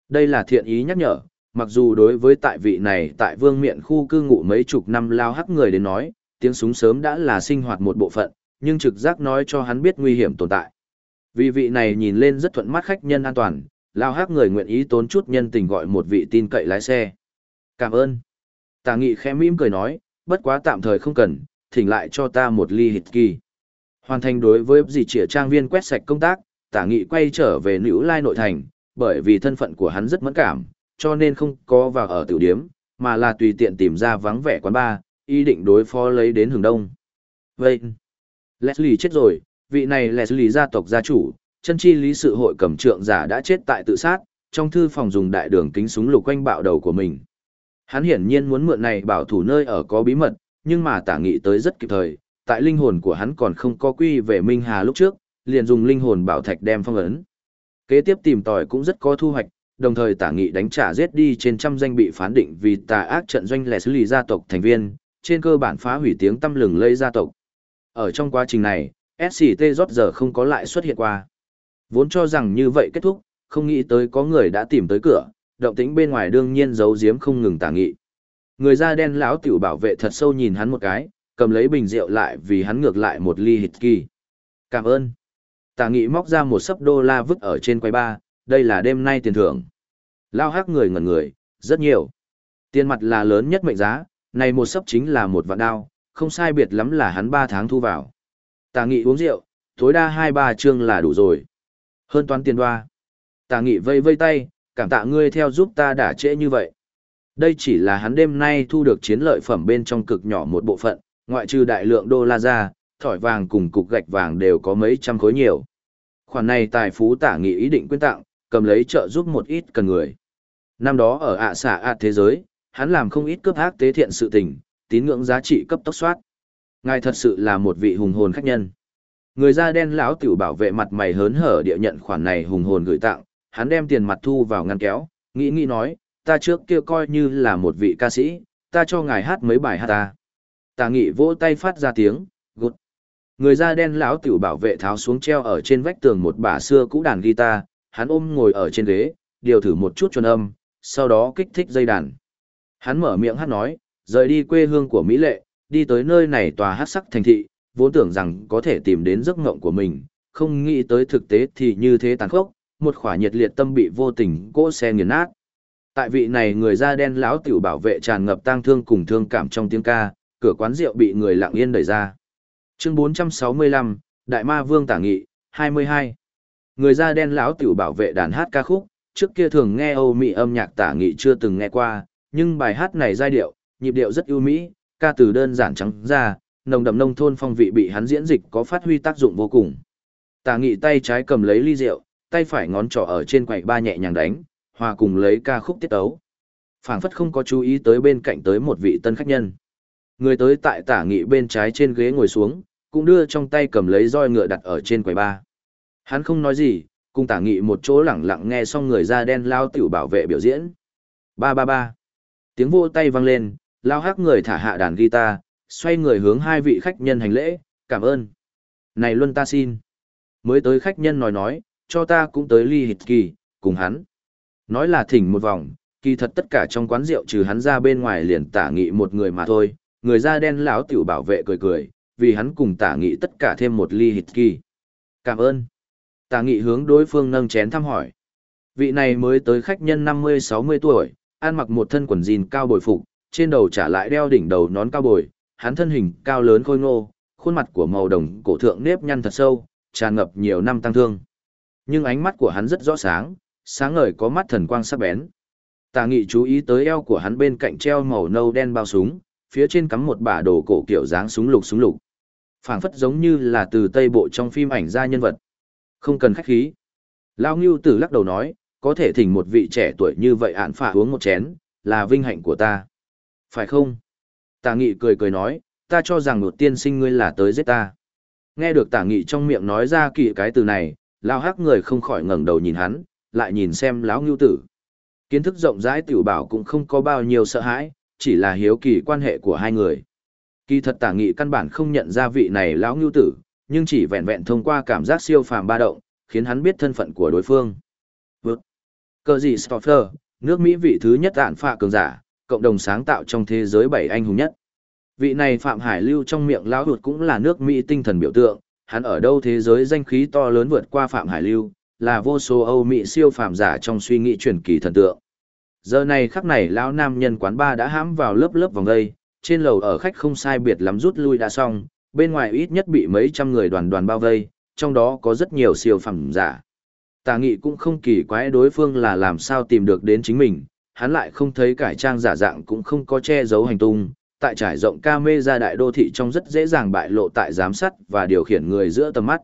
Đây là thiện ý nhắc nhở, mặc dù đối với tại vị này tại vương miện khu cư ngụ mấy chục năm lao hắc người đến nói, tiếng súng sớm đã là sinh hoạt một bộ phận, nhưng trực giác nói cho hắn biết nguy hiểm tồn tại. Vì vị này nhìn lên rất thuận mắt khách nhân an toàn, lao hát người nguyện ý tốn chút nhân tình gọi một vị tin cậy lái xe. Cảm ơn. Tà nghị khẽ mỉm cười nói, bất quá tạm thời không cần, thỉnh lại cho ta một ly hít kỳ. Hoàn thành đối với dì trịa trang viên quét sạch công tác, tả nghị quay trở về nữ lai nội thành, bởi vì thân phận của hắn rất mẫn cảm, cho nên không có vào ở tiểu điếm, mà là tùy tiện tìm ra vắng vẻ quán bar, ý định đối phó lấy đến hưởng đông. Vậy, Leslie chết rồi, vị này Leslie gia tộc gia chủ, chân chi lý sự hội cầm trượng giả đã chết tại tự sát, trong thư phòng dùng đại đường kính súng lục quanh bạo đầu của mình. Hắn hiển nhiên muốn mượn này bảo thủ nơi ở có bí mật, nhưng mà tả nghị tới rất kịp thời, tại linh hồn của hắn còn không có quy về Minh Hà lúc trước, liền dùng linh hồn bảo thạch đem phong ấn. Kế tiếp tìm tòi cũng rất có thu hoạch, đồng thời tả nghị đánh trả giết đi trên trăm danh bị phán định vì tà ác trận doanh lẻ xử lý gia tộc thành viên, trên cơ bản phá hủy tiếng tâm lừng lây gia tộc. Ở trong quá trình này, SCT rót giờ không có lại xuất hiện qua. Vốn cho rằng như vậy kết thúc, không nghĩ tới có người đã tìm tới cửa, động tĩnh bên ngoài đương nhiên giấu giếm không ngừng tả nghị. Người da đen lão tiểu bảo vệ thật sâu nhìn hắn một cái, cầm lấy bình rượu lại vì hắn ngược lại một ly hít kỳ. Cảm ơn. Tả nghị móc ra một sấp đô la vứt ở trên quầy ba, đây là đêm nay tiền thưởng. Lao hắc người ngẩn người, rất nhiều. Tiền mặt là lớn nhất mệnh giá, này một sấp chính là một vạn đao, không sai biệt lắm là hắn ba tháng thu vào. Tà nghị uống rượu, tối đa hai ba chương là đủ rồi. Hơn toán tiền đoa. Tà nghị vây vây tay, cảm tạ ngươi theo giúp ta đã trễ như vậy. Đây chỉ là hắn đêm nay thu được chiến lợi phẩm bên trong cực nhỏ một bộ phận, ngoại trừ đại lượng đô la ra, thỏi vàng cùng cục gạch vàng đều có mấy trăm khối nhiều. Khoản này tài phú tả nghị ý định quyên tặng, cầm lấy trợ giúp một ít cần người. Năm đó ở ạ xạ ạ thế giới, hắn làm không ít cướp ác tế thiện sự tình, tín ngưỡng giá trị cấp tốc soát. Ngài thật sự là một vị hùng hồn khách nhân. Người da đen lão tiểu bảo vệ mặt mày hớn hở địa nhận khoản này hùng hồn gửi tặng, hắn đem tiền mặt thu vào ngăn kéo, nghĩ nghĩ nói, ta trước kia coi như là một vị ca sĩ, ta cho ngài hát mấy bài hát ta. Tà nghị vỗ tay phát ra tiếng, gút. Người da đen lão tiểu bảo vệ tháo xuống treo ở trên vách tường một bả xưa cũ đàn guitar, hắn ôm ngồi ở trên ghế, điều thử một chút chuẩn âm, sau đó kích thích dây đàn. Hắn mở miệng hát nói, rời đi quê hương của Mỹ Lệ, đi tới nơi này tòa hát sắc thành thị, vốn tưởng rằng có thể tìm đến giấc mộng của mình, không nghĩ tới thực tế thì như thế tàn khốc, một khỏa nhiệt liệt tâm bị vô tình cỗ xe nghiền nát. Tại vị này người da đen lão tiểu bảo vệ tràn ngập tang thương cùng thương cảm trong tiếng ca, cửa quán rượu bị người lặng yên đẩy ra. Chương 465, Đại Ma Vương Tả Nghị, 22. Người da đen lão tiểu bảo vệ đàn hát ca khúc, trước kia thường nghe Âu Mỹ âm nhạc tả nghị chưa từng nghe qua, nhưng bài hát này giai điệu, nhịp điệu rất ưu mỹ, ca từ đơn giản trắng ra, nồng đậm nông thôn phong vị bị hắn diễn dịch có phát huy tác dụng vô cùng. Tả nghị tay trái cầm lấy ly rượu, tay phải ngón trỏ ở trên quầy ba nhẹ nhàng đánh, hòa cùng lấy ca khúc tiết tấu. phảng phất không có chú ý tới bên cạnh tới một vị tân khách nhân. Người tới tại tả nghị bên trái trên ghế ngồi xuống, cũng đưa trong tay cầm lấy roi ngựa đặt ở trên quầy ba. Hắn không nói gì, cùng tả nghị một chỗ lẳng lặng nghe xong người da đen lao tiểu bảo vệ biểu diễn. Ba ba ba. Tiếng vô tay vang lên, lao hắc người thả hạ đàn guitar, xoay người hướng hai vị khách nhân hành lễ, cảm ơn. Này luân ta xin. Mới tới khách nhân nói nói, cho ta cũng tới ly hịt kỳ, cùng hắn. Nói là thỉnh một vòng, kỳ thật tất cả trong quán rượu trừ hắn ra bên ngoài liền tả nghị một người mà thôi, người da đen lão tiểu bảo vệ cười cười, vì hắn cùng tả nghị tất cả thêm một ly hịt kỳ. Cảm ơn. Tả nghị hướng đối phương nâng chén thăm hỏi. Vị này mới tới khách nhân 50-60 tuổi, ăn mặc một thân quần jean cao bồi phục, trên đầu trả lại đeo đỉnh đầu nón cao bồi, hắn thân hình cao lớn khôi ngô, khuôn mặt của màu đồng cổ thượng nếp nhăn thật sâu, tràn ngập nhiều năm tăng thương. Nhưng ánh mắt của hắn rất rõ sáng, sáng ngời có mắt thần quang sắc bén. Tà nghị chú ý tới eo của hắn bên cạnh treo màu nâu đen bao súng, phía trên cắm một bả đồ cổ kiểu dáng súng lục súng lục. phảng phất giống như là từ tây bộ trong phim ảnh ra nhân vật. Không cần khách khí. Lao Ngưu Tử lắc đầu nói, có thể thỉnh một vị trẻ tuổi như vậy ạn phả uống một chén, là vinh hạnh của ta. Phải không? Tả nghị cười cười nói, ta cho rằng một tiên sinh ngươi là tới giết ta. Nghe được tả nghị trong miệng nói ra kỳ cái từ này, lao hắc người không khỏi ngẩng đầu nhìn hắn, lại nhìn xem lão ngưu tử. Kiến thức rộng rãi tiểu bảo cũng không có bao nhiêu sợ hãi, chỉ là hiếu kỳ quan hệ của hai người. Kỳ thật tả nghị căn bản không nhận ra vị này lão ngưu tử, nhưng chỉ vẹn vẹn thông qua cảm giác siêu phàm ba động, khiến hắn biết thân phận của đối phương. Vượt. Cờ gì Stoffer, nước Mỹ vị thứ nhất ạn phạ cường giả, cộng đồng sáng tạo trong thế giới bảy anh hùng nhất. Vị này Phạm Hải Lưu trong miệng lão hụt cũng là nước Mỹ tinh thần biểu tượng, hắn ở đâu thế giới danh khí to lớn vượt qua Phạm Hải Lưu, là vô số Âu Mỹ siêu phàm giả trong suy nghĩ truyền kỳ thần tượng. Giờ này khắc này lão nam nhân quán ba đã hãm vào lớp lớp vòng đây, trên lầu ở khách không sai biệt lắm rút lui đã xong, bên ngoài ít nhất bị mấy trăm người đoàn đoàn bao vây, trong đó có rất nhiều siêu phàm giả. Tà nghị cũng không kỳ quái đối phương là làm sao tìm được đến chính mình, hắn lại không thấy cải trang giả dạng cũng không có che giấu hành tung, tại trải rộng camera đại đô thị trong rất dễ dàng bại lộ tại giám sát và điều khiển người giữa tầm mắt.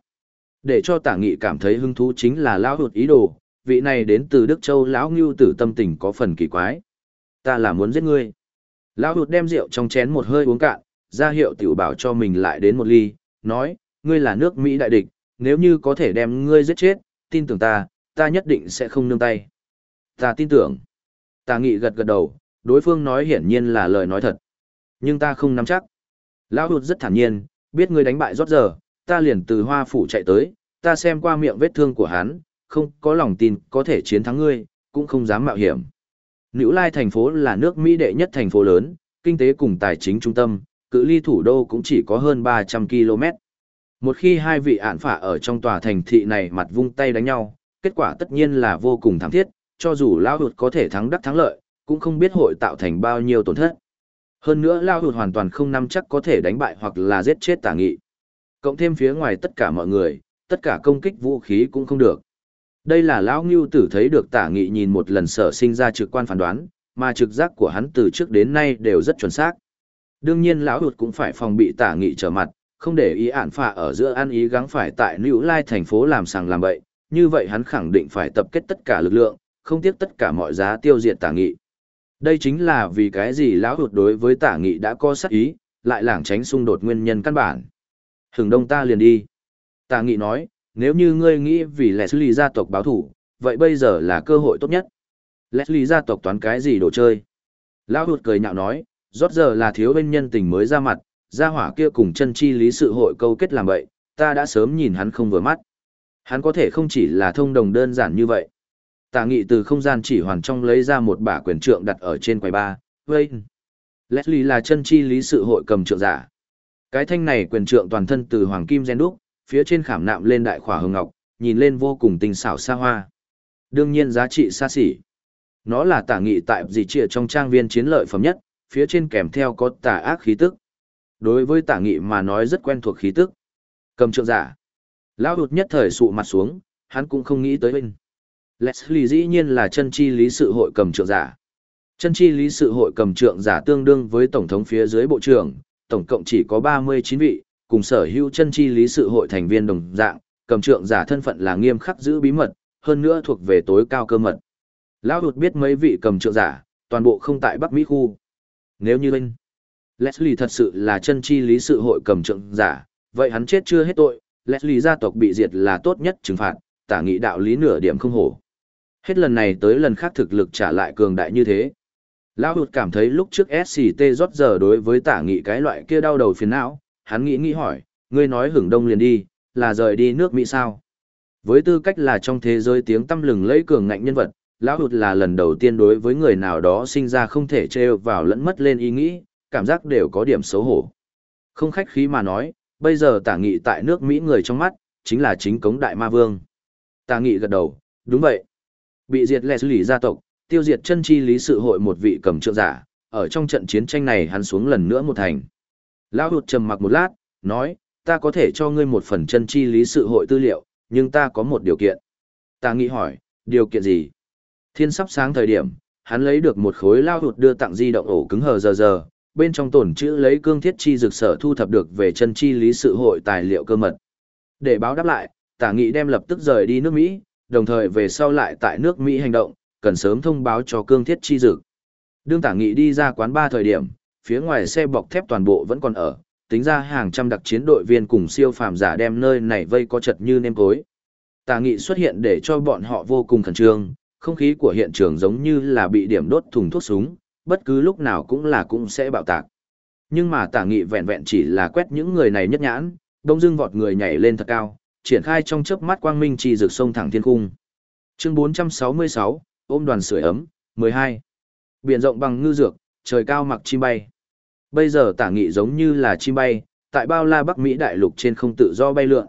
Để cho tả nghị cảm thấy hứng thú chính là lão hụt ý đồ, vị này đến từ Đức Châu lão ngưu tử tâm tình có phần kỳ quái. Ta là muốn giết ngươi. Lão hụt đem rượu trong chén một hơi uống cạn, ra hiệu tiểu bảo cho mình lại đến một ly, nói, ngươi là nước Mỹ đại địch, nếu như có thể đem ngươi giết chết, tin tưởng ta, ta nhất định sẽ không nương tay. Ta tin tưởng. Tà nghị gật gật đầu, đối phương nói hiển nhiên là lời nói thật. Nhưng ta không nắm chắc. Lão hụt rất thản nhiên, biết ngươi đánh bại rót giờ, ta liền từ hoa phủ chạy tới, ta xem qua miệng vết thương của hắn, không có lòng tin có thể chiến thắng ngươi, cũng không dám mạo hiểm. Nữ Lai thành phố là nước Mỹ đệ nhất thành phố lớn, kinh tế cùng tài chính trung tâm, cự ly thủ đô cũng chỉ có hơn 300 km. Một khi hai vị ạn phả ở trong tòa thành thị này mặt vung tay đánh nhau, kết quả tất nhiên là vô cùng thảm thiết, cho dù Lao Hụt có thể thắng đắc thắng lợi, cũng không biết hội tạo thành bao nhiêu tổn thất. Hơn nữa Lao Hụt hoàn toàn không nắm chắc có thể đánh bại hoặc là giết chết tả nghị. Cộng thêm phía ngoài tất cả mọi người, tất cả công kích vũ khí cũng không được. Đây là Lão Ngưu Tử thấy được tả nghị nhìn một lần sở sinh ra trực quan phán đoán, mà trực giác của hắn từ trước đến nay đều rất chuẩn xác. Đương nhiên Lão Hụt cũng phải phòng bị tả nghị trở mặt, không để ý ản phạ ở giữa ăn ý gắng phải tại New Lai thành phố làm sàng làm bậy, như vậy hắn khẳng định phải tập kết tất cả lực lượng, không tiếc tất cả mọi giá tiêu diệt tả nghị. Đây chính là vì cái gì lão hụt đối với tả nghị đã có sắc ý, lại lảng tránh xung đột nguyên nhân căn bản. Hừng đông ta liền đi. Tả nghị nói, nếu như ngươi nghĩ vì Leslie gia tộc báo thủ, vậy bây giờ là cơ hội tốt nhất. Leslie gia tộc toán cái gì đồ chơi? Lão hụt cười nhạo nói, rót giờ là thiếu bên nhân tình mới ra mặt, gia hỏa kia cùng chân chi lý sự hội câu kết làm vậy, ta đã sớm nhìn hắn không vừa mắt. Hắn có thể không chỉ là thông đồng đơn giản như vậy. Tả nghị từ không gian chỉ hoàn trong lấy ra một bả quyền trượng đặt ở trên quầy ba, vây. Vâng. Leslie là chân chi lý sự hội cầm trượng giả. Cái thanh này quyền trượng toàn thân từ hoàng kim gen đúc, phía trên khảm nạm lên đại khỏa hường ngọc, nhìn lên vô cùng tinh xảo xa hoa. Đương nhiên giá trị xa xỉ. Nó là tả nghị tại gì trịa trong trang viên chiến lợi phẩm nhất, phía trên kèm theo có tà ác khí tức. Đối với tả nghị mà nói rất quen thuộc khí tức. Cầm trượng giả. Lão hụt nhất thời sụ mặt xuống, hắn cũng không nghĩ tới bên. Leslie dĩ nhiên là chân chi lý sự hội cầm trượng giả. Chân chi lý sự hội cầm trượng giả tương đương với tổng thống phía dưới bộ trưởng, tổng cộng chỉ có 39 vị, cùng sở hữu chân chi lý sự hội thành viên đồng dạng, cầm trượng giả thân phận là nghiêm khắc giữ bí mật, hơn nữa thuộc về tối cao cơ mật. Lão đột biết mấy vị cầm trượng giả, toàn bộ không tại Bắc Mỹ khu. Nếu như linh, Leslie thật sự là chân chi lý sự hội cầm trượng giả, vậy hắn chết chưa hết tội, Leslie gia tộc bị diệt là tốt nhất trừng phạt, tả nghị đạo lý nửa điểm không hổ. Hết lần này tới lần khác thực lực trả lại cường đại như thế. Lão hụt cảm thấy lúc trước SCT rót giờ đối với tả nghị cái loại kia đau đầu phiền não, hắn nghĩ nghĩ hỏi, ngươi nói hưởng đông liền đi, là rời đi nước Mỹ sao? Với tư cách là trong thế giới tiếng tâm lừng lẫy cường ngạnh nhân vật, lão hụt là lần đầu tiên đối với người nào đó sinh ra không thể trêu vào lẫn mất lên ý nghĩ, cảm giác đều có điểm xấu hổ. Không khách khí mà nói, bây giờ tả nghị tại nước Mỹ người trong mắt, chính là chính cống đại ma vương. Tả nghị gật đầu, đúng vậy. Bị diệt lẻ xử lý gia tộc, tiêu diệt chân chi lý sự hội một vị cầm trượng giả, ở trong trận chiến tranh này hắn xuống lần nữa một thành. Lão hụt trầm mặc một lát, nói, ta có thể cho ngươi một phần chân chi lý sự hội tư liệu, nhưng ta có một điều kiện. Ta nghĩ hỏi, điều kiện gì? Thiên sắp sáng thời điểm, hắn lấy được một khối lao hụt đưa tặng di động ổ cứng hờ giờ giờ, bên trong tổn chữ lấy cương thiết chi dược sở thu thập được về chân chi lý sự hội tài liệu cơ mật. Để báo đáp lại, tả nghị đem lập tức rời đi nước Mỹ, đồng thời về sau lại tại nước Mỹ hành động, cần sớm thông báo cho cương thiết chi dược. Đương tả nghị đi ra quán ba thời điểm, phía ngoài xe bọc thép toàn bộ vẫn còn ở, tính ra hàng trăm đặc chiến đội viên cùng siêu phàm giả đem nơi này vây có chật như nêm cối. Tà nghị xuất hiện để cho bọn họ vô cùng khẩn trương, không khí của hiện trường giống như là bị điểm đốt thùng thuốc súng, bất cứ lúc nào cũng là cũng sẽ bạo tạc. Nhưng mà tả nghị vẹn vẹn chỉ là quét những người này nhất nhãn, đông dưng vọt người nhảy lên thật cao, triển khai trong chớp mắt quang minh chi rực sông thẳng thiên cung. Chương 466, ôm đoàn sưởi ấm, 12. Biển rộng bằng ngư dược, trời cao mặc chim bay. Bây giờ tả nghị giống như là chim bay, tại bao la Bắc Mỹ đại lục trên không tự do bay lượn.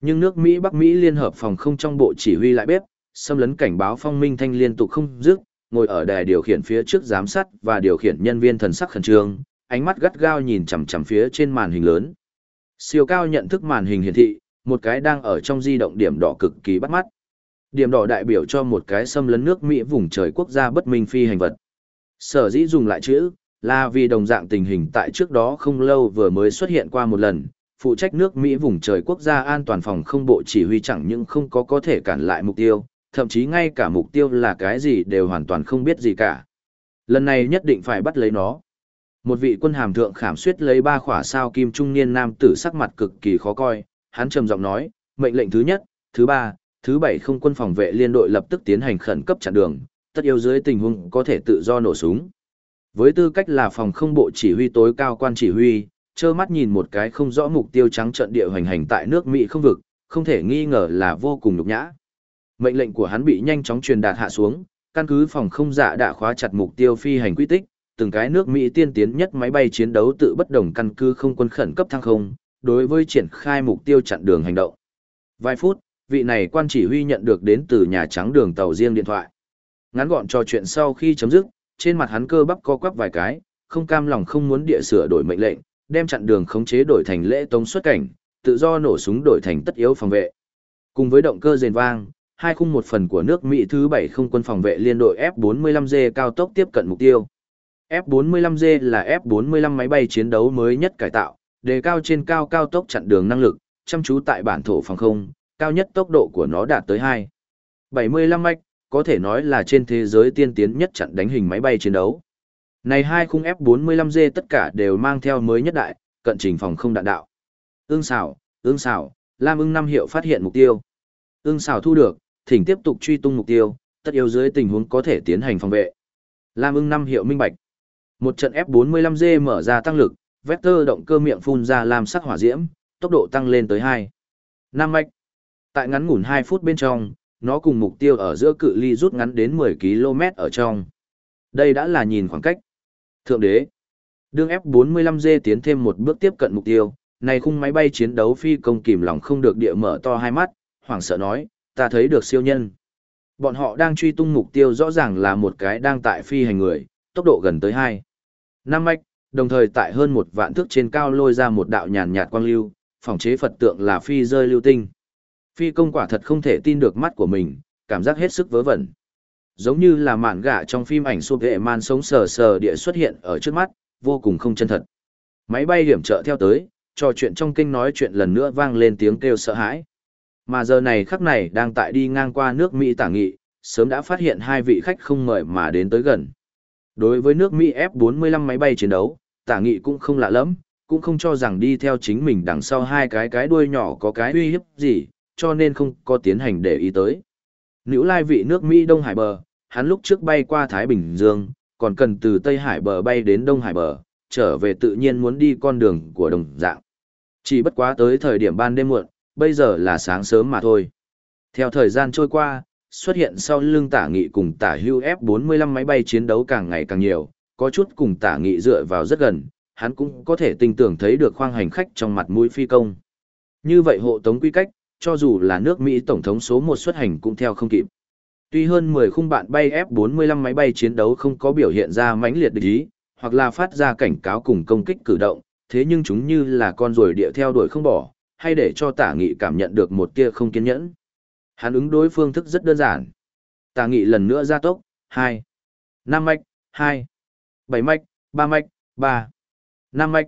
Nhưng nước Mỹ Bắc Mỹ liên hợp phòng không trong bộ chỉ huy lại bếp, xâm lấn cảnh báo phong minh thanh liên tục không dứt, ngồi ở đài điều khiển phía trước giám sát và điều khiển nhân viên thần sắc khẩn trương, ánh mắt gắt gao nhìn chằm chằm phía trên màn hình lớn. Siêu cao nhận thức màn hình hiển thị, một cái đang ở trong di động điểm đỏ cực kỳ bắt mắt. Điểm đỏ đại biểu cho một cái xâm lấn nước Mỹ vùng trời quốc gia bất minh phi hành vật. Sở dĩ dùng lại chữ, là vì đồng dạng tình hình tại trước đó không lâu vừa mới xuất hiện qua một lần, phụ trách nước Mỹ vùng trời quốc gia an toàn phòng không bộ chỉ huy chẳng những không có có thể cản lại mục tiêu, thậm chí ngay cả mục tiêu là cái gì đều hoàn toàn không biết gì cả. Lần này nhất định phải bắt lấy nó. Một vị quân hàm thượng khảm suyết lấy ba khỏa sao kim trung niên nam tử sắc mặt cực kỳ khó coi, hắn trầm giọng nói, mệnh lệnh thứ nhất, thứ ba, thứ bảy không quân phòng vệ liên đội lập tức tiến hành khẩn cấp chặn đường, tất yếu dưới tình huống có thể tự do nổ súng. Với tư cách là phòng không bộ chỉ huy tối cao quan chỉ huy, trơ mắt nhìn một cái không rõ mục tiêu trắng trận địa hoành hành tại nước Mỹ không vực, không thể nghi ngờ là vô cùng nhục nhã. Mệnh lệnh của hắn bị nhanh chóng truyền đạt hạ xuống, căn cứ phòng không giả đã khóa chặt mục tiêu phi hành quy tích, từng cái nước Mỹ tiên tiến nhất máy bay chiến đấu tự bất đồng căn cứ không quân khẩn cấp thăng không, đối với triển khai mục tiêu chặn đường hành động. Vài phút, vị này quan chỉ huy nhận được đến từ Nhà Trắng đường tàu riêng điện thoại. Ngắn gọn trò chuyện sau khi chấm dứt, trên mặt hắn cơ bắp co quắp vài cái, không cam lòng không muốn địa sửa đổi mệnh lệnh, đem chặn đường khống chế đổi thành lễ tống xuất cảnh, tự do nổ súng đổi thành tất yếu phòng vệ. Cùng với động cơ rền vang, hai khung một phần của nước Mỹ thứ bảy không quân phòng vệ liên đội F-45G cao tốc tiếp cận mục tiêu. F-45G là F-45 máy bay chiến đấu mới nhất cải tạo, đề cao trên cao cao tốc chặn đường năng lực, chăm chú tại bản thổ phòng không, cao nhất tốc độ của nó đạt tới 2. 75 mạch, có thể nói là trên thế giới tiên tiến nhất chặn đánh hình máy bay chiến đấu. Này hai khung F-45G tất cả đều mang theo mới nhất đại, cận trình phòng không đạn đạo. Ưng xảo, ưng xảo, Lam ưng năm hiệu phát hiện mục tiêu. Ưng xảo thu được, thỉnh tiếp tục truy tung mục tiêu, tất yếu dưới tình huống có thể tiến hành phòng vệ. Lam ưng năm hiệu minh bạch. Một trận F-45G mở ra tăng lực, vector động cơ miệng phun ra làm sắc hỏa diễm, tốc độ tăng lên tới 2. 5 mạch. Tại ngắn ngủn 2 phút bên trong, nó cùng mục tiêu ở giữa cự ly rút ngắn đến 10 km ở trong. Đây đã là nhìn khoảng cách. Thượng đế. Đương F-45G tiến thêm một bước tiếp cận mục tiêu, này khung máy bay chiến đấu phi công kìm lòng không được địa mở to hai mắt, hoảng sợ nói, ta thấy được siêu nhân. Bọn họ đang truy tung mục tiêu rõ ràng là một cái đang tại phi hành người, tốc độ gần tới 2. 5 mạch, đồng thời tại hơn một vạn thước trên cao lôi ra một đạo nhàn nhạt quang lưu, phòng chế Phật tượng là phi rơi lưu tinh. Phi công quả thật không thể tin được mắt của mình, cảm giác hết sức vớ vẩn. Giống như là mạn gạ trong phim ảnh sụp hệ man sống sờ sờ địa xuất hiện ở trước mắt, vô cùng không chân thật. Máy bay điểm trợ theo tới, trò chuyện trong kinh nói chuyện lần nữa vang lên tiếng kêu sợ hãi. Mà giờ này khắc này đang tại đi ngang qua nước Mỹ tả nghị, sớm đã phát hiện hai vị khách không mời mà đến tới gần. Đối với nước Mỹ F-45 máy bay chiến đấu, tả nghị cũng không lạ lắm, cũng không cho rằng đi theo chính mình đằng sau hai cái cái đuôi nhỏ có cái uy hiếp gì, cho nên không có tiến hành để ý tới. Nữ lai vị nước Mỹ Đông Hải bờ, hắn lúc trước bay qua Thái Bình Dương, còn cần từ Tây Hải bờ bay đến Đông Hải bờ, trở về tự nhiên muốn đi con đường của đồng dạng. Chỉ bất quá tới thời điểm ban đêm muộn, bây giờ là sáng sớm mà thôi. Theo thời gian trôi qua, xuất hiện sau lưng tả nghị cùng tả hưu F-45 máy bay chiến đấu càng ngày càng nhiều, có chút cùng tả nghị dựa vào rất gần, hắn cũng có thể tình tưởng thấy được khoang hành khách trong mặt mũi phi công. Như vậy hộ tống quy cách, cho dù là nước Mỹ tổng thống số 1 xuất hành cũng theo không kịp. Tuy hơn 10 khung bạn bay F-45 máy bay chiến đấu không có biểu hiện ra mãnh liệt địch ý, hoặc là phát ra cảnh cáo cùng công kích cử động, thế nhưng chúng như là con ruồi địa theo đuổi không bỏ, hay để cho tả nghị cảm nhận được một tia không kiên nhẫn. Hắn ứng đối phương thức rất đơn giản. Tả nghị lần nữa ra tốc, 2, 5 mạch, 2, 7 mạch, 3 mạch, 3, 5 mạch.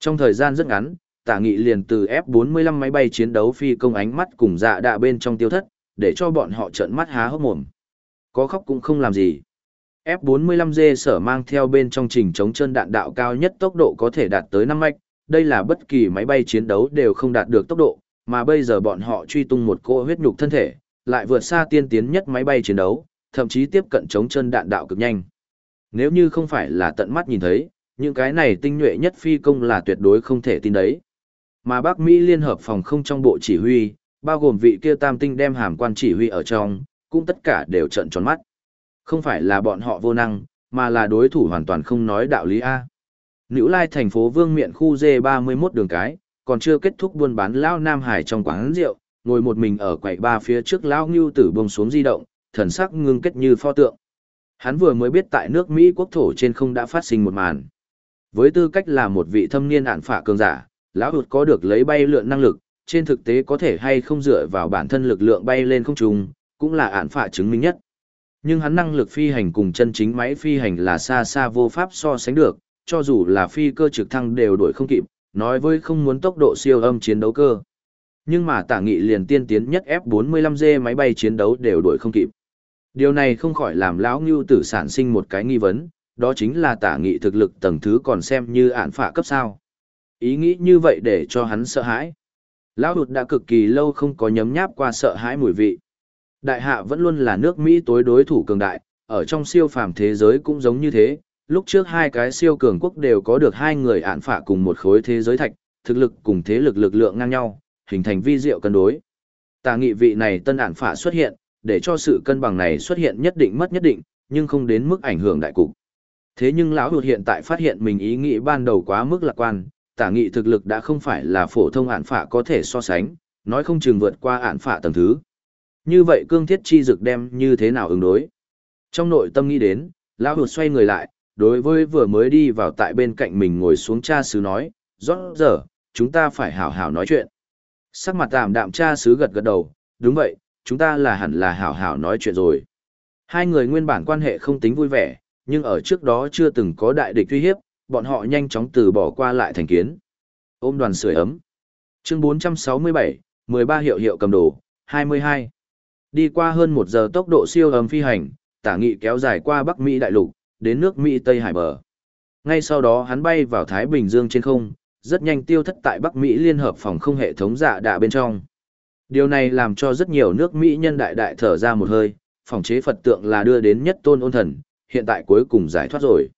Trong thời gian rất ngắn, tả nghị liền từ F-45 máy bay chiến đấu phi công ánh mắt cùng dạ đạ bên trong tiêu thất, để cho bọn họ trợn mắt há hốc mồm. Có khóc cũng không làm gì. F-45G sở mang theo bên trong trình chống chân đạn đạo cao nhất tốc độ có thể đạt tới 5 mạch, đây là bất kỳ máy bay chiến đấu đều không đạt được tốc độ, mà bây giờ bọn họ truy tung một cô huyết nhục thân thể, lại vượt xa tiên tiến nhất máy bay chiến đấu, thậm chí tiếp cận chống chân đạn đạo cực nhanh. Nếu như không phải là tận mắt nhìn thấy, những cái này tinh nhuệ nhất phi công là tuyệt đối không thể tin đấy. Mà Bắc Mỹ Liên Hợp phòng không trong bộ chỉ huy, bao gồm vị kia tam tinh đem hàm quan chỉ huy ở trong, cũng tất cả đều trận tròn mắt. Không phải là bọn họ vô năng, mà là đối thủ hoàn toàn không nói đạo lý A. Nữ lai thành phố Vương Miện khu D31 đường cái, còn chưa kết thúc buôn bán Lao Nam Hải trong quán rượu, ngồi một mình ở quầy ba phía trước Lao Ngưu tử bông xuống di động, thần sắc ngưng kết như pho tượng. Hắn vừa mới biết tại nước Mỹ quốc thổ trên không đã phát sinh một màn. Với tư cách là một vị thâm niên ản phả cường giả, lão hụt có được lấy bay lượn năng lực, trên thực tế có thể hay không dựa vào bản thân lực lượng bay lên không trung, cũng là ản phả chứng minh nhất. Nhưng hắn năng lực phi hành cùng chân chính máy phi hành là xa xa vô pháp so sánh được, cho dù là phi cơ trực thăng đều đuổi không kịp, nói với không muốn tốc độ siêu âm chiến đấu cơ. Nhưng mà tả nghị liền tiên tiến nhất F-45G máy bay chiến đấu đều đuổi không kịp. Điều này không khỏi làm lão ngưu tử sản sinh một cái nghi vấn, đó chính là tả nghị thực lực tầng thứ còn xem như ản phạ cấp sao. Ý nghĩ như vậy để cho hắn sợ hãi. Lão hụt đã cực kỳ lâu không có nhấm nháp qua sợ hãi mùi vị. Đại hạ vẫn luôn là nước Mỹ tối đối thủ cường đại, ở trong siêu phàm thế giới cũng giống như thế. Lúc trước hai cái siêu cường quốc đều có được hai người ản phạ cùng một khối thế giới thạch, thực lực cùng thế lực lực lượng ngang nhau, hình thành vi diệu cân đối. Tà nghị vị này tân ản phạ xuất hiện, để cho sự cân bằng này xuất hiện nhất định mất nhất định, nhưng không đến mức ảnh hưởng đại cục. Thế nhưng lão hụt hiện tại phát hiện mình ý nghĩ ban đầu quá mức lạc quan, tả nghị thực lực đã không phải là phổ thông ản phạ có thể so sánh, nói không chừng vượt qua ản phạ tầng thứ. Như vậy cương thiết chi dực đem như thế nào ứng đối? Trong nội tâm nghĩ đến, lão hụt xoay người lại, đối với vừa mới đi vào tại bên cạnh mình ngồi xuống cha sứ nói, rõ giờ, chúng ta phải hảo hảo nói chuyện. Sắc mặt tạm đạm cha sứ gật gật đầu, đúng vậy, chúng ta là hẳn là hảo hảo nói chuyện rồi. Hai người nguyên bản quan hệ không tính vui vẻ, nhưng ở trước đó chưa từng có đại địch uy hiếp, bọn họ nhanh chóng từ bỏ qua lại thành kiến. Ôm đoàn sưởi ấm. Chương 467, 13 hiệu hiệu cầm đồ, 22. Đi qua hơn một giờ tốc độ siêu ấm phi hành, tả nghị kéo dài qua Bắc Mỹ đại lục, đến nước Mỹ Tây Hải bờ. Ngay sau đó hắn bay vào Thái Bình Dương trên không, rất nhanh tiêu thất tại Bắc Mỹ Liên Hợp phòng không hệ thống dạ đạ bên trong. Điều này làm cho rất nhiều nước Mỹ nhân đại đại thở ra một hơi, phòng chế Phật tượng là đưa đến nhất tôn ôn thần, hiện tại cuối cùng giải thoát rồi.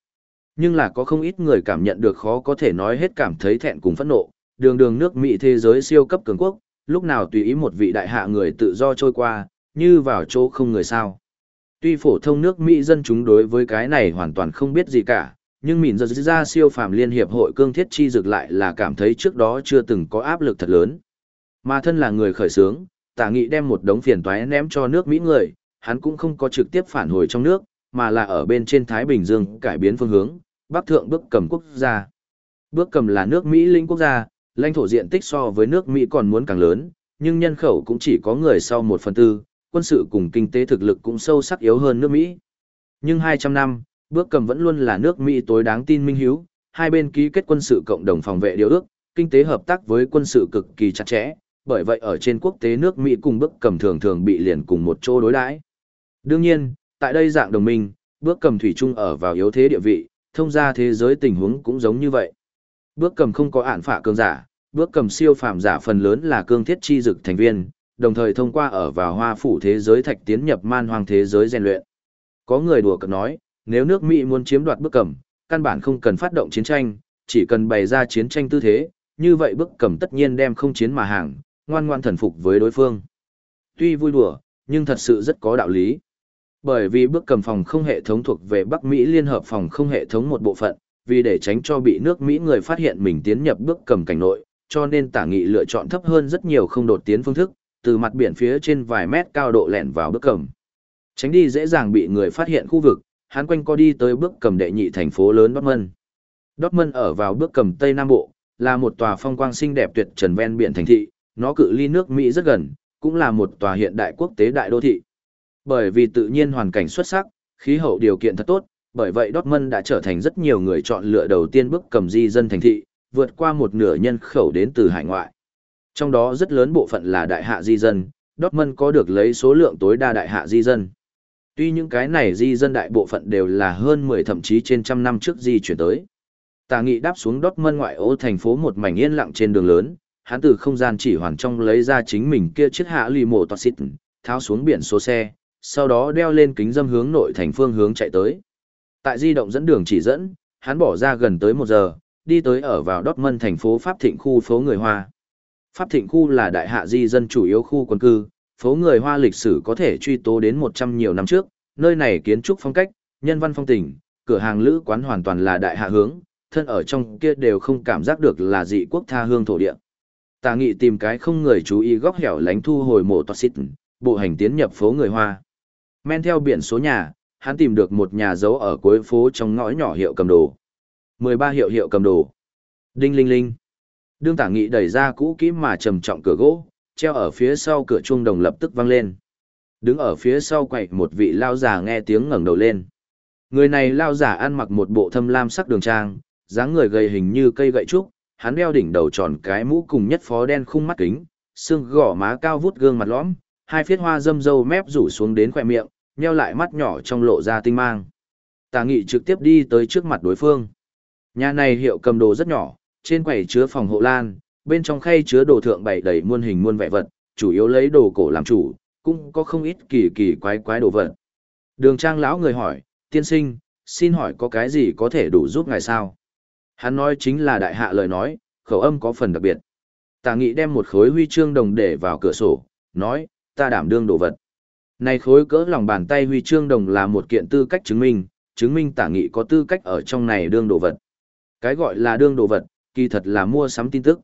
Nhưng là có không ít người cảm nhận được khó có thể nói hết cảm thấy thẹn cùng phẫn nộ, đường đường nước Mỹ thế giới siêu cấp cường quốc, lúc nào tùy ý một vị đại hạ người tự do trôi qua, như vào chỗ không người sao. Tuy phổ thông nước Mỹ dân chúng đối với cái này hoàn toàn không biết gì cả, nhưng mìn giờ ra siêu phàm liên hiệp hội cương thiết chi dực lại là cảm thấy trước đó chưa từng có áp lực thật lớn. Mà thân là người khởi sướng, tả nghị đem một đống phiền toái ném cho nước Mỹ người, hắn cũng không có trực tiếp phản hồi trong nước, mà là ở bên trên Thái Bình Dương cải biến phương hướng, bắc thượng bước cầm quốc gia. Bước cầm là nước Mỹ linh quốc gia, lãnh thổ diện tích so với nước Mỹ còn muốn càng lớn, nhưng nhân khẩu cũng chỉ có người sau một phần tư, quân sự cùng kinh tế thực lực cũng sâu sắc yếu hơn nước Mỹ. Nhưng 200 năm, bước cầm vẫn luôn là nước Mỹ tối đáng tin minh hiếu, hai bên ký kết quân sự cộng đồng phòng vệ điều ước, kinh tế hợp tác với quân sự cực kỳ chặt chẽ, bởi vậy ở trên quốc tế nước Mỹ cùng bước cầm thường thường bị liền cùng một chỗ đối đãi. Đương nhiên, tại đây dạng đồng minh, bước cầm thủy chung ở vào yếu thế địa vị, thông ra thế giới tình huống cũng giống như vậy. Bước cầm không có ản phả cường giả, bước cầm siêu phàm giả phần lớn là cương thiết chi dực thành viên, đồng thời thông qua ở vào hoa phủ thế giới thạch tiến nhập man hoang thế giới rèn luyện. Có người đùa cợt nói, nếu nước Mỹ muốn chiếm đoạt bước cầm, căn bản không cần phát động chiến tranh, chỉ cần bày ra chiến tranh tư thế, như vậy bước cầm tất nhiên đem không chiến mà hàng, ngoan ngoan thần phục với đối phương. Tuy vui đùa, nhưng thật sự rất có đạo lý. Bởi vì bước cầm phòng không hệ thống thuộc về Bắc Mỹ Liên hợp phòng không hệ thống một bộ phận, vì để tránh cho bị nước Mỹ người phát hiện mình tiến nhập bước cầm cảnh nội, cho nên tả nghị lựa chọn thấp hơn rất nhiều không đột tiến phương thức, từ mặt biển phía trên vài mét cao độ lẻn vào bước cầm. Tránh đi dễ dàng bị người phát hiện khu vực, hắn quanh co đi tới bước cầm đệ nhị thành phố lớn Dortmund. Dortmund ở vào bước cầm Tây Nam Bộ, là một tòa phong quang xinh đẹp tuyệt trần ven biển thành thị, nó cự ly nước Mỹ rất gần, cũng là một tòa hiện đại quốc tế đại đô thị. Bởi vì tự nhiên hoàn cảnh xuất sắc, khí hậu điều kiện thật tốt, bởi vậy Dortmund đã trở thành rất nhiều người chọn lựa đầu tiên bước cầm di dân thành thị, vượt qua một nửa nhân khẩu đến từ hải ngoại. Trong đó rất lớn bộ phận là đại hạ di dân, Dortmund có được lấy số lượng tối đa đại hạ di dân. Tuy những cái này di dân đại bộ phận đều là hơn 10 thậm chí trên trăm năm trước di chuyển tới. Tà nghị đáp xuống Dortmund ngoại ô thành phố một mảnh yên lặng trên đường lớn, hắn từ không gian chỉ hoàn trong lấy ra chính mình kia chiếc hạ lì mộ toát xịt, tháo xuống biển số xe, sau đó đeo lên kính dâm hướng nội thành phương hướng chạy tới. Tại di động dẫn đường chỉ dẫn, hắn bỏ ra gần tới một giờ, đi tới ở vào Dortmund thành phố Pháp Thịnh khu phố người Hoa. Pháp Thịnh khu là đại hạ di dân chủ yếu khu quân cư, phố người Hoa lịch sử có thể truy tố đến 100 nhiều năm trước, nơi này kiến trúc phong cách, nhân văn phong tình, cửa hàng lữ quán hoàn toàn là đại hạ hướng, thân ở trong kia đều không cảm giác được là dị quốc tha hương thổ địa. Tà nghị tìm cái không người chú ý góc hẻo lánh thu hồi mộ toa xít, bộ hành tiến nhập phố người Hoa. Men theo biển số nhà, hắn tìm được một nhà giấu ở cuối phố trong ngõ nhỏ hiệu cầm đồ. 13 hiệu hiệu cầm đồ. Đinh linh linh. Đương tả nghị đẩy ra cũ kỹ mà trầm trọng cửa gỗ, treo ở phía sau cửa chuông đồng lập tức vang lên. Đứng ở phía sau quậy một vị lao giả nghe tiếng ngẩng đầu lên. Người này lao giả ăn mặc một bộ thâm lam sắc đường trang, dáng người gầy hình như cây gậy trúc, hắn đeo đỉnh đầu tròn cái mũ cùng nhất phó đen khung mắt kính, xương gò má cao vút gương mặt lõm, hai phiết hoa dâm dâu mép rủ xuống đến khỏe miệng, nheo lại mắt nhỏ trong lộ ra tinh mang. Tà nghị trực tiếp đi tới trước mặt đối phương. Nhà này hiệu cầm đồ rất nhỏ, trên quầy chứa phòng hộ lan, bên trong khay chứa đồ thượng bày đầy muôn hình muôn vẻ vật, chủ yếu lấy đồ cổ làm chủ, cũng có không ít kỳ kỳ quái quái đồ vật. Đường trang lão người hỏi, tiên sinh, xin hỏi có cái gì có thể đủ giúp ngài sao? Hắn nói chính là đại hạ lời nói, khẩu âm có phần đặc biệt. Tà nghị đem một khối huy chương đồng để vào cửa sổ, nói, ta đảm đương đồ vật. Này khối cỡ lòng bàn tay huy chương đồng là một kiện tư cách chứng minh, chứng minh tả nghị có tư cách ở trong này đương đồ vật. Cái gọi là đương đồ vật, kỳ thật là mua sắm tin tức.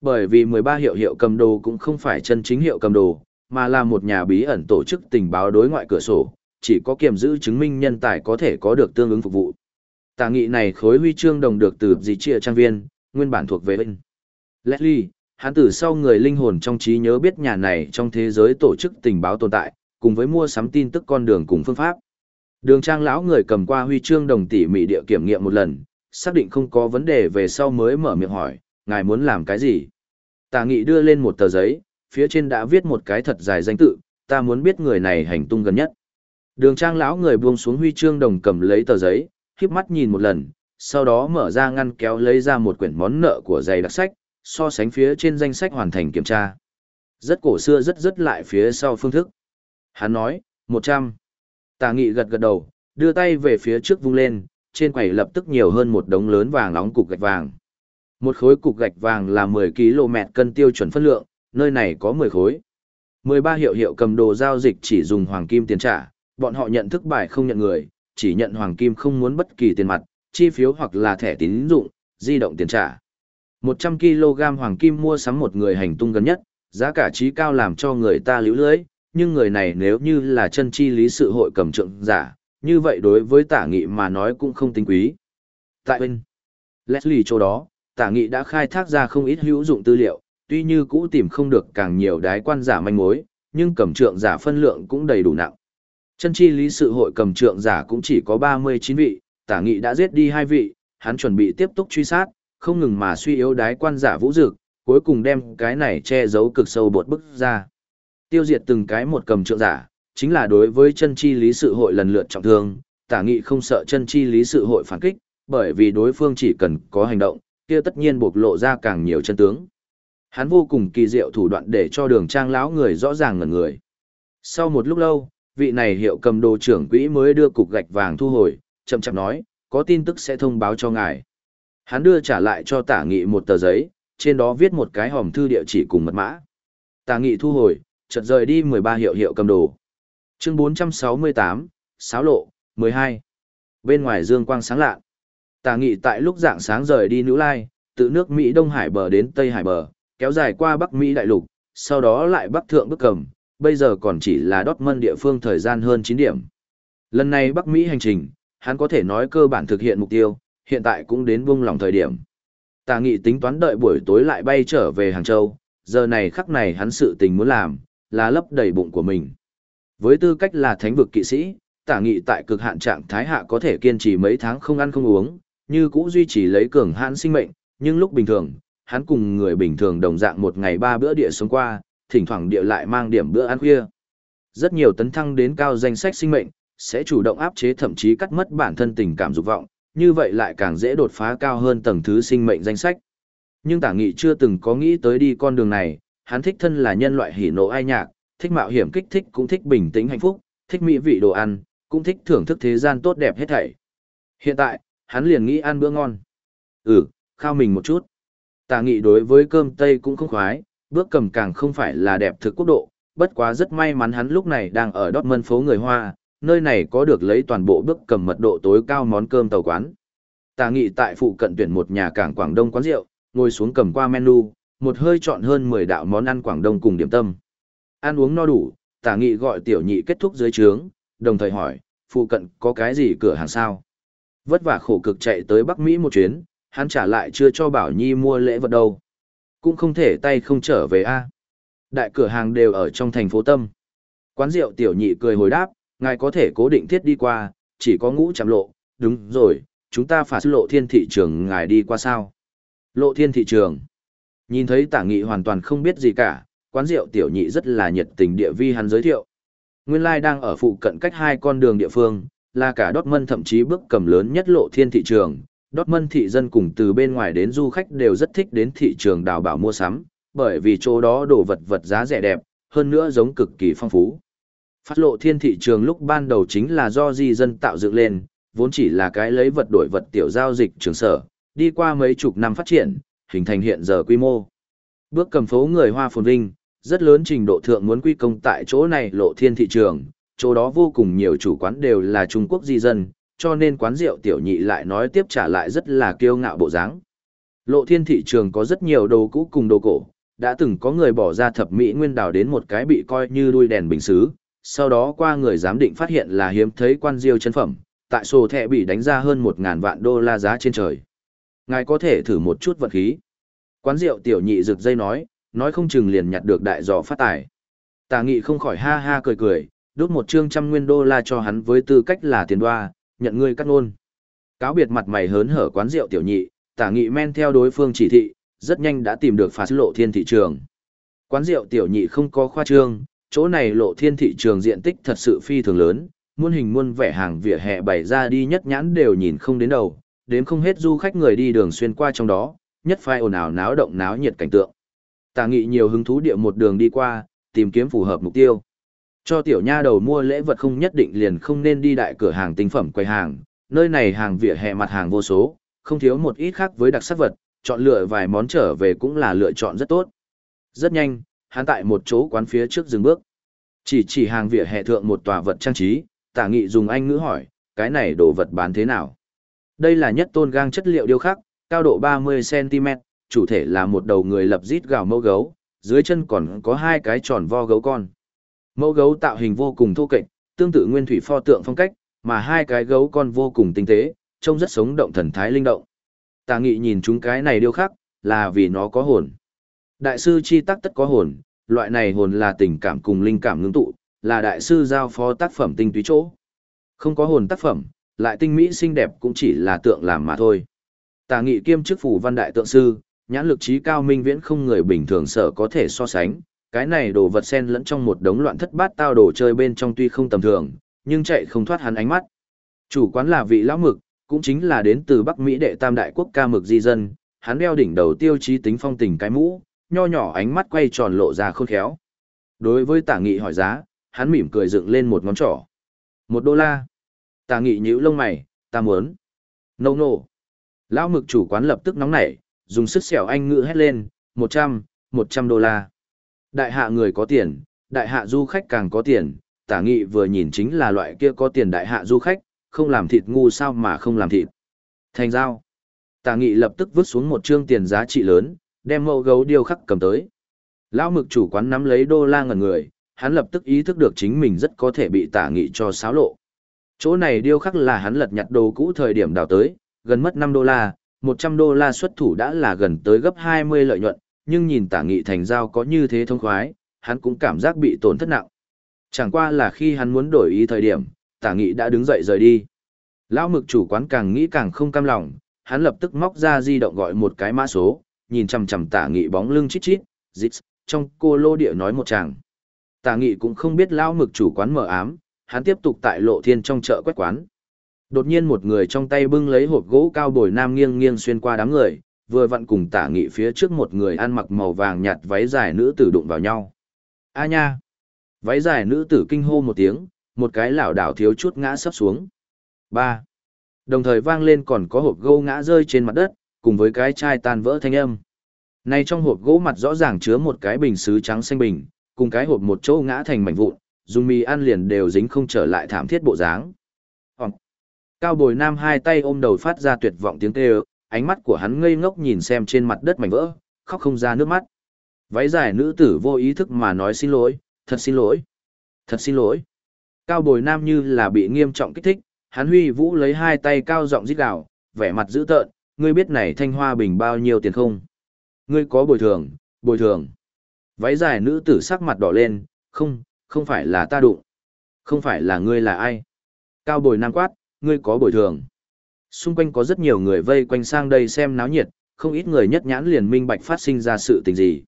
Bởi vì 13 hiệu hiệu cầm đồ cũng không phải chân chính hiệu cầm đồ, mà là một nhà bí ẩn tổ chức tình báo đối ngoại cửa sổ, chỉ có kiểm giữ chứng minh nhân tài có thể có được tương ứng phục vụ. Tà nghị này khối huy chương đồng được từ dì chia trang viên, nguyên bản thuộc về bên. Leslie, hắn từ sau người linh hồn trong trí nhớ biết nhà này trong thế giới tổ chức tình báo tồn tại, cùng với mua sắm tin tức con đường cùng phương pháp. Đường trang lão người cầm qua huy chương đồng tỉ mỉ địa kiểm nghiệm một lần, xác định không có vấn đề về sau mới mở miệng hỏi, ngài muốn làm cái gì? Tà nghị đưa lên một tờ giấy, phía trên đã viết một cái thật dài danh tự, ta muốn biết người này hành tung gần nhất. Đường trang lão người buông xuống huy chương đồng cầm lấy tờ giấy, híp mắt nhìn một lần, sau đó mở ra ngăn kéo lấy ra một quyển món nợ của giày đặc sách, so sánh phía trên danh sách hoàn thành kiểm tra. Rất cổ xưa rất rất lại phía sau phương thức. Hắn nói, một trăm. Tà nghị gật gật đầu, đưa tay về phía trước vung lên, trên quầy lập tức nhiều hơn một đống lớn vàng nóng cục gạch vàng. Một khối cục gạch vàng là 10 km cân tiêu chuẩn phân lượng, nơi này có 10 khối. 13 hiệu hiệu cầm đồ giao dịch chỉ dùng hoàng kim tiền trả, bọn họ nhận thức bài không nhận người, chỉ nhận hoàng kim không muốn bất kỳ tiền mặt, chi phiếu hoặc là thẻ tín dụng, di động tiền trả. 100 kg hoàng kim mua sắm một người hành tung gần nhất, giá cả trí cao làm cho người ta liễu lưới, nhưng người này nếu như là chân chi lý sự hội cầm trượng giả, như vậy đối với tả nghị mà nói cũng không tính quý. Tại bên Leslie chỗ đó, tả nghị đã khai thác ra không ít hữu dụng tư liệu, tuy như cũ tìm không được càng nhiều đái quan giả manh mối, nhưng cầm trượng giả phân lượng cũng đầy đủ nặng. Chân chi lý sự hội cầm trượng giả cũng chỉ có 39 vị, tả nghị đã giết đi hai vị, hắn chuẩn bị tiếp tục truy sát, không ngừng mà suy yếu đái quan giả vũ dực, cuối cùng đem cái này che giấu cực sâu bột bức ra. Tiêu diệt từng cái một cầm trượng giả, chính là đối với chân chi lý sự hội lần lượt trọng thương, tả nghị không sợ chân chi lý sự hội phản kích, bởi vì đối phương chỉ cần có hành động, kia tất nhiên bộc lộ ra càng nhiều chân tướng. Hắn vô cùng kỳ diệu thủ đoạn để cho đường trang lão người rõ ràng ngẩn người. Sau một lúc lâu, vị này hiệu cầm đồ trưởng quỹ mới đưa cục gạch vàng thu hồi, chậm chậm nói, có tin tức sẽ thông báo cho ngài. Hắn đưa trả lại cho tả nghị một tờ giấy, trên đó viết một cái hòm thư địa chỉ cùng mật mã. Tả nghị thu hồi, chợt rời đi 13 hiệu hiệu cầm đồ. Chương 468, Sáo lộ, 12. Bên ngoài dương quang sáng lạ. Tả nghị tại lúc dạng sáng rời đi Nữ Lai, từ nước Mỹ Đông Hải bờ đến Tây Hải bờ, kéo dài qua Bắc Mỹ đại lục, sau đó lại Bắc Thượng Bức Cầm, bây giờ còn chỉ là đót mân địa phương thời gian hơn 9 điểm. Lần này Bắc Mỹ hành trình, hắn có thể nói cơ bản thực hiện mục tiêu, hiện tại cũng đến buông lòng thời điểm. Tà nghị tính toán đợi buổi tối lại bay trở về Hàng Châu, giờ này khắc này hắn sự tình muốn làm, là lấp đầy bụng của mình. Với tư cách là thánh vực kỵ sĩ, tả nghị tại cực hạn trạng thái hạ có thể kiên trì mấy tháng không ăn không uống, như cũ duy trì lấy cường hãn sinh mệnh, nhưng lúc bình thường, hắn cùng người bình thường đồng dạng một ngày ba bữa địa sống qua, thỉnh thoảng địa lại mang điểm bữa ăn khuya. Rất nhiều tấn thăng đến cao danh sách sinh mệnh, sẽ chủ động áp chế thậm chí cắt mất bản thân tình cảm dục vọng, như vậy lại càng dễ đột phá cao hơn tầng thứ sinh mệnh danh sách. Nhưng tả nghị chưa từng có nghĩ tới đi con đường này, hắn thích thân là nhân loại hỉ nộ ai nhạc, thích mạo hiểm kích thích cũng thích bình tĩnh hạnh phúc, thích mỹ vị đồ ăn, cũng thích thưởng thức thế gian tốt đẹp hết thảy. Hiện tại, hắn liền nghĩ ăn bữa ngon. Ừ, khao mình một chút. Tả nghị đối với cơm Tây cũng không khoái, bước cầm càng không phải là đẹp thực quốc độ, bất quá rất may mắn hắn lúc này đang ở Dortmund phố người Hoa, nơi này có được lấy toàn bộ bước cầm mật độ tối cao món cơm tàu quán. Tà nghị tại phụ cận tuyển một nhà cảng Quảng Đông quán rượu, ngồi xuống cầm qua menu, một hơi chọn hơn 10 đạo món ăn Quảng Đông cùng điểm tâm. Ăn uống no đủ, tà nghị gọi tiểu nhị kết thúc dưới trướng, đồng thời hỏi, phụ cận có cái gì cửa hàng sao? Vất vả khổ cực chạy tới Bắc Mỹ một chuyến, hắn trả lại chưa cho Bảo Nhi mua lễ vật đâu. Cũng không thể tay không trở về a. Đại cửa hàng đều ở trong thành phố Tâm. Quán rượu tiểu nhị cười hồi đáp, ngài có thể cố định thiết đi qua, chỉ có ngũ chạm lộ, đúng rồi, chúng ta phải lộ thiên thị trường ngài đi qua sao? Lộ thiên thị trường. Nhìn thấy tả nghị hoàn toàn không biết gì cả, quán rượu tiểu nhị rất là nhiệt tình địa vi hắn giới thiệu. Nguyên lai đang ở phụ cận cách hai con đường địa phương, là cả đốt mân thậm chí bước cầm lớn nhất lộ thiên thị trường. Đốt mân thị dân cùng từ bên ngoài đến du khách đều rất thích đến thị trường đào bảo mua sắm, bởi vì chỗ đó đồ vật vật giá rẻ đẹp, hơn nữa giống cực kỳ phong phú. Phát lộ thiên thị trường lúc ban đầu chính là do di dân tạo dựng lên, vốn chỉ là cái lấy vật đổi vật tiểu giao dịch trường sở, đi qua mấy chục năm phát triển, hình thành hiện giờ quy mô. Bước cầm phố người Hoa phồn vinh, rất lớn trình độ thượng muốn quy công tại chỗ này lộ thiên thị trường, chỗ đó vô cùng nhiều chủ quán đều là Trung Quốc di dân, cho nên quán rượu tiểu nhị lại nói tiếp trả lại rất là kiêu ngạo bộ dáng. Lộ thiên thị trường có rất nhiều đồ cũ cùng đồ cổ, đã từng có người bỏ ra thập mỹ nguyên đào đến một cái bị coi như đuôi đèn bình xứ, sau đó qua người giám định phát hiện là hiếm thấy quan diêu chân phẩm, tại sổ thẻ bị đánh ra hơn 1.000 vạn đô la giá trên trời. Ngài có thể thử một chút vật khí. Quán rượu tiểu nhị rực dây nói, nói không chừng liền nhặt được đại giò phát tài. Tà nghị không khỏi ha ha cười cười, đút một trương trăm nguyên đô la cho hắn với tư cách là tiền đoa, nhận ngươi cắt ngôn. Cáo biệt mặt mày hớn hở quán rượu tiểu nhị, tả nghị men theo đối phương chỉ thị, rất nhanh đã tìm được phá lộ thiên thị trường. Quán rượu tiểu nhị không có khoa trương, chỗ này lộ thiên thị trường diện tích thật sự phi thường lớn, muôn hình muôn vẻ hàng vỉa hè bày ra đi nhất nhãn đều nhìn không đến đầu, đến không hết du khách người đi đường xuyên qua trong đó, nhất phai ồn ào náo động náo nhiệt cảnh tượng. Tà nghị nhiều hứng thú địa một đường đi qua, tìm kiếm phù hợp mục tiêu. Cho tiểu nha đầu mua lễ vật không nhất định liền không nên đi đại cửa hàng tinh phẩm quầy hàng, nơi này hàng vỉa hè mặt hàng vô số, không thiếu một ít khác với đặc sắc vật, chọn lựa vài món trở về cũng là lựa chọn rất tốt. Rất nhanh, hắn tại một chỗ quán phía trước dừng bước. Chỉ chỉ hàng vỉa hè thượng một tòa vật trang trí, tả nghị dùng anh ngữ hỏi, cái này đồ vật bán thế nào? Đây là nhất tôn gang chất liệu điêu khắc, cao độ 30cm, chủ thể là một đầu người lập rít gào mẫu gấu, dưới chân còn có hai cái tròn vo gấu con. Mẫu gấu tạo hình vô cùng thô kệch, tương tự nguyên thủy pho tượng phong cách, mà hai cái gấu con vô cùng tinh tế, trông rất sống động thần thái linh động. Tà nghị nhìn chúng cái này điêu khắc, là vì nó có hồn. Đại sư chi tắc tất có hồn, loại này hồn là tình cảm cùng linh cảm ngưng tụ, là đại sư giao phó tác phẩm tinh túy chỗ. Không có hồn tác phẩm, lại tinh mỹ xinh đẹp cũng chỉ là tượng làm mà thôi. Tà nghị kiêm chức phủ văn đại tượng sư, nhãn lực trí cao minh viễn không người bình thường sợ có thể so sánh, cái này đồ vật sen lẫn trong một đống loạn thất bát tao đồ chơi bên trong tuy không tầm thường, nhưng chạy không thoát hắn ánh mắt. Chủ quán là vị lão mực, cũng chính là đến từ Bắc Mỹ đệ tam đại quốc ca mực di dân, hắn đeo đỉnh đầu tiêu chí tính phong tình cái mũ, nho nhỏ ánh mắt quay tròn lộ ra khôn khéo. Đối với tả nghị hỏi giá, hắn mỉm cười dựng lên một ngón trỏ. Một đô la. Tả nghị nhíu lông mày, ta muốn. Nô no, nô. No. Lão mực chủ quán lập tức nóng nảy, dùng sức xẻo anh ngữ hét lên, một trăm, một trăm đô la. Đại hạ người có tiền, đại hạ du khách càng có tiền, tả nghị vừa nhìn chính là loại kia có tiền đại hạ du khách, không làm thịt ngu sao mà không làm thịt. Thành giao. Tả nghị lập tức vứt xuống một trương tiền giá trị lớn, đem mẫu gấu điêu khắc cầm tới. Lão mực chủ quán nắm lấy đô la ngẩn người, hắn lập tức ý thức được chính mình rất có thể bị tả nghị cho xáo lộ. Chỗ này điêu khắc là hắn lật nhặt đồ cũ thời điểm đào tới, gần mất 5 đô la, 100 đô la xuất thủ đã là gần tới gấp 20 lợi nhuận, nhưng nhìn tả nghị thành giao có như thế thông khoái, hắn cũng cảm giác bị tổn thất nặng. Chẳng qua là khi hắn muốn đổi ý thời điểm, tả nghị đã đứng dậy rời đi. Lão mực chủ quán càng nghĩ càng không cam lòng, hắn lập tức móc ra di động gọi một cái mã số, nhìn chằm chằm tả nghị bóng lưng chít chít, dít, trong cô lô địa nói một chàng. Tả nghị cũng không biết lão mực chủ quán mở ám, hắn tiếp tục tại lộ thiên trong chợ quét quán. Đột nhiên một người trong tay bưng lấy hộp gỗ cao bồi nam nghiêng nghiêng xuyên qua đám người, vừa vặn cùng tả nghị phía trước một người ăn mặc màu vàng nhạt váy dài nữ tử đụng vào nhau. A nha! Váy dài nữ tử kinh hô một tiếng, một cái lảo đảo thiếu chút ngã sấp xuống. ba Đồng thời vang lên còn có hộp gỗ ngã rơi trên mặt đất, cùng với cái chai tan vỡ thanh âm. Này trong hộp gỗ mặt rõ ràng chứa một cái bình sứ trắng xanh bình, cùng cái hộp một chỗ ngã thành mảnh vụn, dùng mì ăn liền đều dính không trở lại thảm thiết bộ dáng. Cao bồi nam hai tay ôm đầu phát ra tuyệt vọng tiếng kêu, ánh mắt của hắn ngây ngốc nhìn xem trên mặt đất mảnh vỡ, khóc không ra nước mắt. Váy dài nữ tử vô ý thức mà nói xin lỗi, thật xin lỗi, thật xin lỗi. Cao bồi nam như là bị nghiêm trọng kích thích, hắn huy vũ lấy hai tay cao giọng rít gào, vẻ mặt dữ tợn, ngươi biết này thanh hoa bình bao nhiêu tiền không? Ngươi có bồi thường, bồi thường. Váy dài nữ tử sắc mặt đỏ lên, không, không phải là ta đụng. Không phải là ngươi là ai? Cao bồi nam quát, ngươi có bồi thường. Xung quanh có rất nhiều người vây quanh sang đây xem náo nhiệt, không ít người nhất nhãn liền minh bạch phát sinh ra sự tình gì.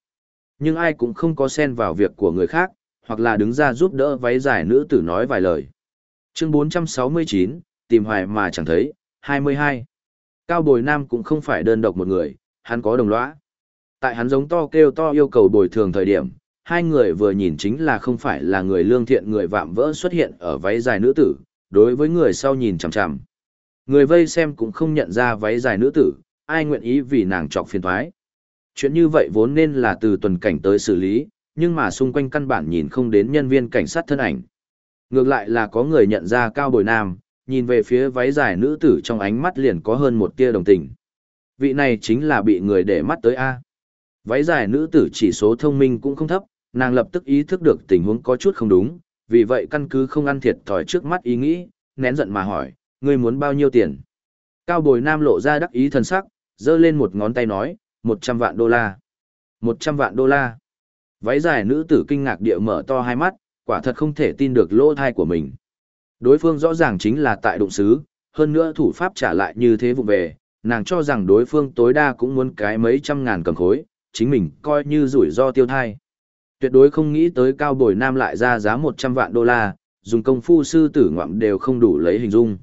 Nhưng ai cũng không có xen vào việc của người khác, hoặc là đứng ra giúp đỡ váy dài nữ tử nói vài lời. Chương 469, tìm hoài mà chẳng thấy, 22. Cao Bồi Nam cũng không phải đơn độc một người, hắn có đồng lõa. Tại hắn giống to kêu to yêu cầu bồi thường thời điểm, hai người vừa nhìn chính là không phải là người lương thiện người vạm vỡ xuất hiện ở váy dài nữ tử, đối với người sau nhìn chằm chằm. Người vây xem cũng không nhận ra váy dài nữ tử, ai nguyện ý vì nàng trọc phiền thoái. Chuyện như vậy vốn nên là từ tuần cảnh tới xử lý, nhưng mà xung quanh căn bản nhìn không đến nhân viên cảnh sát thân ảnh. Ngược lại là có người nhận ra cao bồi nam, nhìn về phía váy dài nữ tử trong ánh mắt liền có hơn một tia đồng tình. Vị này chính là bị người để mắt tới A. Váy dài nữ tử chỉ số thông minh cũng không thấp, nàng lập tức ý thức được tình huống có chút không đúng, vì vậy căn cứ không ăn thiệt thòi trước mắt ý nghĩ, nén giận mà hỏi, ngươi muốn bao nhiêu tiền? Cao bồi nam lộ ra đắc ý thần sắc, giơ lên một ngón tay nói, 100 vạn đô la. 100 vạn đô la. Váy dài nữ tử kinh ngạc địa mở to hai mắt, quả thật không thể tin được lỗ thai của mình. Đối phương rõ ràng chính là tại đụng xứ, hơn nữa thủ pháp trả lại như thế vụ về, nàng cho rằng đối phương tối đa cũng muốn cái mấy trăm ngàn cầm khối, chính mình coi như rủi ro tiêu thai. Tuyệt đối không nghĩ tới cao bồi nam lại ra giá 100 vạn đô la, dùng công phu sư tử ngoạm đều không đủ lấy hình dung.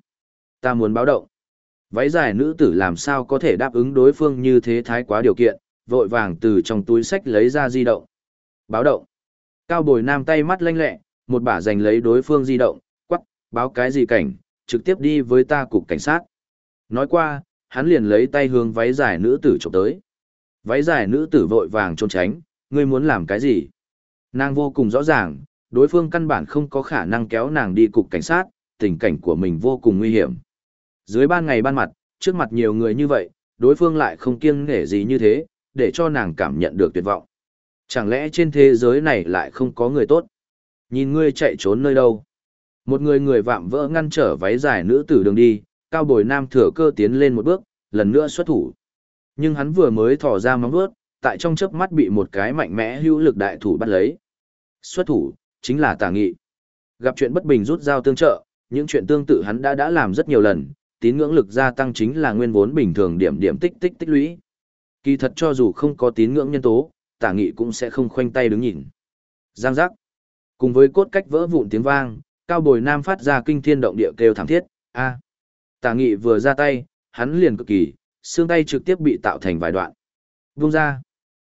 Ta muốn báo động. Váy dài nữ tử làm sao có thể đáp ứng đối phương như thế thái quá điều kiện, vội vàng từ trong túi sách lấy ra di động. Báo động. Cao bồi nam tay mắt lanh lẹ, một bả giành lấy đối phương di động, quắc, báo cái gì cảnh, trực tiếp đi với ta cục cảnh sát. Nói qua, hắn liền lấy tay hướng váy dài nữ tử chụp tới. Váy dài nữ tử vội vàng trốn tránh, ngươi muốn làm cái gì? Nàng vô cùng rõ ràng, đối phương căn bản không có khả năng kéo nàng đi cục cảnh sát, tình cảnh của mình vô cùng nguy hiểm. Dưới ban ngày ban mặt, trước mặt nhiều người như vậy, đối phương lại không kiêng nể gì như thế, để cho nàng cảm nhận được tuyệt vọng. Chẳng lẽ trên thế giới này lại không có người tốt? Nhìn ngươi chạy trốn nơi đâu? Một người người vạm vỡ ngăn trở váy dài nữ tử đường đi, cao bồi nam thừa cơ tiến lên một bước, lần nữa xuất thủ. Nhưng hắn vừa mới thò ra móng vuốt, tại trong chớp mắt bị một cái mạnh mẽ hữu lực đại thủ bắt lấy. Xuất thủ, chính là tả nghị. Gặp chuyện bất bình rút dao tương trợ, những chuyện tương tự hắn đã đã làm rất nhiều lần, tín ngưỡng lực gia tăng chính là nguyên vốn bình thường điểm điểm tích tích tích lũy. Kỳ thật cho dù không có tín ngưỡng nhân tố, tả nghị cũng sẽ không khoanh tay đứng nhìn. Giang giác. Cùng với cốt cách vỡ vụn tiếng vang, cao bồi nam phát ra kinh thiên động địa kêu thảm thiết, a. Tả nghị vừa ra tay, hắn liền cực kỳ, xương tay trực tiếp bị tạo thành vài đoạn. Vung ra.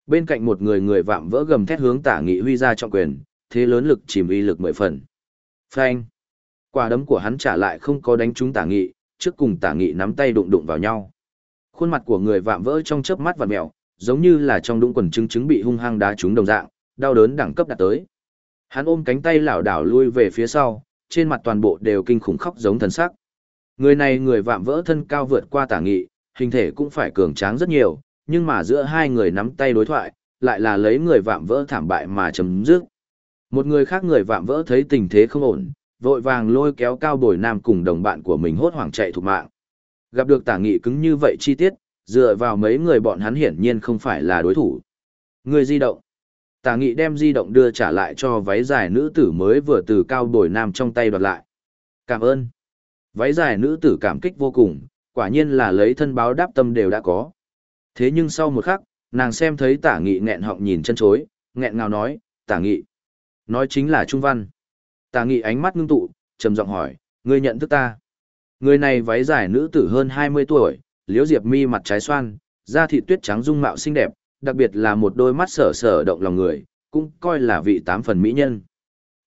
Bên cạnh một người người vạm vỡ gầm thét hướng tả nghị huy ra trọng quyền, thế lớn lực chìm uy lực mười phần. Phanh. Quả đấm của hắn trả lại không có đánh trúng tả nghị, trước cùng tả nghị nắm tay đụng đụng vào nhau. Khuôn mặt của người vạm vỡ trong chớp mắt và mèo, giống như là trong đũng quần trứng trứng bị hung hăng đá trúng đồng dạng, đau đớn đẳng cấp đạt tới. Hắn ôm cánh tay lảo đảo lui về phía sau, trên mặt toàn bộ đều kinh khủng khóc giống thần sắc. Người này người vạm vỡ thân cao vượt qua tả nghị, hình thể cũng phải cường tráng rất nhiều, nhưng mà giữa hai người nắm tay đối thoại, lại là lấy người vạm vỡ thảm bại mà chấm dứt. Một người khác người vạm vỡ thấy tình thế không ổn, vội vàng lôi kéo cao bồi nam cùng đồng bạn của mình hốt hoảng chạy thục mạng. Gặp được tả nghị cứng như vậy chi tiết, dựa vào mấy người bọn hắn hiển nhiên không phải là đối thủ. Người di động. Tả nghị đem di động đưa trả lại cho váy dài nữ tử mới vừa từ cao bồi nam trong tay đoạt lại. Cảm ơn. Váy dài nữ tử cảm kích vô cùng, quả nhiên là lấy thân báo đáp tâm đều đã có. Thế nhưng sau một khắc, nàng xem thấy tả nghị nghẹn họng nhìn chân chối, nghẹn ngào nói, tả nghị. Nói chính là Trung Văn. Tả nghị ánh mắt ngưng tụ, trầm giọng hỏi, ngươi nhận thức ta. Người này váy dài nữ tử hơn 20 tuổi, liễu diệp mi mặt trái xoan, da thịt tuyết trắng dung mạo xinh đẹp, đặc biệt là một đôi mắt sở sở động lòng người, cũng coi là vị tám phần mỹ nhân.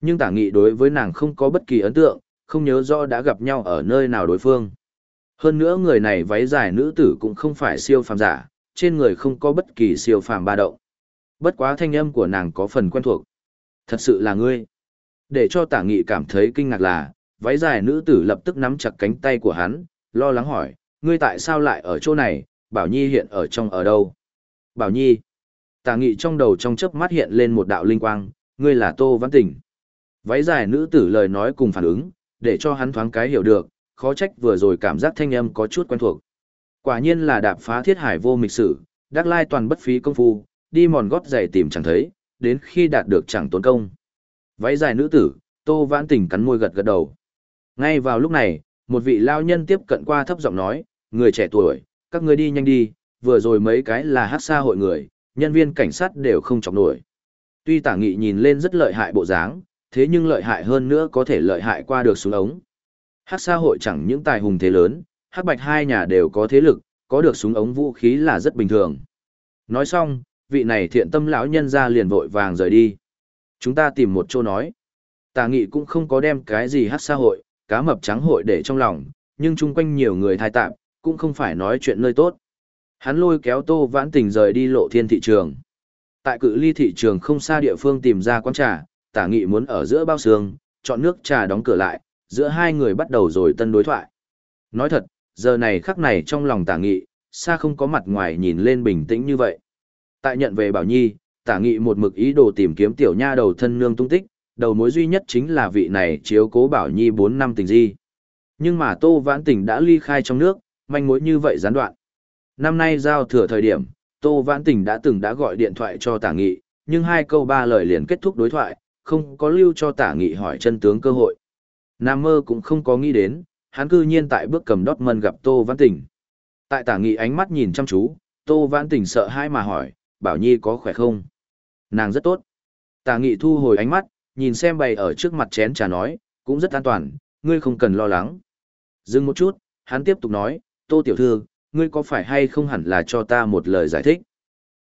Nhưng tả nghị đối với nàng không có bất kỳ ấn tượng, không nhớ rõ đã gặp nhau ở nơi nào đối phương. Hơn nữa người này váy dài nữ tử cũng không phải siêu phàm giả, trên người không có bất kỳ siêu phàm ba động. Bất quá thanh âm của nàng có phần quen thuộc. Thật sự là ngươi. Để cho tả nghị cảm thấy kinh ngạc là, váy dài nữ tử lập tức nắm chặt cánh tay của hắn, lo lắng hỏi, ngươi tại sao lại ở chỗ này, Bảo Nhi hiện ở trong ở đâu? Bảo Nhi. Tả nghị trong đầu trong chớp mắt hiện lên một đạo linh quang, ngươi là Tô Văn Tỉnh. Váy dài nữ tử lời nói cùng phản ứng, để cho hắn thoáng cái hiểu được, khó trách vừa rồi cảm giác thanh âm có chút quen thuộc. Quả nhiên là đạp phá thiết hải vô mịch sử, đắc lai toàn bất phí công phu, đi mòn gót giày tìm chẳng thấy, đến khi đạt được chẳng tốn công. Váy dài nữ tử, Tô Vãn Tỉnh cắn môi gật gật đầu. Ngay vào lúc này, một vị lao nhân tiếp cận qua thấp giọng nói, người trẻ tuổi, các người đi nhanh đi, vừa rồi mấy cái là hát xa hội người, nhân viên cảnh sát đều không chọc nổi. Tuy tả nghị nhìn lên rất lợi hại bộ dáng, thế nhưng lợi hại hơn nữa có thể lợi hại qua được súng ống. Hát xa hội chẳng những tài hùng thế lớn, hát bạch hai nhà đều có thế lực, có được súng ống vũ khí là rất bình thường. Nói xong, vị này thiện tâm lão nhân ra liền vội vàng rời đi. Chúng ta tìm một chỗ nói. Tà nghị cũng không có đem cái gì hát xã hội, cá mập trắng hội để trong lòng, nhưng chung quanh nhiều người thai tạm, cũng không phải nói chuyện nơi tốt. Hắn lôi kéo tô vãn tình rời đi lộ thiên thị trường. Tại cự ly thị trường không xa địa phương tìm ra quán trà, tả nghị muốn ở giữa bao xương, chọn nước trà đóng cửa lại, giữa hai người bắt đầu rồi tân đối thoại. Nói thật, giờ này khắc này trong lòng tả nghị, xa không có mặt ngoài nhìn lên bình tĩnh như vậy. Tại nhận về Bảo Nhi, tả nghị một mực ý đồ tìm kiếm tiểu nha đầu thân nương tung tích, đầu mối duy nhất chính là vị này chiếu cố Bảo Nhi bốn năm tình di. Nhưng mà Tô Vãn Tình đã ly khai trong nước, manh mối như vậy gián đoạn. Năm nay giao thừa thời điểm, Tô Vãn Tình đã từng đã gọi điện thoại cho tả nghị, nhưng hai câu ba lời liền kết thúc đối thoại, không có lưu cho tả nghị hỏi chân tướng cơ hội. Nam mơ cũng không có nghĩ đến, hắn cư nhiên tại bước cầm đót mân gặp Tô Vãn Tình. Tại tả nghị ánh mắt nhìn chăm chú, Tô Vãn Tình sợ hai mà hỏi, Bảo Nhi có khỏe không? Nàng rất tốt. Tả nghị thu hồi ánh mắt, nhìn xem bày ở trước mặt chén trà nói, cũng rất an toàn, ngươi không cần lo lắng. Dừng một chút, hắn tiếp tục nói, Tô Tiểu Thư, ngươi có phải hay không hẳn là cho ta một lời giải thích?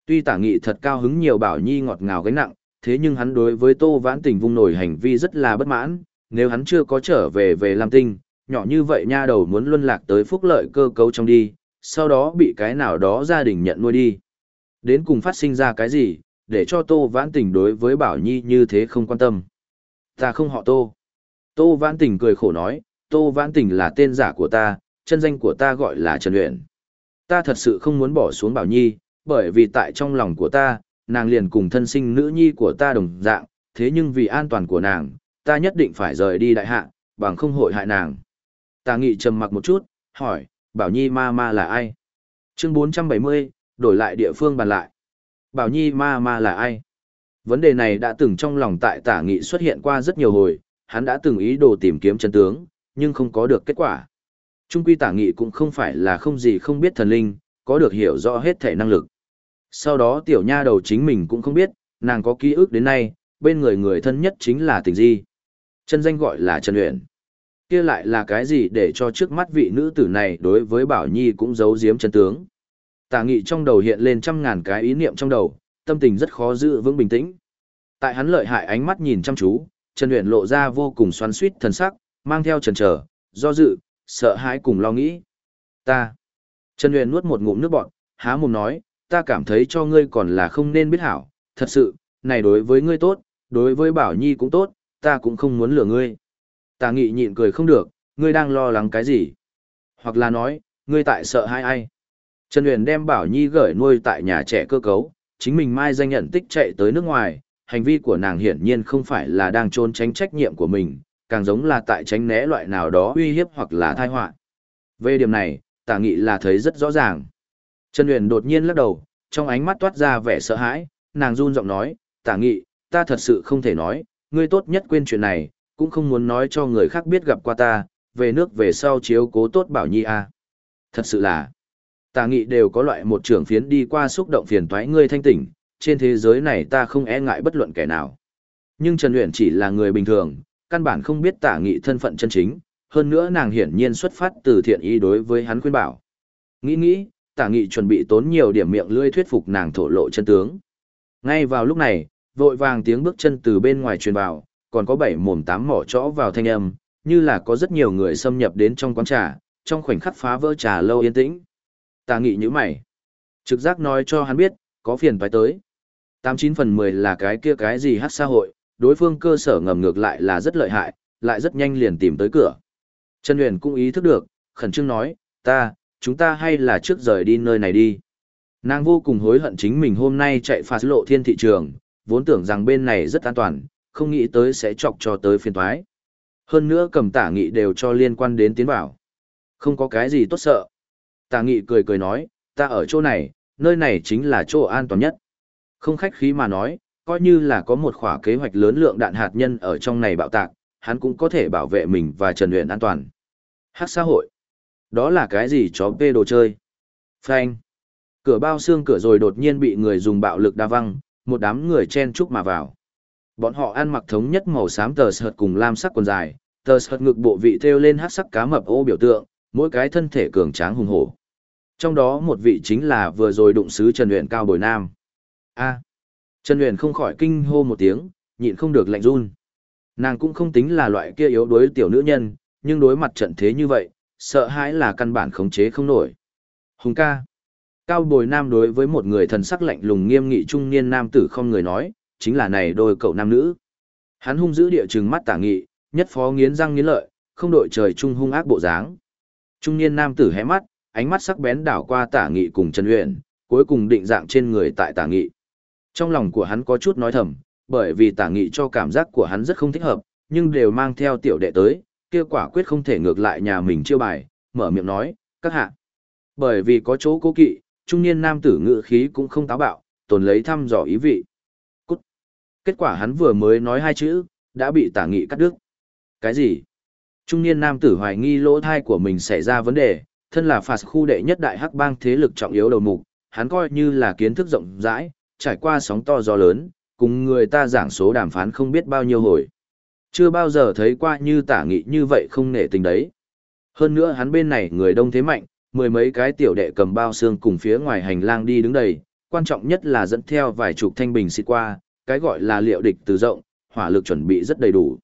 Tuy tả nghị thật cao hứng nhiều Bảo Nhi ngọt ngào gánh nặng, thế nhưng hắn đối với Tô Vãn Tình vung nổi hành vi rất là bất mãn, nếu hắn chưa có trở về về Lam Tinh, nhỏ như vậy nha đầu muốn luân lạc tới phúc lợi cơ cấu trong đi, sau đó bị cái nào đó gia đình nhận nuôi đi. Đến cùng phát sinh ra cái gì, để cho Tô Vãn Tình đối với Bảo Nhi như thế không quan tâm. Ta không họ Tô. Tô Vãn Tình cười khổ nói, Tô Vãn Tình là tên giả của ta, chân danh của ta gọi là Trần Luyện. Ta thật sự không muốn bỏ xuống Bảo Nhi, bởi vì tại trong lòng của ta, nàng liền cùng thân sinh nữ nhi của ta đồng dạng, thế nhưng vì an toàn của nàng, ta nhất định phải rời đi đại hạ, bằng không hội hại nàng. Ta nghị trầm mặc một chút, hỏi, Bảo Nhi ma ma là ai? Chương 470, đổi lại địa phương bàn lại. Bảo Nhi ma ma là ai? Vấn đề này đã từng trong lòng tại tả nghị xuất hiện qua rất nhiều hồi, hắn đã từng ý đồ tìm kiếm chân tướng, nhưng không có được kết quả. Trung quy tả nghị cũng không phải là không gì không biết thần linh, có được hiểu rõ hết thể năng lực. Sau đó tiểu nha đầu chính mình cũng không biết, nàng có ký ức đến nay, bên người người thân nhất chính là tình di. Chân danh gọi là Trần Uyển. Kia lại là cái gì để cho trước mắt vị nữ tử này đối với Bảo Nhi cũng giấu giếm chân tướng tà nghị trong đầu hiện lên trăm ngàn cái ý niệm trong đầu, tâm tình rất khó giữ vững bình tĩnh. Tại hắn lợi hại ánh mắt nhìn chăm chú, Trần Uyển lộ ra vô cùng xoắn xuýt thần sắc, mang theo chần chờ, do dự, sợ hãi cùng lo nghĩ. Ta. Trần Uyển nuốt một ngụm nước bọt, há mồm nói, ta cảm thấy cho ngươi còn là không nên biết hảo, thật sự, này đối với ngươi tốt, đối với Bảo Nhi cũng tốt, ta cũng không muốn lừa ngươi. Tà nghị nhịn cười không được, ngươi đang lo lắng cái gì? Hoặc là nói, ngươi tại sợ hai ai? Trần Uyển đem Bảo Nhi gửi nuôi tại nhà trẻ cơ cấu, chính mình mai danh nhận tích chạy tới nước ngoài, hành vi của nàng hiển nhiên không phải là đang trốn tránh trách nhiệm của mình, càng giống là tại tránh né loại nào đó uy hiếp hoặc là tai họa. Về điểm này, Tả Nghị là thấy rất rõ ràng. Trần Uyển đột nhiên lắc đầu, trong ánh mắt toát ra vẻ sợ hãi, nàng run giọng nói, Tả Nghị, ta thật sự không thể nói, ngươi tốt nhất quên chuyện này, cũng không muốn nói cho người khác biết gặp qua ta, về nước về sau chiếu cố tốt bảo nhi a. Thật sự là, Tà Nghị đều có loại một trưởng phiến đi qua xúc động phiền toái ngươi thanh tỉnh, trên thế giới này ta không e ngại bất luận kẻ nào. Nhưng Trần Uyển chỉ là người bình thường, căn bản không biết Tả Nghị thân phận chân chính, hơn nữa nàng hiển nhiên xuất phát từ thiện ý đối với hắn khuyên bảo. Nghĩ nghĩ, Tả Nghị chuẩn bị tốn nhiều điểm miệng lưỡi thuyết phục nàng thổ lộ chân tướng. Ngay vào lúc này, vội vàng tiếng bước chân từ bên ngoài truyền vào, còn có bảy mồm tám mỏ chõ vào thanh âm, như là có rất nhiều người xâm nhập đến trong quán trà, trong khoảnh khắc phá vỡ trà lâu yên tĩnh. Tà nghị như mày. Trực giác nói cho hắn biết, có phiền phải tới. Tám chín phần mười là cái kia cái gì hát xã hội, đối phương cơ sở ngầm ngược lại là rất lợi hại, lại rất nhanh liền tìm tới cửa. Trần Huyền cũng ý thức được, khẩn trương nói, ta, chúng ta hay là trước rời đi nơi này đi. Nàng vô cùng hối hận chính mình hôm nay chạy phá lộ thiên thị trường, vốn tưởng rằng bên này rất an toàn, không nghĩ tới sẽ chọc cho tới phiền thoái. Hơn nữa cầm tả nghị đều cho liên quan đến tiến bảo. Không có cái gì tốt sợ. Tà nghị cười cười nói, ta ở chỗ này, nơi này chính là chỗ an toàn nhất. Không khách khí mà nói, coi như là có một khỏa kế hoạch lớn lượng đạn hạt nhân ở trong này bạo tạc, hắn cũng có thể bảo vệ mình và Trần Luyện an toàn. Hát xã hội. Đó là cái gì chó bê đồ chơi? Phanh. Cửa bao xương cửa rồi đột nhiên bị người dùng bạo lực đa văng, một đám người chen chúc mà vào. Bọn họ ăn mặc thống nhất màu xám tờ sợt cùng lam sắc quần dài, tờ sợt ngực bộ vị thêu lên hát sắc cá mập ô biểu tượng, mỗi cái thân thể cường tráng hùng hổ. Trong đó một vị chính là vừa rồi đụng sứ Trần Huyền Cao Bồi Nam. A. Trần Huyền không khỏi kinh hô một tiếng, nhịn không được lạnh run. Nàng cũng không tính là loại kia yếu đuối tiểu nữ nhân, nhưng đối mặt trận thế như vậy, sợ hãi là căn bản khống chế không nổi. Hùng ca. Cao bồi nam đối với một người thần sắc lạnh lùng nghiêm nghị trung niên nam tử không người nói, chính là này đôi cậu nam nữ. Hắn hung dữ địa trừng mắt tả nghị, nhất phó nghiến răng nghiến lợi, không đội trời trung hung ác bộ dáng. Trung niên nam tử hé mắt, ánh mắt sắc bén đảo qua tả nghị cùng Trần Uyển, cuối cùng định dạng trên người tại tả nghị. Trong lòng của hắn có chút nói thầm, bởi vì tả nghị cho cảm giác của hắn rất không thích hợp, nhưng đều mang theo tiểu đệ tới, kia quả quyết không thể ngược lại nhà mình chiêu bài, mở miệng nói, các hạ. Bởi vì có chỗ cố kỵ, trung niên nam tử ngự khí cũng không táo bạo, tồn lấy thăm dò ý vị. Cút. Kết quả hắn vừa mới nói hai chữ, đã bị tả nghị cắt đứt. Cái gì? Trung niên nam tử hoài nghi lỗ thai của mình xảy ra vấn đề, thân là phạt khu đệ nhất đại hắc bang thế lực trọng yếu đầu mục, hắn coi như là kiến thức rộng rãi, trải qua sóng to gió lớn, cùng người ta giảng số đàm phán không biết bao nhiêu hồi. Chưa bao giờ thấy qua như tả nghị như vậy không nể tình đấy. Hơn nữa hắn bên này người đông thế mạnh, mười mấy cái tiểu đệ cầm bao xương cùng phía ngoài hành lang đi đứng đầy, quan trọng nhất là dẫn theo vài chục thanh bình xịt qua, cái gọi là liệu địch từ rộng, hỏa lực chuẩn bị rất đầy đủ.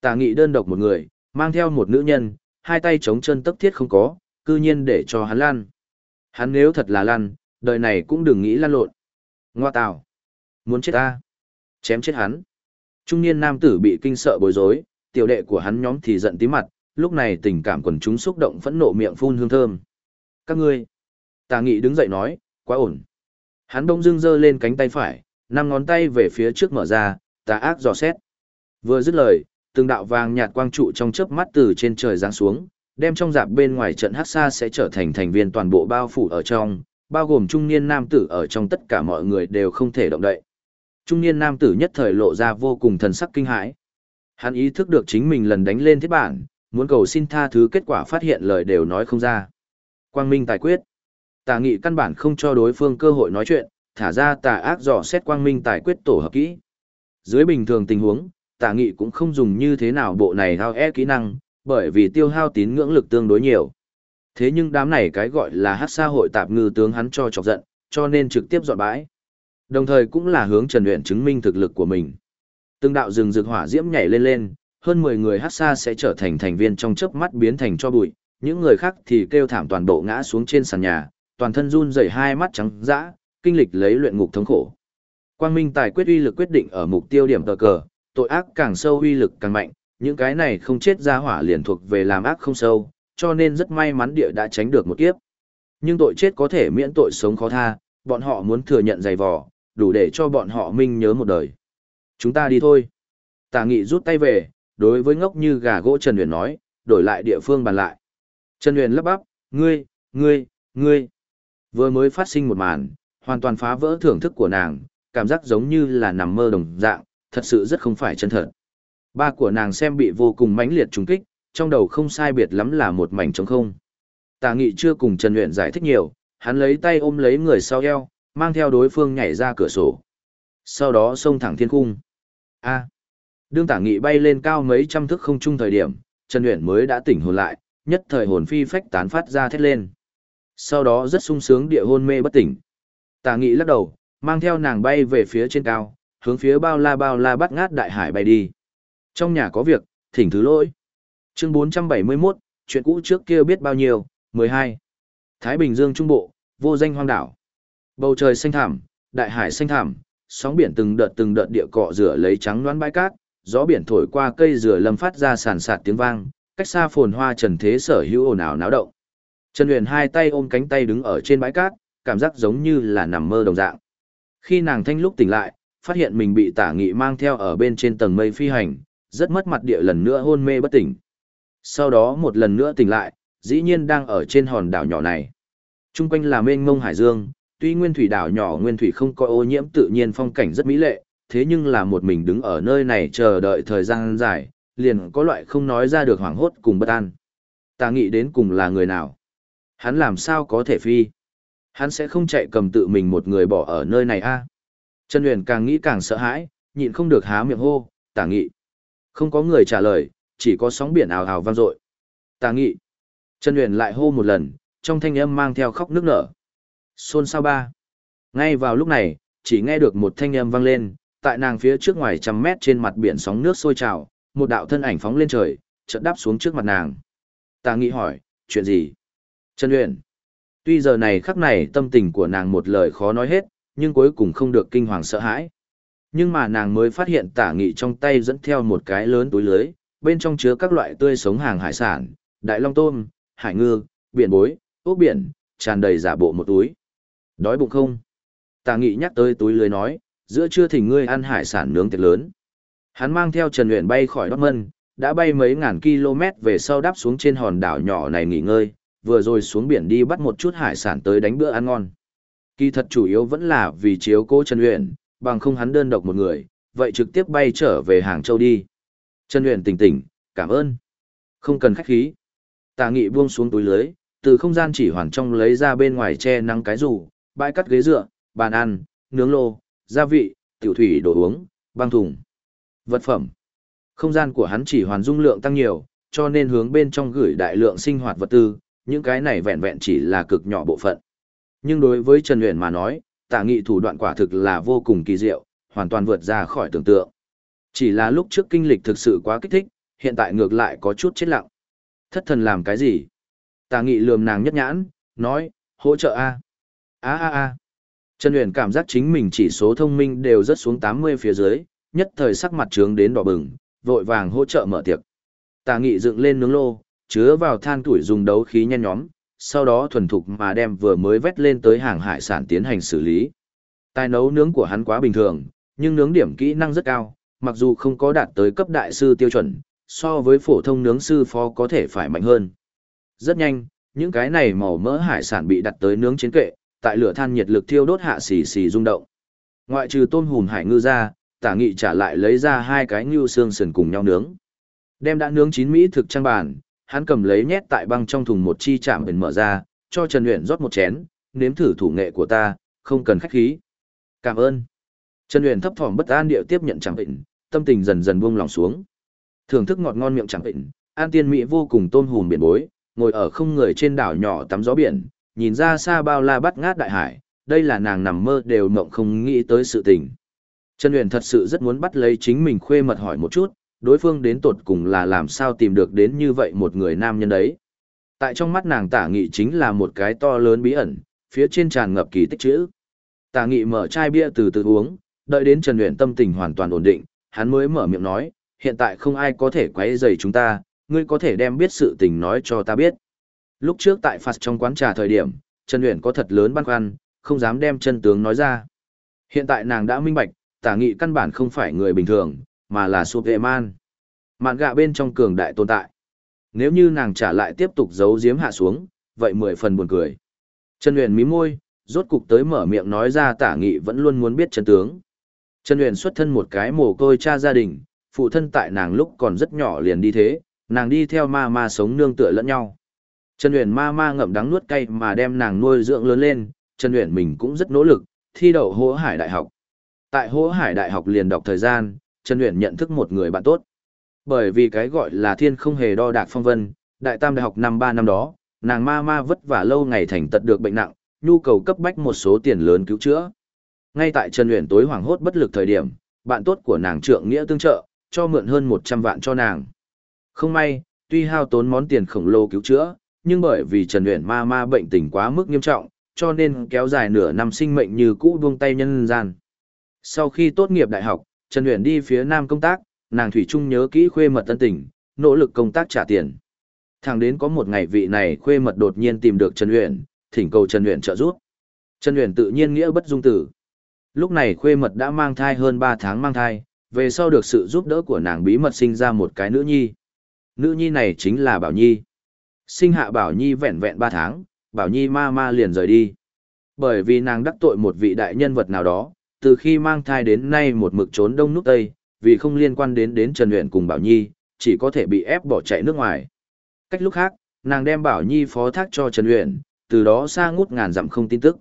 Tả nghị đơn độc một người, mang theo một nữ nhân, hai tay chống chân tấp thiết không có, cư nhiên để cho hắn lan, Hắn nếu thật là lan, đời này cũng đừng nghĩ lan lộn. Ngoa tào. Muốn chết ta. Chém chết hắn. Trung niên nam tử bị kinh sợ bối rối, tiểu đệ của hắn nhóm thì giận tí mặt, lúc này tình cảm quần chúng xúc động phẫn nộ miệng phun hương thơm. Các ngươi. Tà nghị đứng dậy nói, quá ổn. Hắn đông dưng giơ lên cánh tay phải, năm ngón tay về phía trước mở ra, tà ác dò xét. Vừa dứt lời, từng đạo vàng nhạt quang trụ trong chớp mắt từ trên trời giáng xuống, đem trong dạp bên ngoài trận hát xa sẽ trở thành thành viên toàn bộ bao phủ ở trong, bao gồm trung niên nam tử ở trong tất cả mọi người đều không thể động đậy. Trung niên nam tử nhất thời lộ ra vô cùng thần sắc kinh hãi. Hắn ý thức được chính mình lần đánh lên thiết bản, muốn cầu xin tha thứ kết quả phát hiện lời đều nói không ra. Quang Minh tài quyết. Tà nghị căn bản không cho đối phương cơ hội nói chuyện, thả ra tà ác dò xét Quang Minh tài quyết tổ hợp kỹ. Dưới bình thường tình huống, tà nghị cũng không dùng như thế nào bộ này thao e kỹ năng, bởi vì tiêu hao tín ngưỡng lực tương đối nhiều. Thế nhưng đám này cái gọi là hát xã hội tạp ngư tướng hắn cho chọc giận, cho nên trực tiếp dọn bãi. Đồng thời cũng là hướng Trần Uyển chứng minh thực lực của mình. Từng đạo rừng rực hỏa diễm nhảy lên lên, hơn 10 người hát xa sẽ trở thành thành viên trong chớp mắt biến thành cho bụi, những người khác thì kêu thảm toàn bộ ngã xuống trên sàn nhà, toàn thân run rẩy hai mắt trắng dã, kinh lịch lấy luyện ngục thống khổ. Quang Minh tài quyết uy lực quyết định ở mục tiêu điểm tờ cờ, tội ác càng sâu uy lực càng mạnh, những cái này không chết ra hỏa liền thuộc về làm ác không sâu, cho nên rất may mắn địa đã tránh được một kiếp. Nhưng tội chết có thể miễn tội sống khó tha, bọn họ muốn thừa nhận dày vò, đủ để cho bọn họ minh nhớ một đời. Chúng ta đi thôi. Tả nghị rút tay về, đối với ngốc như gà gỗ Trần Huyền nói, đổi lại địa phương bàn lại. Trần Huyền lắp bắp, ngươi, ngươi, ngươi. Vừa mới phát sinh một màn, hoàn toàn phá vỡ thưởng thức của nàng, cảm giác giống như là nằm mơ đồng dạng, thật sự rất không phải chân thật. Ba của nàng xem bị vô cùng mãnh liệt trùng kích, trong đầu không sai biệt lắm là một mảnh trống không. Tà nghị chưa cùng Trần Uyển giải thích nhiều, hắn lấy tay ôm lấy người sau eo, mang theo đối phương nhảy ra cửa sổ. Sau đó xông thẳng thiên cung. A. Đương tả nghị bay lên cao mấy trăm thước không trung thời điểm, Trần Uyển mới đã tỉnh hồn lại, nhất thời hồn phi phách tán phát ra thét lên. Sau đó rất sung sướng địa hôn mê bất tỉnh. Tả nghị lắc đầu, mang theo nàng bay về phía trên cao, hướng phía bao la bao la bắt ngát đại hải bay đi. Trong nhà có việc, thỉnh thứ lỗi. Chương 471, chuyện cũ trước kia biết bao nhiêu, 12. Thái Bình Dương Trung Bộ, vô danh hoang đảo. Bầu trời xanh thẳm, đại hải xanh thẳm, sóng biển từng đợt từng đợt địa cọ rửa lấy trắng loãng bãi cát, gió biển thổi qua cây rửa lâm phát ra sàn sạt tiếng vang, cách xa phồn hoa trần thế sở hữu ồn ào náo động. Trần Huyền hai tay ôm cánh tay đứng ở trên bãi cát, cảm giác giống như là nằm mơ đồng dạng. Khi nàng thanh lúc tỉnh lại, phát hiện mình bị tả nghị mang theo ở bên trên tầng mây phi hành, rất mất mặt địa lần nữa hôn mê bất tỉnh. Sau đó một lần nữa tỉnh lại, dĩ nhiên đang ở trên hòn đảo nhỏ này. Trung quanh là mênh mông hải dương, tuy nguyên thủy đảo nhỏ nguyên thủy không có ô nhiễm tự nhiên phong cảnh rất mỹ lệ, thế nhưng là một mình đứng ở nơi này chờ đợi thời gian dài, liền có loại không nói ra được hoảng hốt cùng bất an. Ta nghĩ đến cùng là người nào? Hắn làm sao có thể phi? Hắn sẽ không chạy cầm tự mình một người bỏ ở nơi này a à? Trần Huyền càng nghĩ càng sợ hãi, nhịn không được há miệng hô, tả nghị. Không có người trả lời, chỉ có sóng biển ào ào vang dội. Tà nghị. Trần Huyền lại hô một lần, trong thanh âm mang theo khóc nước nở. Xôn sao ba. Ngay vào lúc này, chỉ nghe được một thanh âm vang lên, tại nàng phía trước ngoài trăm mét trên mặt biển sóng nước sôi trào, một đạo thân ảnh phóng lên trời, chợt đáp xuống trước mặt nàng. Tà Nghị hỏi, chuyện gì? Trần Uyển. Tuy giờ này khắc này tâm tình của nàng một lời khó nói hết, nhưng cuối cùng không được kinh hoàng sợ hãi. Nhưng mà nàng mới phát hiện tả nghị trong tay dẫn theo một cái lớn túi lưới, bên trong chứa các loại tươi sống hàng hải sản, đại long tôm, hải ngư, biển bối, ốc biển, tràn đầy giả bộ một túi. Đói bụng không? Tả nghị nhắc tới túi lưới nói, giữa trưa thỉnh ngươi ăn hải sản nướng tiệc lớn. Hắn mang theo Trần Uyển bay khỏi Dortmund, đã bay mấy ngàn km về sau đáp xuống trên hòn đảo nhỏ này nghỉ ngơi, vừa rồi xuống biển đi bắt một chút hải sản tới đánh bữa ăn ngon. Kỳ thật chủ yếu vẫn là vì chiếu cố Trần Uyển, bằng không hắn đơn độc một người, vậy trực tiếp bay trở về Hàng Châu đi. Trần Uyển tỉnh tỉnh, cảm ơn. Không cần khách khí. Tà Nghị buông xuống túi lưới, từ không gian chỉ hoàn trong lấy ra bên ngoài che nắng cái rủ, bãi cắt ghế dựa, bàn ăn, nướng lô, gia vị, tiểu thủy đồ uống, băng thùng. Vật phẩm. Không gian của hắn chỉ hoàn dung lượng tăng nhiều, cho nên hướng bên trong gửi đại lượng sinh hoạt vật tư, những cái này vẹn vẹn chỉ là cực nhỏ bộ phận. Nhưng đối với Trần Uyển mà nói, tả nghị thủ đoạn quả thực là vô cùng kỳ diệu, hoàn toàn vượt ra khỏi tưởng tượng. Chỉ là lúc trước kinh lịch thực sự quá kích thích, hiện tại ngược lại có chút chết lặng. Thất thần làm cái gì? Tả nghị lườm nàng nhất nhãn, nói, hỗ trợ A. A A A. Trần Uyển cảm giác chính mình chỉ số thông minh đều rất xuống 80 phía dưới, nhất thời sắc mặt trướng đến đỏ bừng, vội vàng hỗ trợ mở tiệc. Tà nghị dựng lên nướng lô, chứa vào than tuổi dùng đấu khí nhen nhóm, sau đó thuần thục mà đem vừa mới vét lên tới hàng hải sản tiến hành xử lý. Tài nấu nướng của hắn quá bình thường, nhưng nướng điểm kỹ năng rất cao, mặc dù không có đạt tới cấp đại sư tiêu chuẩn, so với phổ thông nướng sư phó có thể phải mạnh hơn. Rất nhanh, những cái này màu mỡ hải sản bị đặt tới nướng trên kệ, tại lửa than nhiệt lực thiêu đốt hạ xì xì rung động. Ngoại trừ tôm hùm hải ngư ra, tả nghị trả lại lấy ra hai cái ngưu xương sườn cùng nhau nướng. Đem đã nướng chín mỹ thực trang bàn, hắn cầm lấy nhét tại băng trong thùng một chi chạm bền mở ra, cho Trần Uyển rót một chén, nếm thử thủ nghệ của ta, không cần khách khí. Cảm ơn. Trần Uyển thấp thỏm bất an điệu tiếp nhận chạm bệnh, tâm tình dần dần buông lòng xuống. Thưởng thức ngọt ngon miệng chạm bệnh, An Tiên Mỹ vô cùng tôn hùm biển bối, ngồi ở không người trên đảo nhỏ tắm gió biển, nhìn ra xa bao la bắt ngát đại hải, đây là nàng nằm mơ đều mộng không nghĩ tới sự tình. Trần Uyển thật sự rất muốn bắt lấy chính mình khuê mật hỏi một chút, đối phương đến tột cùng là làm sao tìm được đến như vậy một người nam nhân đấy. Tại trong mắt nàng tả nghị chính là một cái to lớn bí ẩn, phía trên tràn ngập kỳ tích chữ. Tả nghị mở chai bia từ từ uống, đợi đến Trần Uyển tâm tình hoàn toàn ổn định, hắn mới mở miệng nói, hiện tại không ai có thể quấy rầy chúng ta, ngươi có thể đem biết sự tình nói cho ta biết. Lúc trước tại phạt trong quán trà thời điểm, Trần Uyển có thật lớn băn khoăn, không dám đem chân tướng nói ra. Hiện tại nàng đã minh bạch, tả nghị căn bản không phải người bình thường, mà là Superman. Mạn gạ bên trong cường đại tồn tại. Nếu như nàng trả lại tiếp tục giấu giếm hạ xuống, vậy mười phần buồn cười. Trần Uyển mím môi, rốt cục tới mở miệng nói ra tả nghị vẫn luôn muốn biết chân tướng. Trần Uyển xuất thân một cái mồ côi cha gia đình, phụ thân tại nàng lúc còn rất nhỏ liền đi thế, nàng đi theo ma ma sống nương tựa lẫn nhau. Trần Uyển ma ma ngậm đắng nuốt cay mà đem nàng nuôi dưỡng lớn lên, Trần Uyển mình cũng rất nỗ lực, thi đậu Hỗ Hải Đại học. Tại Hỗ Hải Đại học liền đọc thời gian, Trần Uyển nhận thức một người bạn tốt. Bởi vì cái gọi là thiên không hề đo đạc phong vân, Đại Tam Đại học năm ba năm đó, nàng ma ma vất vả lâu ngày thành tật được bệnh nặng, nhu cầu cấp bách một số tiền lớn cứu chữa. Ngay tại Trần Uyển tối hoảng hốt bất lực thời điểm, bạn tốt của nàng trượng nghĩa tương trợ, cho mượn hơn 100 vạn cho nàng. Không may, tuy hao tốn món tiền khổng lồ cứu chữa, nhưng bởi vì Trần Uyển ma ma bệnh tình quá mức nghiêm trọng, cho nên kéo dài nửa năm sinh mệnh như cũ buông tay nhân gian. Sau khi tốt nghiệp đại học, Trần Uyển đi phía Nam công tác, nàng thủy chung nhớ kỹ khuê mật tân tình, nỗ lực công tác trả tiền. Thẳng đến có một ngày vị này khuê mật đột nhiên tìm được Trần Uyển, thỉnh cầu Trần Uyển trợ giúp. Trần Uyển tự nhiên nghĩa bất dung tử. Lúc này khuê mật đã mang thai hơn 3 tháng mang thai, về sau được sự giúp đỡ của nàng bí mật sinh ra một cái nữ nhi. Nữ nhi này chính là Bảo Nhi. Sinh hạ Bảo Nhi vẹn vẹn 3 tháng, Bảo Nhi ma ma liền rời đi. Bởi vì nàng đắc tội một vị đại nhân vật nào đó, từ khi mang thai đến nay một mực trốn đông nút tây, vì không liên quan đến đến Trần Uyển cùng Bảo Nhi, chỉ có thể bị ép bỏ chạy nước ngoài. Cách lúc khác, nàng đem Bảo Nhi phó thác cho Trần Uyển, từ đó xa ngút ngàn dặm không tin tức.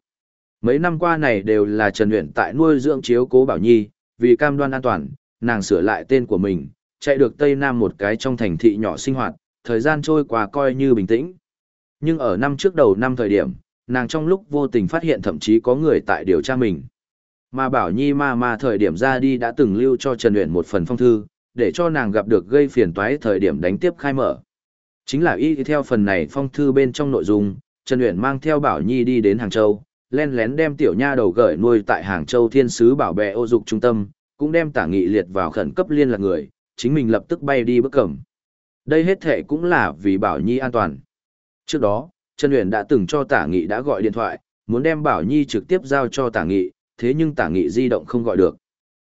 Mấy năm qua này đều là Trần Uyển tại nuôi dưỡng chiếu cố Bảo Nhi, vì cam đoan an toàn, nàng sửa lại tên của mình, chạy được Tây Nam một cái trong thành thị nhỏ sinh hoạt, thời gian trôi qua coi như bình tĩnh. Nhưng ở năm trước đầu năm thời điểm, nàng trong lúc vô tình phát hiện thậm chí có người tại điều tra mình. Mà Bảo Nhi ma ma thời điểm ra đi đã từng lưu cho Trần Uyển một phần phong thư, để cho nàng gặp được gây phiền toái thời điểm đánh tiếp khai mở. Chính là y theo phần này phong thư bên trong nội dung, Trần Uyển mang theo Bảo Nhi đi đến Hàng Châu, len lén đem tiểu nha đầu gởi nuôi tại Hàng Châu Thiên sứ bảo bệ ô dục trung tâm, cũng đem tả nghị liệt vào khẩn cấp liên lạc người, chính mình lập tức bay đi bước cẩm. Đây hết thể cũng là vì Bảo Nhi an toàn. Trước đó, Trần Uyển đã từng cho tả nghị đã gọi điện thoại, muốn đem Bảo Nhi trực tiếp giao cho tả nghị, thế nhưng tả nghị di động không gọi được.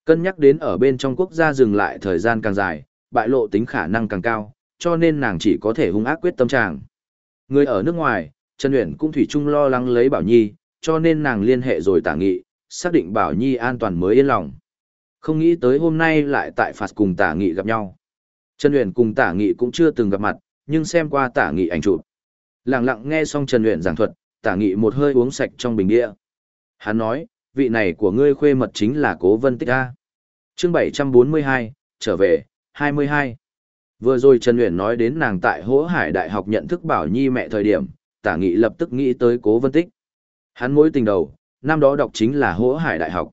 Cân nhắc đến ở bên trong quốc gia dừng lại thời gian càng dài, bại lộ tính khả năng càng cao, cho nên nàng chỉ có thể hung ác quyết tâm trạng. Người ở nước ngoài, Trần Uyển cũng thủy chung lo lắng lấy Bảo Nhi, cho nên nàng liên hệ rồi tả nghị, xác định Bảo Nhi an toàn mới yên lòng. Không nghĩ tới hôm nay lại tại phạt cùng tả nghị gặp nhau. Trần Uyển cùng tả nghị cũng chưa từng gặp mặt, nhưng xem qua tả nghị ảnh chụp. Lặng lặng nghe xong Trần Uyển giảng thuật, tả nghị một hơi uống sạch trong bình địa. Hắn nói, vị này của ngươi khuê mật chính là cố vân tích A. Chương 742, trở về, 22. Vừa rồi Trần luyện nói đến nàng tại Hỗ Hải Đại học nhận thức Bảo Nhi mẹ thời điểm, tả nghị lập tức nghĩ tới cố vân tích. Hắn mối tình đầu, năm đó đọc chính là Hỗ Hải Đại học.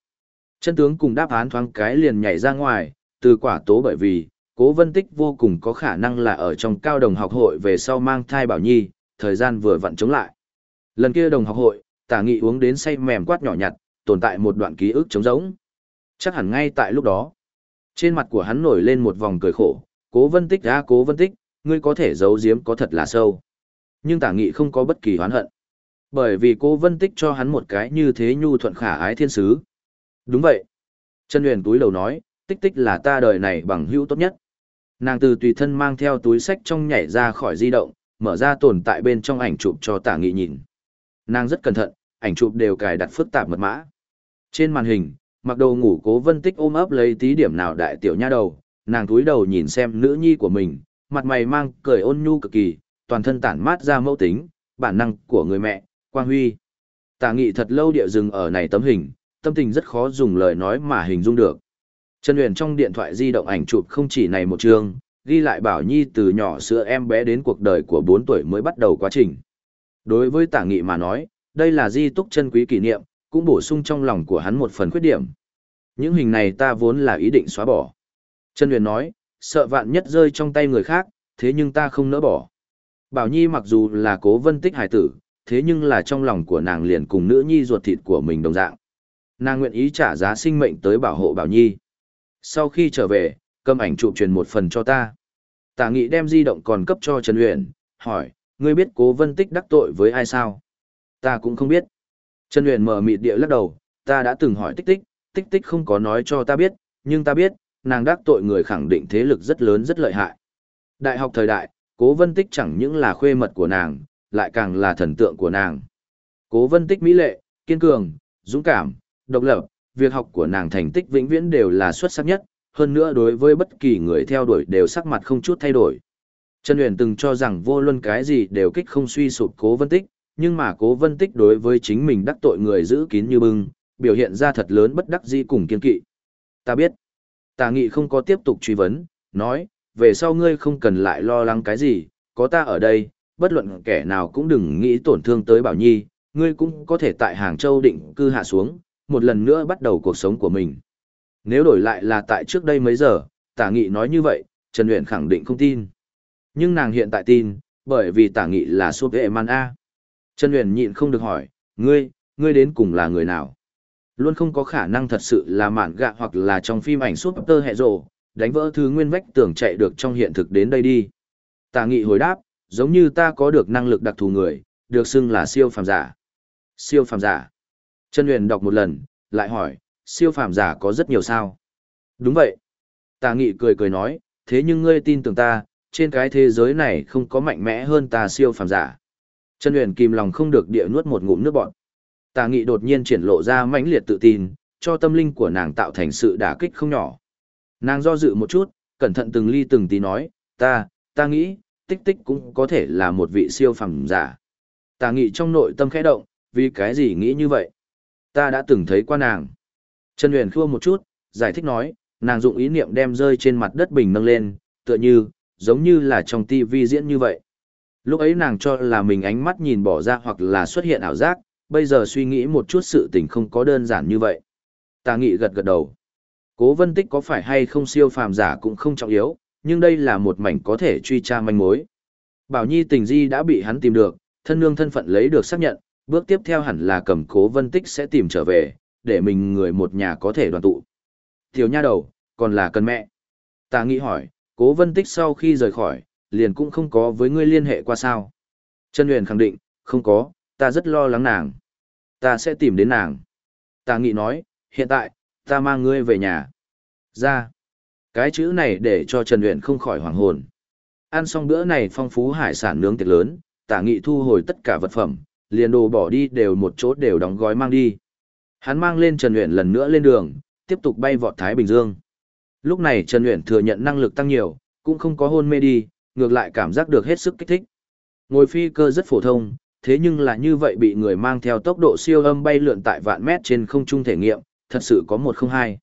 Chân tướng cùng đáp án thoáng cái liền nhảy ra ngoài, từ quả tố bởi vì, cố vân tích vô cùng có khả năng là ở trong cao đồng học hội về sau mang thai Bảo Nhi, thời gian vừa vặn chống lại. Lần kia đồng học hội, tả nghị uống đến say mềm quát nhỏ nhặt, tồn tại một đoạn ký ức trống rỗng. Chắc hẳn ngay tại lúc đó, trên mặt của hắn nổi lên một vòng cười khổ, cố vân tích ra cố vân tích, ngươi có thể giấu giếm có thật là sâu. Nhưng tả nghị không có bất kỳ hoán hận. Bởi vì cố vân tích cho hắn một cái như thế nhu thuận khả ái thiên sứ. Đúng vậy. Trần Huyền túi đầu nói, tích tích là ta đời này bằng hữu tốt nhất. Nàng từ tùy thân mang theo túi sách trong nhảy ra khỏi di động, mở ra tồn tại bên trong ảnh chụp cho tả nghị nhìn. Nàng rất cẩn thận, ảnh chụp đều cài đặt phức tạp mật mã. Trên màn hình, mặc đồ ngủ cố vân tích ôm ấp lấy tí điểm nào đại tiểu nha đầu, nàng túi đầu nhìn xem nữ nhi của mình, mặt mày mang cười ôn nhu cực kỳ, toàn thân tản mát ra mẫu tính, bản năng của người mẹ, Quang Huy. Tả nghị thật lâu địa dừng ở này tấm hình, tâm tình rất khó dùng lời nói mà hình dung được. Trần Huyền trong điện thoại di động ảnh chụp không chỉ này một chương, ghi lại Bảo Nhi từ nhỏ sữa em bé đến cuộc đời của 4 tuổi mới bắt đầu quá trình. Đối với tả nghị mà nói, đây là di túc chân quý kỷ niệm, cũng bổ sung trong lòng của hắn một phần khuyết điểm. Những hình này ta vốn là ý định xóa bỏ. Trần Huyền nói, sợ vạn nhất rơi trong tay người khác, thế nhưng ta không nỡ bỏ. Bảo Nhi mặc dù là cố vân tích hải tử, thế nhưng là trong lòng của nàng liền cùng nữ nhi ruột thịt của mình đồng dạng. Nàng nguyện ý trả giá sinh mệnh tới bảo hộ Bảo Nhi. Sau khi trở về, cầm ảnh chụp truyền một phần cho ta. Tả nghị đem di động còn cấp cho Trần Huyền, hỏi, ngươi biết cố vân tích đắc tội với ai sao? Ta cũng không biết. Trần Uyển mở mịt địa lắc đầu, ta đã từng hỏi tích tích, tích tích không có nói cho ta biết, nhưng ta biết, nàng đắc tội người khẳng định thế lực rất lớn rất lợi hại. Đại học thời đại, cố vân tích chẳng những là khuê mật của nàng, lại càng là thần tượng của nàng. Cố vân tích mỹ lệ, kiên cường, dũng cảm, độc lập, việc học của nàng thành tích vĩnh viễn đều là xuất sắc nhất, hơn nữa đối với bất kỳ người theo đuổi đều sắc mặt không chút thay đổi. Trần Uyển từng cho rằng vô luân cái gì đều kích không suy sụp cố vân tích, nhưng mà cố vân tích đối với chính mình đắc tội người giữ kín như bưng, biểu hiện ra thật lớn bất đắc dĩ cùng kiên kỵ. Ta biết. Tà nghị không có tiếp tục truy vấn, nói, về sau ngươi không cần lại lo lắng cái gì, có ta ở đây, bất luận kẻ nào cũng đừng nghĩ tổn thương tới Bảo Nhi, ngươi cũng có thể tại Hàng Châu định cư hạ xuống, một lần nữa bắt đầu cuộc sống của mình. Nếu đổi lại là tại trước đây mấy giờ, tả nghị nói như vậy, Trần Uyển khẳng định không tin. Nhưng nàng hiện tại tin, bởi vì tả nghị là suốt vệ man A. Trần Uyển nhịn không được hỏi, ngươi, ngươi đến cùng là người nào? Luôn không có khả năng thật sự là mạn gạ hoặc là trong phim ảnh suốt tơ hệ rộ, đánh vỡ thứ nguyên vách tưởng chạy được trong hiện thực đến đây đi. Tả nghị hồi đáp, giống như ta có được năng lực đặc thù người, được xưng là siêu phàm giả. Siêu phàm giả. Trần Uyển đọc một lần, lại hỏi, siêu phàm giả có rất nhiều sao? Đúng vậy. Tà nghị cười cười nói, thế nhưng ngươi tin tưởng ta, trên cái thế giới này không có mạnh mẽ hơn ta siêu phàm giả. Trần Uyển kìm lòng không được địa nuốt một ngụm nước bọt. Tà nghị đột nhiên triển lộ ra mãnh liệt tự tin, cho tâm linh của nàng tạo thành sự đả kích không nhỏ. Nàng do dự một chút, cẩn thận từng ly từng tí nói, ta, ta nghĩ, tích tích cũng có thể là một vị siêu phàm giả. Tà nghị trong nội tâm khẽ động, vì cái gì nghĩ như vậy? Ta đã từng thấy qua nàng. Trần Huyền khua một chút, giải thích nói, nàng dụng ý niệm đem rơi trên mặt đất bình nâng lên, tựa như, giống như là trong tivi diễn như vậy. Lúc ấy nàng cho là mình ánh mắt nhìn bỏ ra hoặc là xuất hiện ảo giác, bây giờ suy nghĩ một chút sự tình không có đơn giản như vậy. Tà nghị gật gật đầu. Cố vân tích có phải hay không siêu phàm giả cũng không trọng yếu, nhưng đây là một mảnh có thể truy tra manh mối. Bảo Nhi tình di đã bị hắn tìm được, thân nương thân phận lấy được xác nhận, bước tiếp theo hẳn là cầm cố vân tích sẽ tìm trở về, để mình người một nhà có thể đoàn tụ. Tiểu nha đầu, còn là cần mẹ. Ta nghĩ hỏi, cố vân tích sau khi rời khỏi, liền cũng không có với ngươi liên hệ qua sao. Trần Huyền khẳng định, không có, ta rất lo lắng nàng. Ta sẽ tìm đến nàng. Ta nghĩ nói, hiện tại, ta mang ngươi về nhà. Ra. Cái chữ này để cho Trần Huyền không khỏi hoàng hồn. Ăn xong bữa này phong phú hải sản nướng tiệc lớn, tả nghị thu hồi tất cả vật phẩm, liền đồ bỏ đi đều một chỗ đều đóng gói mang đi. Hắn mang lên Trần Uyển lần nữa lên đường, tiếp tục bay vọt Thái Bình Dương. Lúc này Trần Uyển thừa nhận năng lực tăng nhiều, cũng không có hôn mê đi, ngược lại cảm giác được hết sức kích thích. Ngồi phi cơ rất phổ thông, thế nhưng là như vậy bị người mang theo tốc độ siêu âm bay lượn tại vạn mét trên không trung thể nghiệm, thật sự có một không hai.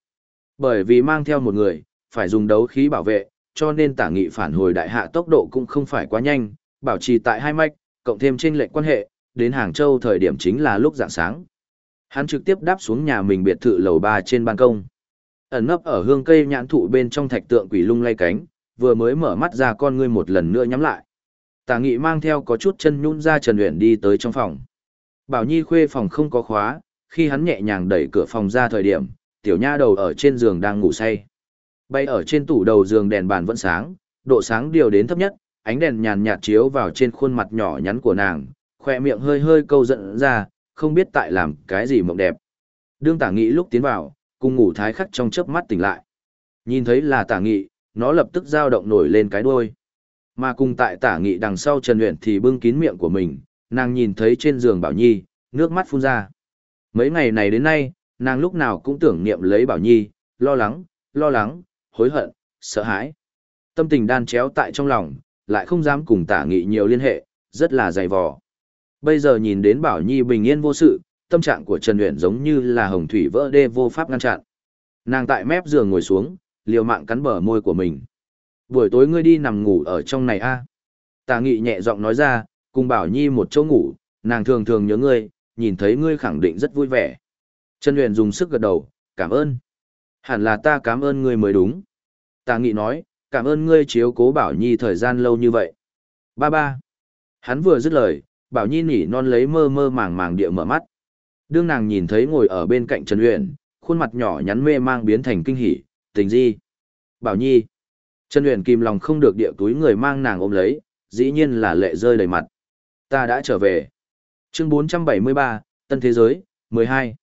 Bởi vì mang theo một người, phải dùng đấu khí bảo vệ, cho nên tả nghị phản hồi đại hạ tốc độ cũng không phải quá nhanh, bảo trì tại hai mạch, cộng thêm trên lệnh quan hệ, đến Hàng Châu thời điểm chính là lúc dạng sáng. Hắn trực tiếp đáp xuống nhà mình biệt thự lầu ba trên ban công. Ẩn nấp ở hương cây nhãn thụ bên trong thạch tượng quỷ lung lay cánh, vừa mới mở mắt ra con ngươi một lần nữa nhắm lại. Tả nghị mang theo có chút chân nhún ra Trần Uyển đi tới trong phòng. Bảo Nhi khuê phòng không có khóa, khi hắn nhẹ nhàng đẩy cửa phòng ra thời điểm, tiểu nha đầu ở trên giường đang ngủ say. Bay ở trên tủ đầu giường đèn bàn vẫn sáng, độ sáng điều đến thấp nhất, ánh đèn nhàn nhạt chiếu vào trên khuôn mặt nhỏ nhắn của nàng, khỏe miệng hơi hơi câu giận ra, không biết tại làm cái gì mộng đẹp. Đương tả nghị lúc tiến vào, cùng ngủ thái khắc trong chớp mắt tỉnh lại. Nhìn thấy là tả nghị, nó lập tức dao động nổi lên cái đuôi. Mà cùng tại tả nghị đằng sau Trần Uyển thì bưng kín miệng của mình, nàng nhìn thấy trên giường Bảo Nhi, nước mắt phun ra. Mấy ngày này đến nay, nàng lúc nào cũng tưởng niệm lấy Bảo Nhi, lo lắng, lo lắng, hối hận, sợ hãi. Tâm tình đan chéo tại trong lòng, lại không dám cùng tả nghị nhiều liên hệ, rất là dày vò. Bây giờ nhìn đến Bảo Nhi bình yên vô sự, tâm trạng của Trần Uyển giống như là hồng thủy vỡ đê vô pháp ngăn chặn. Nàng tại mép giường ngồi xuống, liều mạng cắn bờ môi của mình. Buổi tối ngươi đi nằm ngủ ở trong này a. Tà Nghị nhẹ giọng nói ra, cùng Bảo Nhi một chỗ ngủ, nàng thường thường nhớ ngươi, nhìn thấy ngươi khẳng định rất vui vẻ. Trần Huyền dùng sức gật đầu, cảm ơn. Hẳn là ta cảm ơn ngươi mới đúng. Tà Nghị nói, cảm ơn ngươi chiếu cố Bảo Nhi thời gian lâu như vậy. Ba ba. Hắn vừa dứt lời, Bảo Nhi nỉ non lấy mơ mơ màng màng địa mở mắt. Đương nàng nhìn thấy ngồi ở bên cạnh Trần Huyền, khuôn mặt nhỏ nhắn mê mang biến thành kinh hỉ, tình gì? Bảo Nhi. Trần Uyển kìm lòng không được địa túi người mang nàng ôm lấy, dĩ nhiên là lệ rơi đầy mặt. Ta đã trở về. Chương 473, Tân Thế Giới, 12.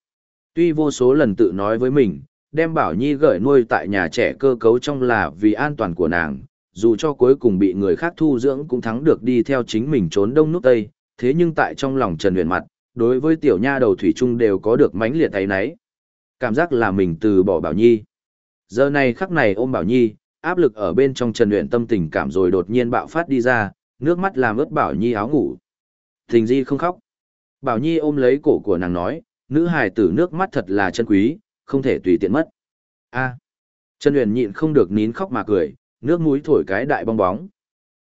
Tuy vô số lần tự nói với mình, đem Bảo Nhi gửi nuôi tại nhà trẻ cơ cấu trong là vì an toàn của nàng, dù cho cuối cùng bị người khác thu dưỡng cũng thắng được đi theo chính mình trốn đông nút tây, thế nhưng tại trong lòng Trần Huyền mặt, đối với tiểu nha đầu thủy trung đều có được mãnh liệt thấy nấy. Cảm giác là mình từ bỏ Bảo Nhi. Giờ này khắc này ôm Bảo Nhi, áp lực ở bên trong Trần uyển tâm tình cảm rồi đột nhiên bạo phát đi ra, nước mắt làm ướt Bảo Nhi áo ngủ. thình Di không khóc. Bảo Nhi ôm lấy cổ của nàng nói, nữ hài tử nước mắt thật là chân quý, không thể tùy tiện mất. A. Trần uyển nhịn không được nín khóc mà cười, nước mũi thổi cái đại bong bóng.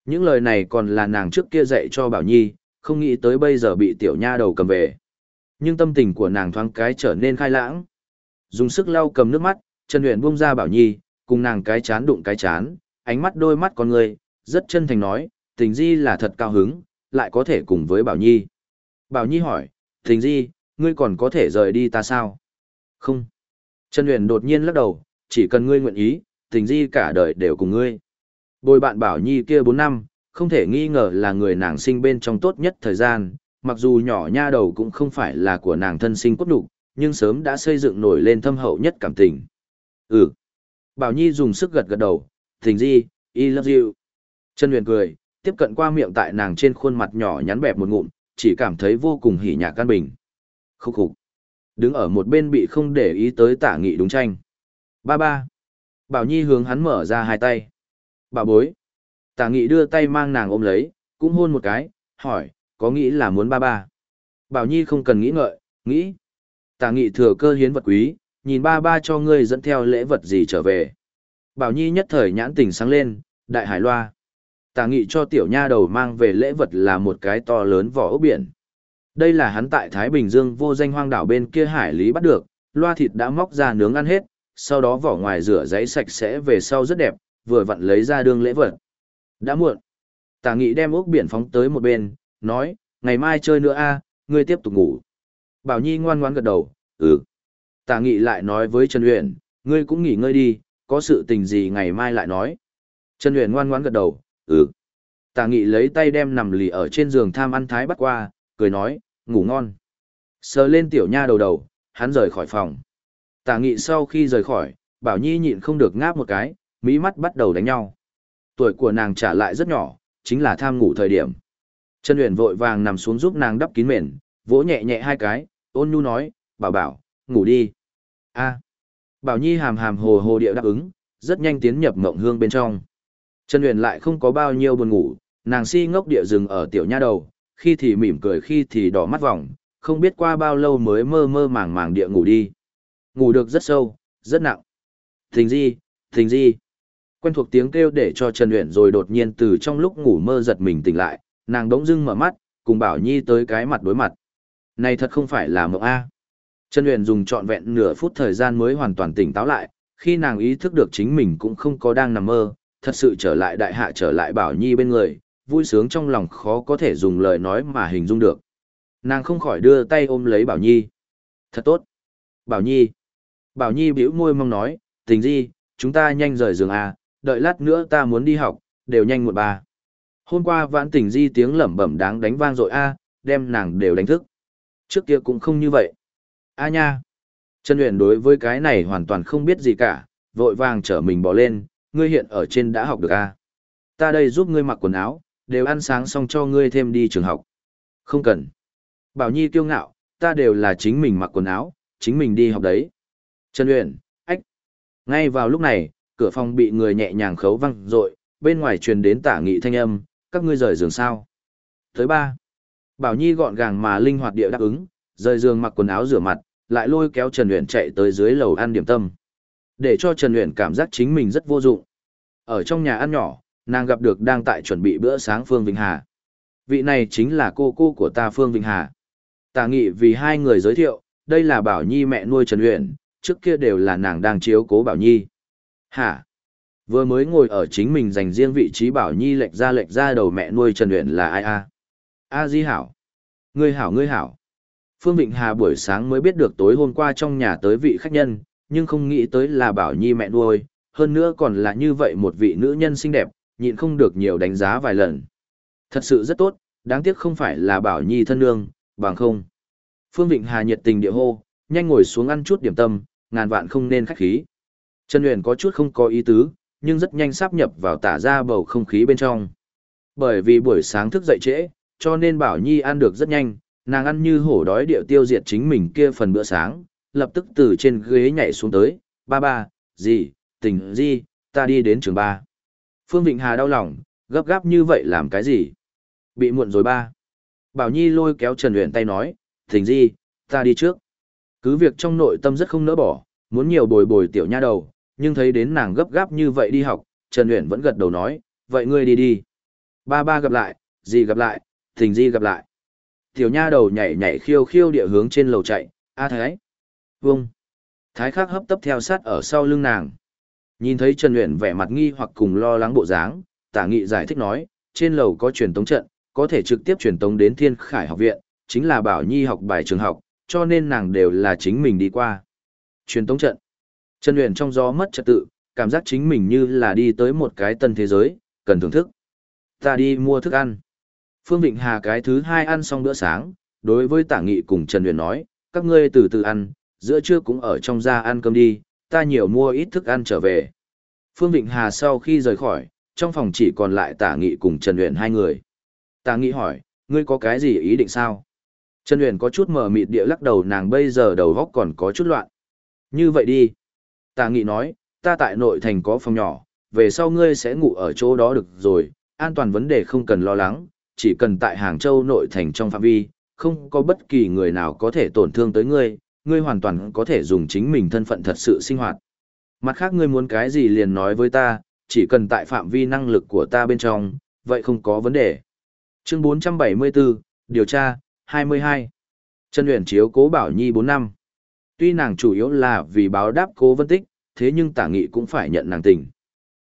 Những lời này còn là nàng trước kia dạy cho Bảo Nhi, không nghĩ tới bây giờ bị tiểu nha đầu cầm về. Nhưng tâm tình của nàng thoáng cái trở nên khai lãng. Dùng sức lau cầm nước mắt, Trần Huyền buông ra Bảo Nhi, cùng nàng cái chán đụng cái chán, ánh mắt đôi mắt con người, rất chân thành nói, tình di là thật cao hứng, lại có thể cùng với Bảo Nhi. Bảo Nhi hỏi, tình di, ngươi còn có thể rời đi ta sao? Không. Trần Huyền đột nhiên lắc đầu, chỉ cần ngươi nguyện ý, tình di cả đời đều cùng ngươi. Bồi bạn Bảo Nhi kia 4 năm, không thể nghi ngờ là người nàng sinh bên trong tốt nhất thời gian, mặc dù nhỏ nha đầu cũng không phải là của nàng thân sinh cốt đủ, nhưng sớm đã xây dựng nổi lên thâm hậu nhất cảm tình. Ừ. Bảo Nhi dùng sức gật gật đầu, Thình di, I love you. Trần Huyền cười, tiếp cận qua miệng tại nàng trên khuôn mặt nhỏ nhắn bẹp một ngụm, chỉ cảm thấy vô cùng hỉ nhạc căn bình. Khúc khục. Đứng ở một bên bị không để ý tới tả nghị đúng tranh. Ba ba. Bảo Nhi hướng hắn mở ra hai tay. Bà bối. Tả nghị đưa tay mang nàng ôm lấy, cũng hôn một cái, hỏi, có nghĩ là muốn ba ba. Bảo Nhi không cần nghĩ ngợi, nghĩ. Tả nghị thừa cơ hiến vật quý, nhìn ba ba cho ngươi dẫn theo lễ vật gì trở về. Bảo Nhi nhất thời nhãn tình sáng lên, đại hải loa. Tả nghị cho tiểu nha đầu mang về lễ vật là một cái to lớn vỏ ốc biển. Đây là hắn tại Thái Bình Dương vô danh hoang đảo bên kia hải lý bắt được, loa thịt đã móc ra nướng ăn hết, sau đó vỏ ngoài rửa giấy sạch sẽ về sau rất đẹp, vừa vặn lấy ra đương lễ vật. Đã muộn. Tả nghị đem ốc biển phóng tới một bên, nói, ngày mai chơi nữa a, ngươi tiếp tục ngủ. Bảo Nhi ngoan ngoãn gật đầu, ừ. Tà nghị lại nói với Trần Uyển, ngươi cũng nghỉ ngơi đi, có sự tình gì ngày mai lại nói. Trần Uyển ngoan ngoãn gật đầu, ừ. Tà nghị lấy tay đem nằm lì ở trên giường tham ăn thái bắt qua, cười nói, ngủ ngon. Sờ lên tiểu nha đầu đầu, hắn rời khỏi phòng. Tà nghị sau khi rời khỏi, Bảo Nhi nhịn không được ngáp một cái, mỹ mắt bắt đầu đánh nhau. Tuổi của nàng trả lại rất nhỏ, chính là tham ngủ thời điểm. Trần Uyển vội vàng nằm xuống giúp nàng đắp kín mền, vỗ nhẹ nhẹ hai cái, ôn nhu nói, bảo bảo, ngủ đi a Bảo Nhi hàm hàm hồ hồ điệu đáp ứng, rất nhanh tiến nhập mộng hương bên trong. Trần Huyền lại không có bao nhiêu buồn ngủ, nàng si ngốc địa rừng ở tiểu nha đầu, khi thì mỉm cười khi thì đỏ mắt vòng, không biết qua bao lâu mới mơ mơ màng màng địa ngủ đi. Ngủ được rất sâu, rất nặng. Thình di, thình di. Quen thuộc tiếng kêu để cho Trần luyện rồi đột nhiên từ trong lúc ngủ mơ giật mình tỉnh lại, nàng đống dưng mở mắt, cùng Bảo Nhi tới cái mặt đối mặt. Này thật không phải là mộng A. Trần Uyển dùng trọn vẹn nửa phút thời gian mới hoàn toàn tỉnh táo lại, khi nàng ý thức được chính mình cũng không có đang nằm mơ, thật sự trở lại đại hạ trở lại Bảo Nhi bên người, vui sướng trong lòng khó có thể dùng lời nói mà hình dung được. Nàng không khỏi đưa tay ôm lấy Bảo Nhi. Thật tốt. Bảo Nhi. Bảo Nhi bĩu môi mong nói, tình gì, chúng ta nhanh rời giường à, đợi lát nữa ta muốn đi học, đều nhanh một bà. Hôm qua vãn tình di tiếng lẩm bẩm đáng đánh vang dội a, đem nàng đều đánh thức. Trước kia cũng không như vậy. A nha. Trần luyện đối với cái này hoàn toàn không biết gì cả, vội vàng trở mình bỏ lên, ngươi hiện ở trên đã học được a. Ta đây giúp ngươi mặc quần áo, đều ăn sáng xong cho ngươi thêm đi trường học. Không cần. Bảo Nhi kiêu ngạo, ta đều là chính mình mặc quần áo, chính mình đi học đấy. Trần luyện ách. Ngay vào lúc này, cửa phòng bị người nhẹ nhàng khấu văng rội, bên ngoài truyền đến tả nghị thanh âm, các ngươi rời giường sao. Tới ba. Bảo Nhi gọn gàng mà linh hoạt địa đáp ứng, rời giường mặc quần áo rửa mặt, lại lôi kéo Trần Uyển chạy tới dưới lầu ăn điểm tâm. Để cho Trần Uyển cảm giác chính mình rất vô dụng. Ở trong nhà ăn nhỏ, nàng gặp được đang tại chuẩn bị bữa sáng Phương Vĩnh Hà. Vị này chính là cô cô của ta Phương Vĩnh Hà. ta nghị vì hai người giới thiệu, đây là Bảo Nhi mẹ nuôi Trần Uyển, trước kia đều là nàng đang chiếu cố Bảo Nhi. Hả? Vừa mới ngồi ở chính mình dành riêng vị trí Bảo Nhi lệch ra lệch ra đầu mẹ nuôi Trần Uyển là ai a? A Di Hảo. Ngươi hảo ngươi hảo. Phương Vịnh Hà buổi sáng mới biết được tối hôm qua trong nhà tới vị khách nhân, nhưng không nghĩ tới là Bảo Nhi mẹ nuôi, hơn nữa còn là như vậy một vị nữ nhân xinh đẹp, nhịn không được nhiều đánh giá vài lần. Thật sự rất tốt, đáng tiếc không phải là Bảo Nhi thân nương, bằng không. Phương Vịnh Hà nhiệt tình địa hô, nhanh ngồi xuống ăn chút điểm tâm, ngàn vạn không nên khách khí. Trần Uyển có chút không có ý tứ, nhưng rất nhanh sắp nhập vào tả ra bầu không khí bên trong. Bởi vì buổi sáng thức dậy trễ, cho nên Bảo Nhi ăn được rất nhanh, nàng ăn như hổ đói điệu tiêu diệt chính mình kia phần bữa sáng, lập tức từ trên ghế nhảy xuống tới, ba ba, gì, tỉnh gì, ta đi đến trường ba. Phương Vịnh Hà đau lòng, gấp gáp như vậy làm cái gì? Bị muộn rồi ba. Bảo Nhi lôi kéo Trần Uyển tay nói, tỉnh gì, ta đi trước. Cứ việc trong nội tâm rất không nỡ bỏ, muốn nhiều bồi bồi tiểu nha đầu, nhưng thấy đến nàng gấp gáp như vậy đi học, Trần Uyển vẫn gật đầu nói, vậy ngươi đi đi. Ba ba gặp lại, gì gặp lại, tình gì gặp lại. Tiểu nha đầu nhảy nhảy khiêu khiêu địa hướng trên lầu chạy, a thái. Vông. Thái khắc hấp tấp theo sát ở sau lưng nàng. Nhìn thấy Trần Uyển vẻ mặt nghi hoặc cùng lo lắng bộ dáng, tả nghị giải thích nói, trên lầu có truyền tống trận, có thể trực tiếp truyền tống đến Thiên Khải học viện, chính là Bảo Nhi học bài trường học, cho nên nàng đều là chính mình đi qua. Truyền tống trận. Trần Uyển trong gió mất trật tự, cảm giác chính mình như là đi tới một cái tân thế giới, cần thưởng thức. Ta đi mua thức ăn. Phương Vịnh Hà cái thứ hai ăn xong bữa sáng, đối với Tả Nghị cùng Trần Uyển nói, các ngươi từ từ ăn, giữa trưa cũng ở trong gia ăn cơm đi, ta nhiều mua ít thức ăn trở về. Phương Vịnh Hà sau khi rời khỏi, trong phòng chỉ còn lại Tả Nghị cùng Trần Uyển hai người. Tả Nghị hỏi, ngươi có cái gì ý định sao? Trần Uyển có chút mờ mịt địa lắc đầu nàng bây giờ đầu góc còn có chút loạn. Như vậy đi. Tả Nghị nói, ta tại nội thành có phòng nhỏ, về sau ngươi sẽ ngủ ở chỗ đó được rồi, an toàn vấn đề không cần lo lắng, chỉ cần tại Hàng Châu nội thành trong phạm vi, không có bất kỳ người nào có thể tổn thương tới ngươi, ngươi hoàn toàn có thể dùng chính mình thân phận thật sự sinh hoạt. Mặt khác ngươi muốn cái gì liền nói với ta, chỉ cần tại phạm vi năng lực của ta bên trong, vậy không có vấn đề. Chương 474, điều tra, 22. Trần Uyển chiếu cố Bảo Nhi 4 năm. Tuy nàng chủ yếu là vì báo đáp cố vân tích, thế nhưng tả nghị cũng phải nhận nàng tình.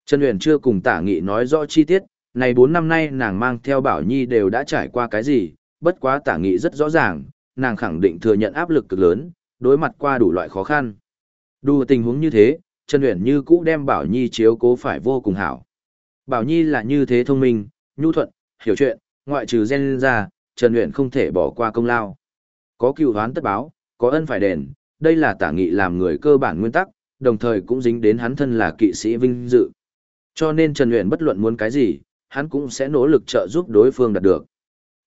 Trần Uyển chưa cùng tả nghị nói rõ chi tiết, này 4 năm nay nàng mang theo Bảo Nhi đều đã trải qua cái gì, bất quá tả nghị rất rõ ràng, nàng khẳng định thừa nhận áp lực cực lớn, đối mặt qua đủ loại khó khăn. Đủ tình huống như thế, Trần Uyển như cũ đem Bảo Nhi chiếu cố phải vô cùng hảo. Bảo Nhi là như thế thông minh, nhu thuận, hiểu chuyện, ngoại trừ gen ra, Trần Uyển không thể bỏ qua công lao. Có cựu hoán tất báo, có ân phải đền, đây là tả nghị làm người cơ bản nguyên tắc, đồng thời cũng dính đến hắn thân là kỵ sĩ vinh dự. Cho nên Trần Uyển bất luận muốn cái gì, hắn cũng sẽ nỗ lực trợ giúp đối phương đạt được.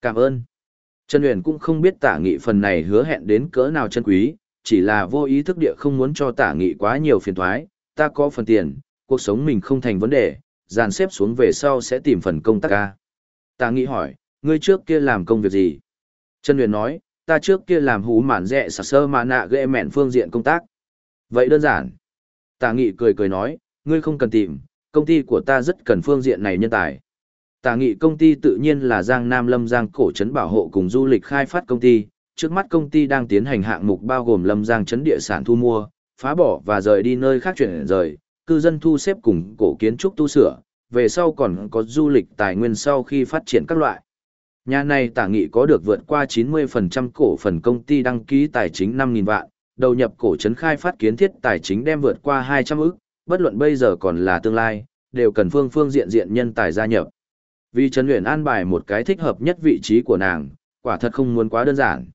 Cảm ơn. Trần Uyển cũng không biết tả nghị phần này hứa hẹn đến cỡ nào chân quý, chỉ là vô ý thức địa không muốn cho tả nghị quá nhiều phiền thoái, ta có phần tiền, cuộc sống mình không thành vấn đề, dàn xếp xuống về sau sẽ tìm phần công tác ca. Tả nghị hỏi, ngươi trước kia làm công việc gì? Trần Uyển nói, ta trước kia làm hú mản rẻ sạc sơ mà nạ ghệ mẹn phương diện công tác. Vậy đơn giản. Tả nghị cười cười nói, ngươi không cần tìm, công ty của ta rất cần phương diện này nhân tài. Tà nghị công ty tự nhiên là Giang Nam Lâm Giang cổ trấn bảo hộ cùng du lịch khai phát công ty, trước mắt công ty đang tiến hành hạng mục bao gồm Lâm Giang trấn địa sản thu mua, phá bỏ và rời đi nơi khác chuyển rời, cư dân thu xếp cùng cổ kiến trúc tu sửa, về sau còn có du lịch tài nguyên sau khi phát triển các loại. Nhà này tả nghị có được vượt qua 90% cổ phần công ty đăng ký tài chính 5.000 vạn, đầu nhập cổ trấn khai phát kiến thiết tài chính đem vượt qua 200 ức, bất luận bây giờ còn là tương lai, đều cần phương phương diện diện nhân tài gia nhập. Vì Trần Uyển an bài một cái thích hợp nhất vị trí của nàng, quả thật không muốn quá đơn giản.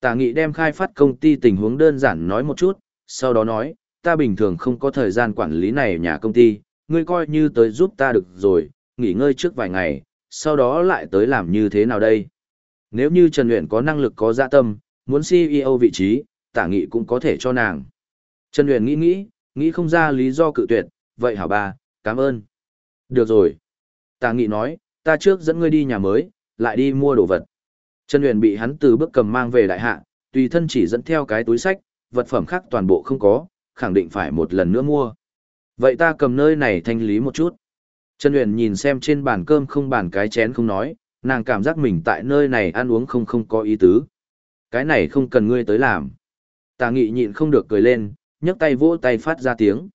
Tả nghị đem khai phát công ty tình huống đơn giản nói một chút, sau đó nói, ta bình thường không có thời gian quản lý này nhà công ty, ngươi coi như tới giúp ta được rồi, nghỉ ngơi trước vài ngày, sau đó lại tới làm như thế nào đây? Nếu như Trần Uyển có năng lực có dạ tâm, muốn CEO vị trí, tả nghị cũng có thể cho nàng. Trần Huyền nghĩ nghĩ, nghĩ không ra lý do cự tuyệt, vậy hảo ba, cảm ơn. Được rồi. Tả nghị nói, ta trước dẫn ngươi đi nhà mới, lại đi mua đồ vật. Trần Huyền bị hắn từ bước cầm mang về đại hạ, tùy thân chỉ dẫn theo cái túi sách, vật phẩm khác toàn bộ không có, khẳng định phải một lần nữa mua. Vậy ta cầm nơi này thanh lý một chút. Trần Huyền nhìn xem trên bàn cơm không bàn cái chén không nói, nàng cảm giác mình tại nơi này ăn uống không không có ý tứ. Cái này không cần ngươi tới làm. Tà nghị nhịn không được cười lên, nhấc tay vỗ tay phát ra tiếng.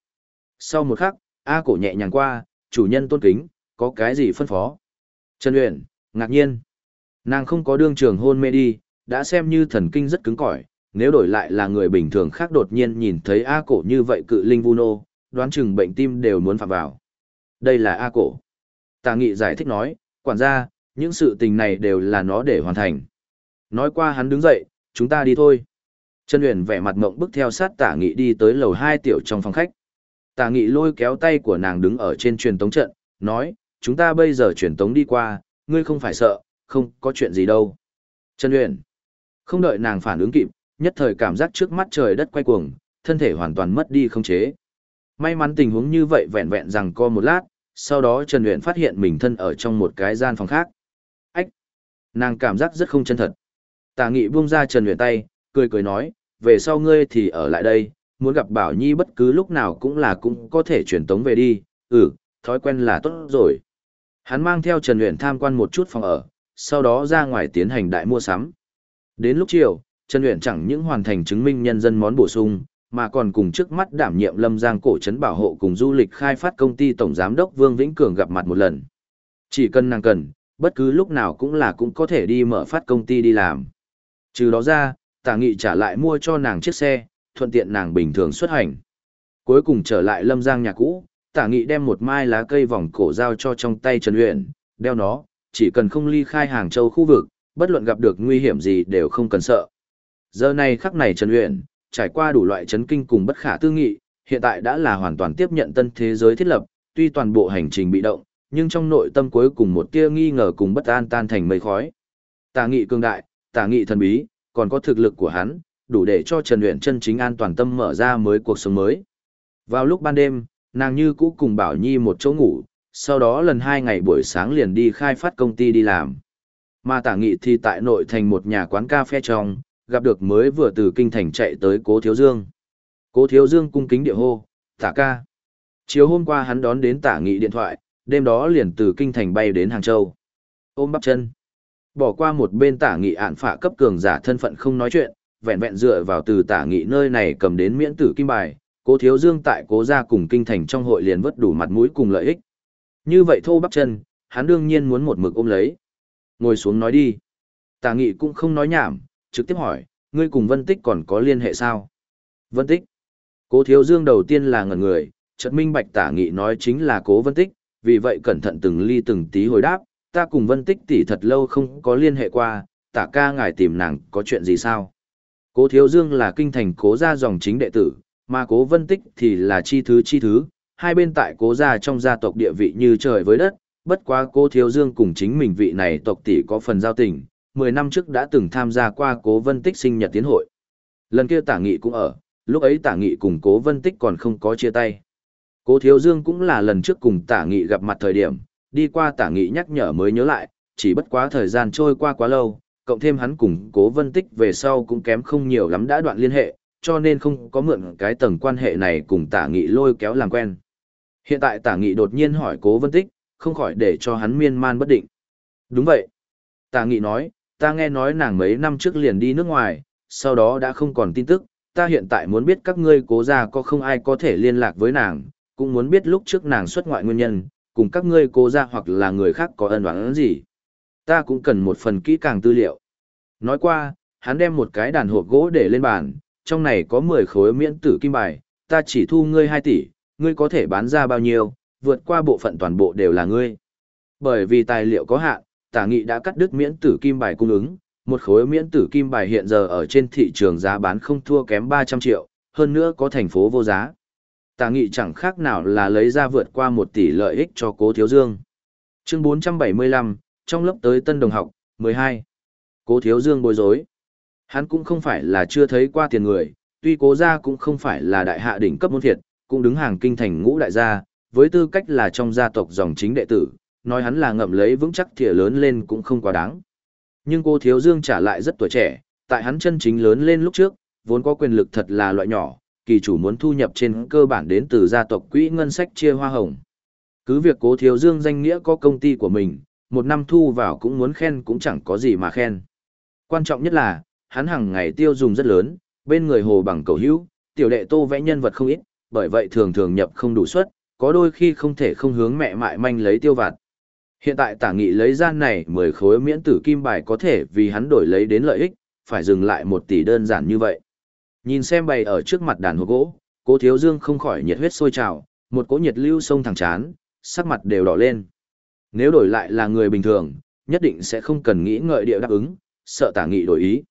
Sau một khắc, A cổ nhẹ nhàng qua, chủ nhân tôn kính, có cái gì phân phó. Trần Uyển ngạc nhiên. Nàng không có đương trường hôn mê đi, đã xem như thần kinh rất cứng cỏi, nếu đổi lại là người bình thường khác đột nhiên nhìn thấy A cổ như vậy cự linh vu nô, đoán chừng bệnh tim đều muốn phạm vào. Đây là A cổ. Tà nghị giải thích nói, quản gia, những sự tình này đều là nó để hoàn thành. Nói qua hắn đứng dậy, chúng ta đi thôi. Trần Uyển vẻ mặt ngộng bức theo sát tả nghị đi tới lầu hai tiểu trong phòng khách. Tả nghị lôi kéo tay của nàng đứng ở trên truyền tống trận, nói, chúng ta bây giờ chuyển tống đi qua, ngươi không phải sợ, không có chuyện gì đâu. Trần Huyền, không đợi nàng phản ứng kịp, nhất thời cảm giác trước mắt trời đất quay cuồng, thân thể hoàn toàn mất đi không chế. May mắn tình huống như vậy vẹn vẹn rằng co một lát, sau đó Trần Huyền phát hiện mình thân ở trong một cái gian phòng khác. Ách! Nàng cảm giác rất không chân thật. Tả nghị buông ra Trần Huyền tay, cười cười nói, về sau ngươi thì ở lại đây, muốn gặp Bảo Nhi bất cứ lúc nào cũng là cũng có thể chuyển tống về đi, ừ, thói quen là tốt rồi. Hắn mang theo Trần Huyền tham quan một chút phòng ở, sau đó ra ngoài tiến hành đại mua sắm. Đến lúc chiều, Trần Huyền chẳng những hoàn thành chứng minh nhân dân món bổ sung, mà còn cùng trước mắt đảm nhiệm Lâm Giang cổ trấn bảo hộ cùng du lịch khai phát công ty tổng giám đốc Vương Vĩnh Cường gặp mặt một lần. Chỉ cần nàng cần, bất cứ lúc nào cũng là cũng có thể đi mở phát công ty đi làm. Trừ đó ra, tả nghị trả lại mua cho nàng chiếc xe, thuận tiện nàng bình thường xuất hành. Cuối cùng trở lại Lâm Giang nhà cũ, tả nghị đem một mai lá cây vòng cổ giao cho trong tay Trần Huyền, đeo nó, chỉ cần không ly khai Hàng Châu khu vực, bất luận gặp được nguy hiểm gì đều không cần sợ. Giờ này khắc này Trần Huyền, trải qua đủ loại chấn kinh cùng bất khả tư nghị, hiện tại đã là hoàn toàn tiếp nhận tân thế giới thiết lập, tuy toàn bộ hành trình bị động, nhưng trong nội tâm cuối cùng một tia nghi ngờ cùng bất an tan thành mây khói. Tà nghị cương đại, tà nghị thần bí, còn có thực lực của hắn, đủ để cho Trần Uyển chân chính an toàn tâm mở ra mới cuộc sống mới. Vào lúc ban đêm, nàng như cũ cùng Bảo Nhi một chỗ ngủ, sau đó lần hai ngày buổi sáng liền đi khai phát công ty đi làm. Mà tả nghị thì tại nội thành một nhà quán cà phê trong, gặp được mới vừa từ kinh thành chạy tới cố thiếu dương. Cố thiếu dương cung kính địa hô, tả ca. Chiều hôm qua hắn đón đến tả nghị điện thoại, đêm đó liền từ kinh thành bay đến Hàng Châu. Ôm bắp chân. Bỏ qua một bên tả nghị ạn phạ cấp cường giả thân phận không nói chuyện, vẹn vẹn dựa vào từ tả nghị nơi này cầm đến miễn tử kim bài, cố thiếu dương tại cố gia cùng kinh thành trong hội liền vất đủ mặt mũi cùng lợi ích. Như vậy thô bắp chân, hắn đương nhiên muốn một mực ôm lấy. Ngồi xuống nói đi. Tả nghị cũng không nói nhảm, trực tiếp hỏi, ngươi cùng Vân Tích còn có liên hệ sao? Vân Tích. Cố Thiếu Dương đầu tiên là ngẩn người, chợt minh bạch tả nghị nói chính là Cố Vân Tích, vì vậy cẩn thận từng ly từng tí hồi đáp, ta cùng Vân Tích tỷ thật lâu không có liên hệ qua, tả ca ngài tìm nàng có chuyện gì sao? Cố Thiếu Dương là kinh thành cố gia dòng chính đệ tử, mà Cố Vân Tích thì là chi thứ chi thứ, hai bên tại cố gia trong gia tộc địa vị như trời với đất, bất quá Cố Thiếu Dương cùng chính mình vị này tộc tỷ có phần giao tình, 10 năm trước đã từng tham gia qua cố vân tích sinh nhật tiến hội. Lần kia tả nghị cũng ở, lúc ấy tả nghị cùng cố vân tích còn không có chia tay. Cố thiếu dương cũng là lần trước cùng tả nghị gặp mặt thời điểm, đi qua tả nghị nhắc nhở mới nhớ lại, chỉ bất quá thời gian trôi qua quá lâu, cộng thêm hắn cùng cố vân tích về sau cũng kém không nhiều lắm đã đoạn liên hệ, cho nên không có mượn cái tầng quan hệ này cùng tả nghị lôi kéo làm quen. Hiện tại tả nghị đột nhiên hỏi cố vân tích, không khỏi để cho hắn miên man bất định. Đúng vậy. Tả nghị nói, ta nghe nói nàng mấy năm trước liền đi nước ngoài, sau đó đã không còn tin tức, ta hiện tại muốn biết các ngươi cố ra có không ai có thể liên lạc với nàng, cũng muốn biết lúc trước nàng xuất ngoại nguyên nhân, cùng các ngươi cố ra hoặc là người khác có ân oán gì. Ta cũng cần một phần kỹ càng tư liệu. Nói qua, hắn đem một cái đàn hộp gỗ để lên bàn, trong này có 10 khối miễn tử kim bài, ta chỉ thu ngươi 2 tỷ, ngươi có thể bán ra bao nhiêu, vượt qua bộ phận toàn bộ đều là ngươi. Bởi vì tài liệu có hạn, tả nghị đã cắt đứt miễn tử kim bài cung ứng, một khối miễn tử kim bài hiện giờ ở trên thị trường giá bán không thua kém 300 triệu, hơn nữa có thành phố vô giá. Tả nghị chẳng khác nào là lấy ra vượt qua 1 tỷ lợi ích cho cố thiếu dương. Chương 475, trong lớp tới tân đồng học, 12. Cố thiếu dương bối rối. Hắn cũng không phải là chưa thấy qua tiền người, tuy cố gia cũng không phải là đại hạ đỉnh cấp môn thiệt, cũng đứng hàng kinh thành ngũ đại gia, với tư cách là trong gia tộc dòng chính đệ tử, nói hắn là ngậm lấy vững chắc thìa lớn lên cũng không quá đáng. Nhưng cô Thiếu Dương trả lại rất tuổi trẻ, tại hắn chân chính lớn lên lúc trước, vốn có quyền lực thật là loại nhỏ, kỳ chủ muốn thu nhập trên cơ bản đến từ gia tộc quỹ ngân sách chia hoa hồng. Cứ việc cố Thiếu Dương danh nghĩa có công ty của mình, một năm thu vào cũng muốn khen cũng chẳng có gì mà khen. Quan trọng nhất là, hắn hàng ngày tiêu dùng rất lớn, bên người hồ bằng cầu hữu, tiểu đệ tô vẽ nhân vật không ít, bởi vậy thường thường nhập không đủ suất, có đôi khi không thể không hướng mẹ mại manh lấy tiêu vặt. Hiện tại tả nghị lấy ra này 10 khối miễn tử kim bài có thể vì hắn đổi lấy đến lợi ích, phải dừng lại một tỷ đơn giản như vậy. Nhìn xem bày ở trước mặt đàn hộp gỗ, cố thiếu dương không khỏi nhiệt huyết sôi trào, một cỗ nhiệt lưu sông thẳng chán, sắc mặt đều đỏ lên. Nếu đổi lại là người bình thường, nhất định sẽ không cần nghĩ ngợi địa đáp ứng, sợ tả nghị đổi ý.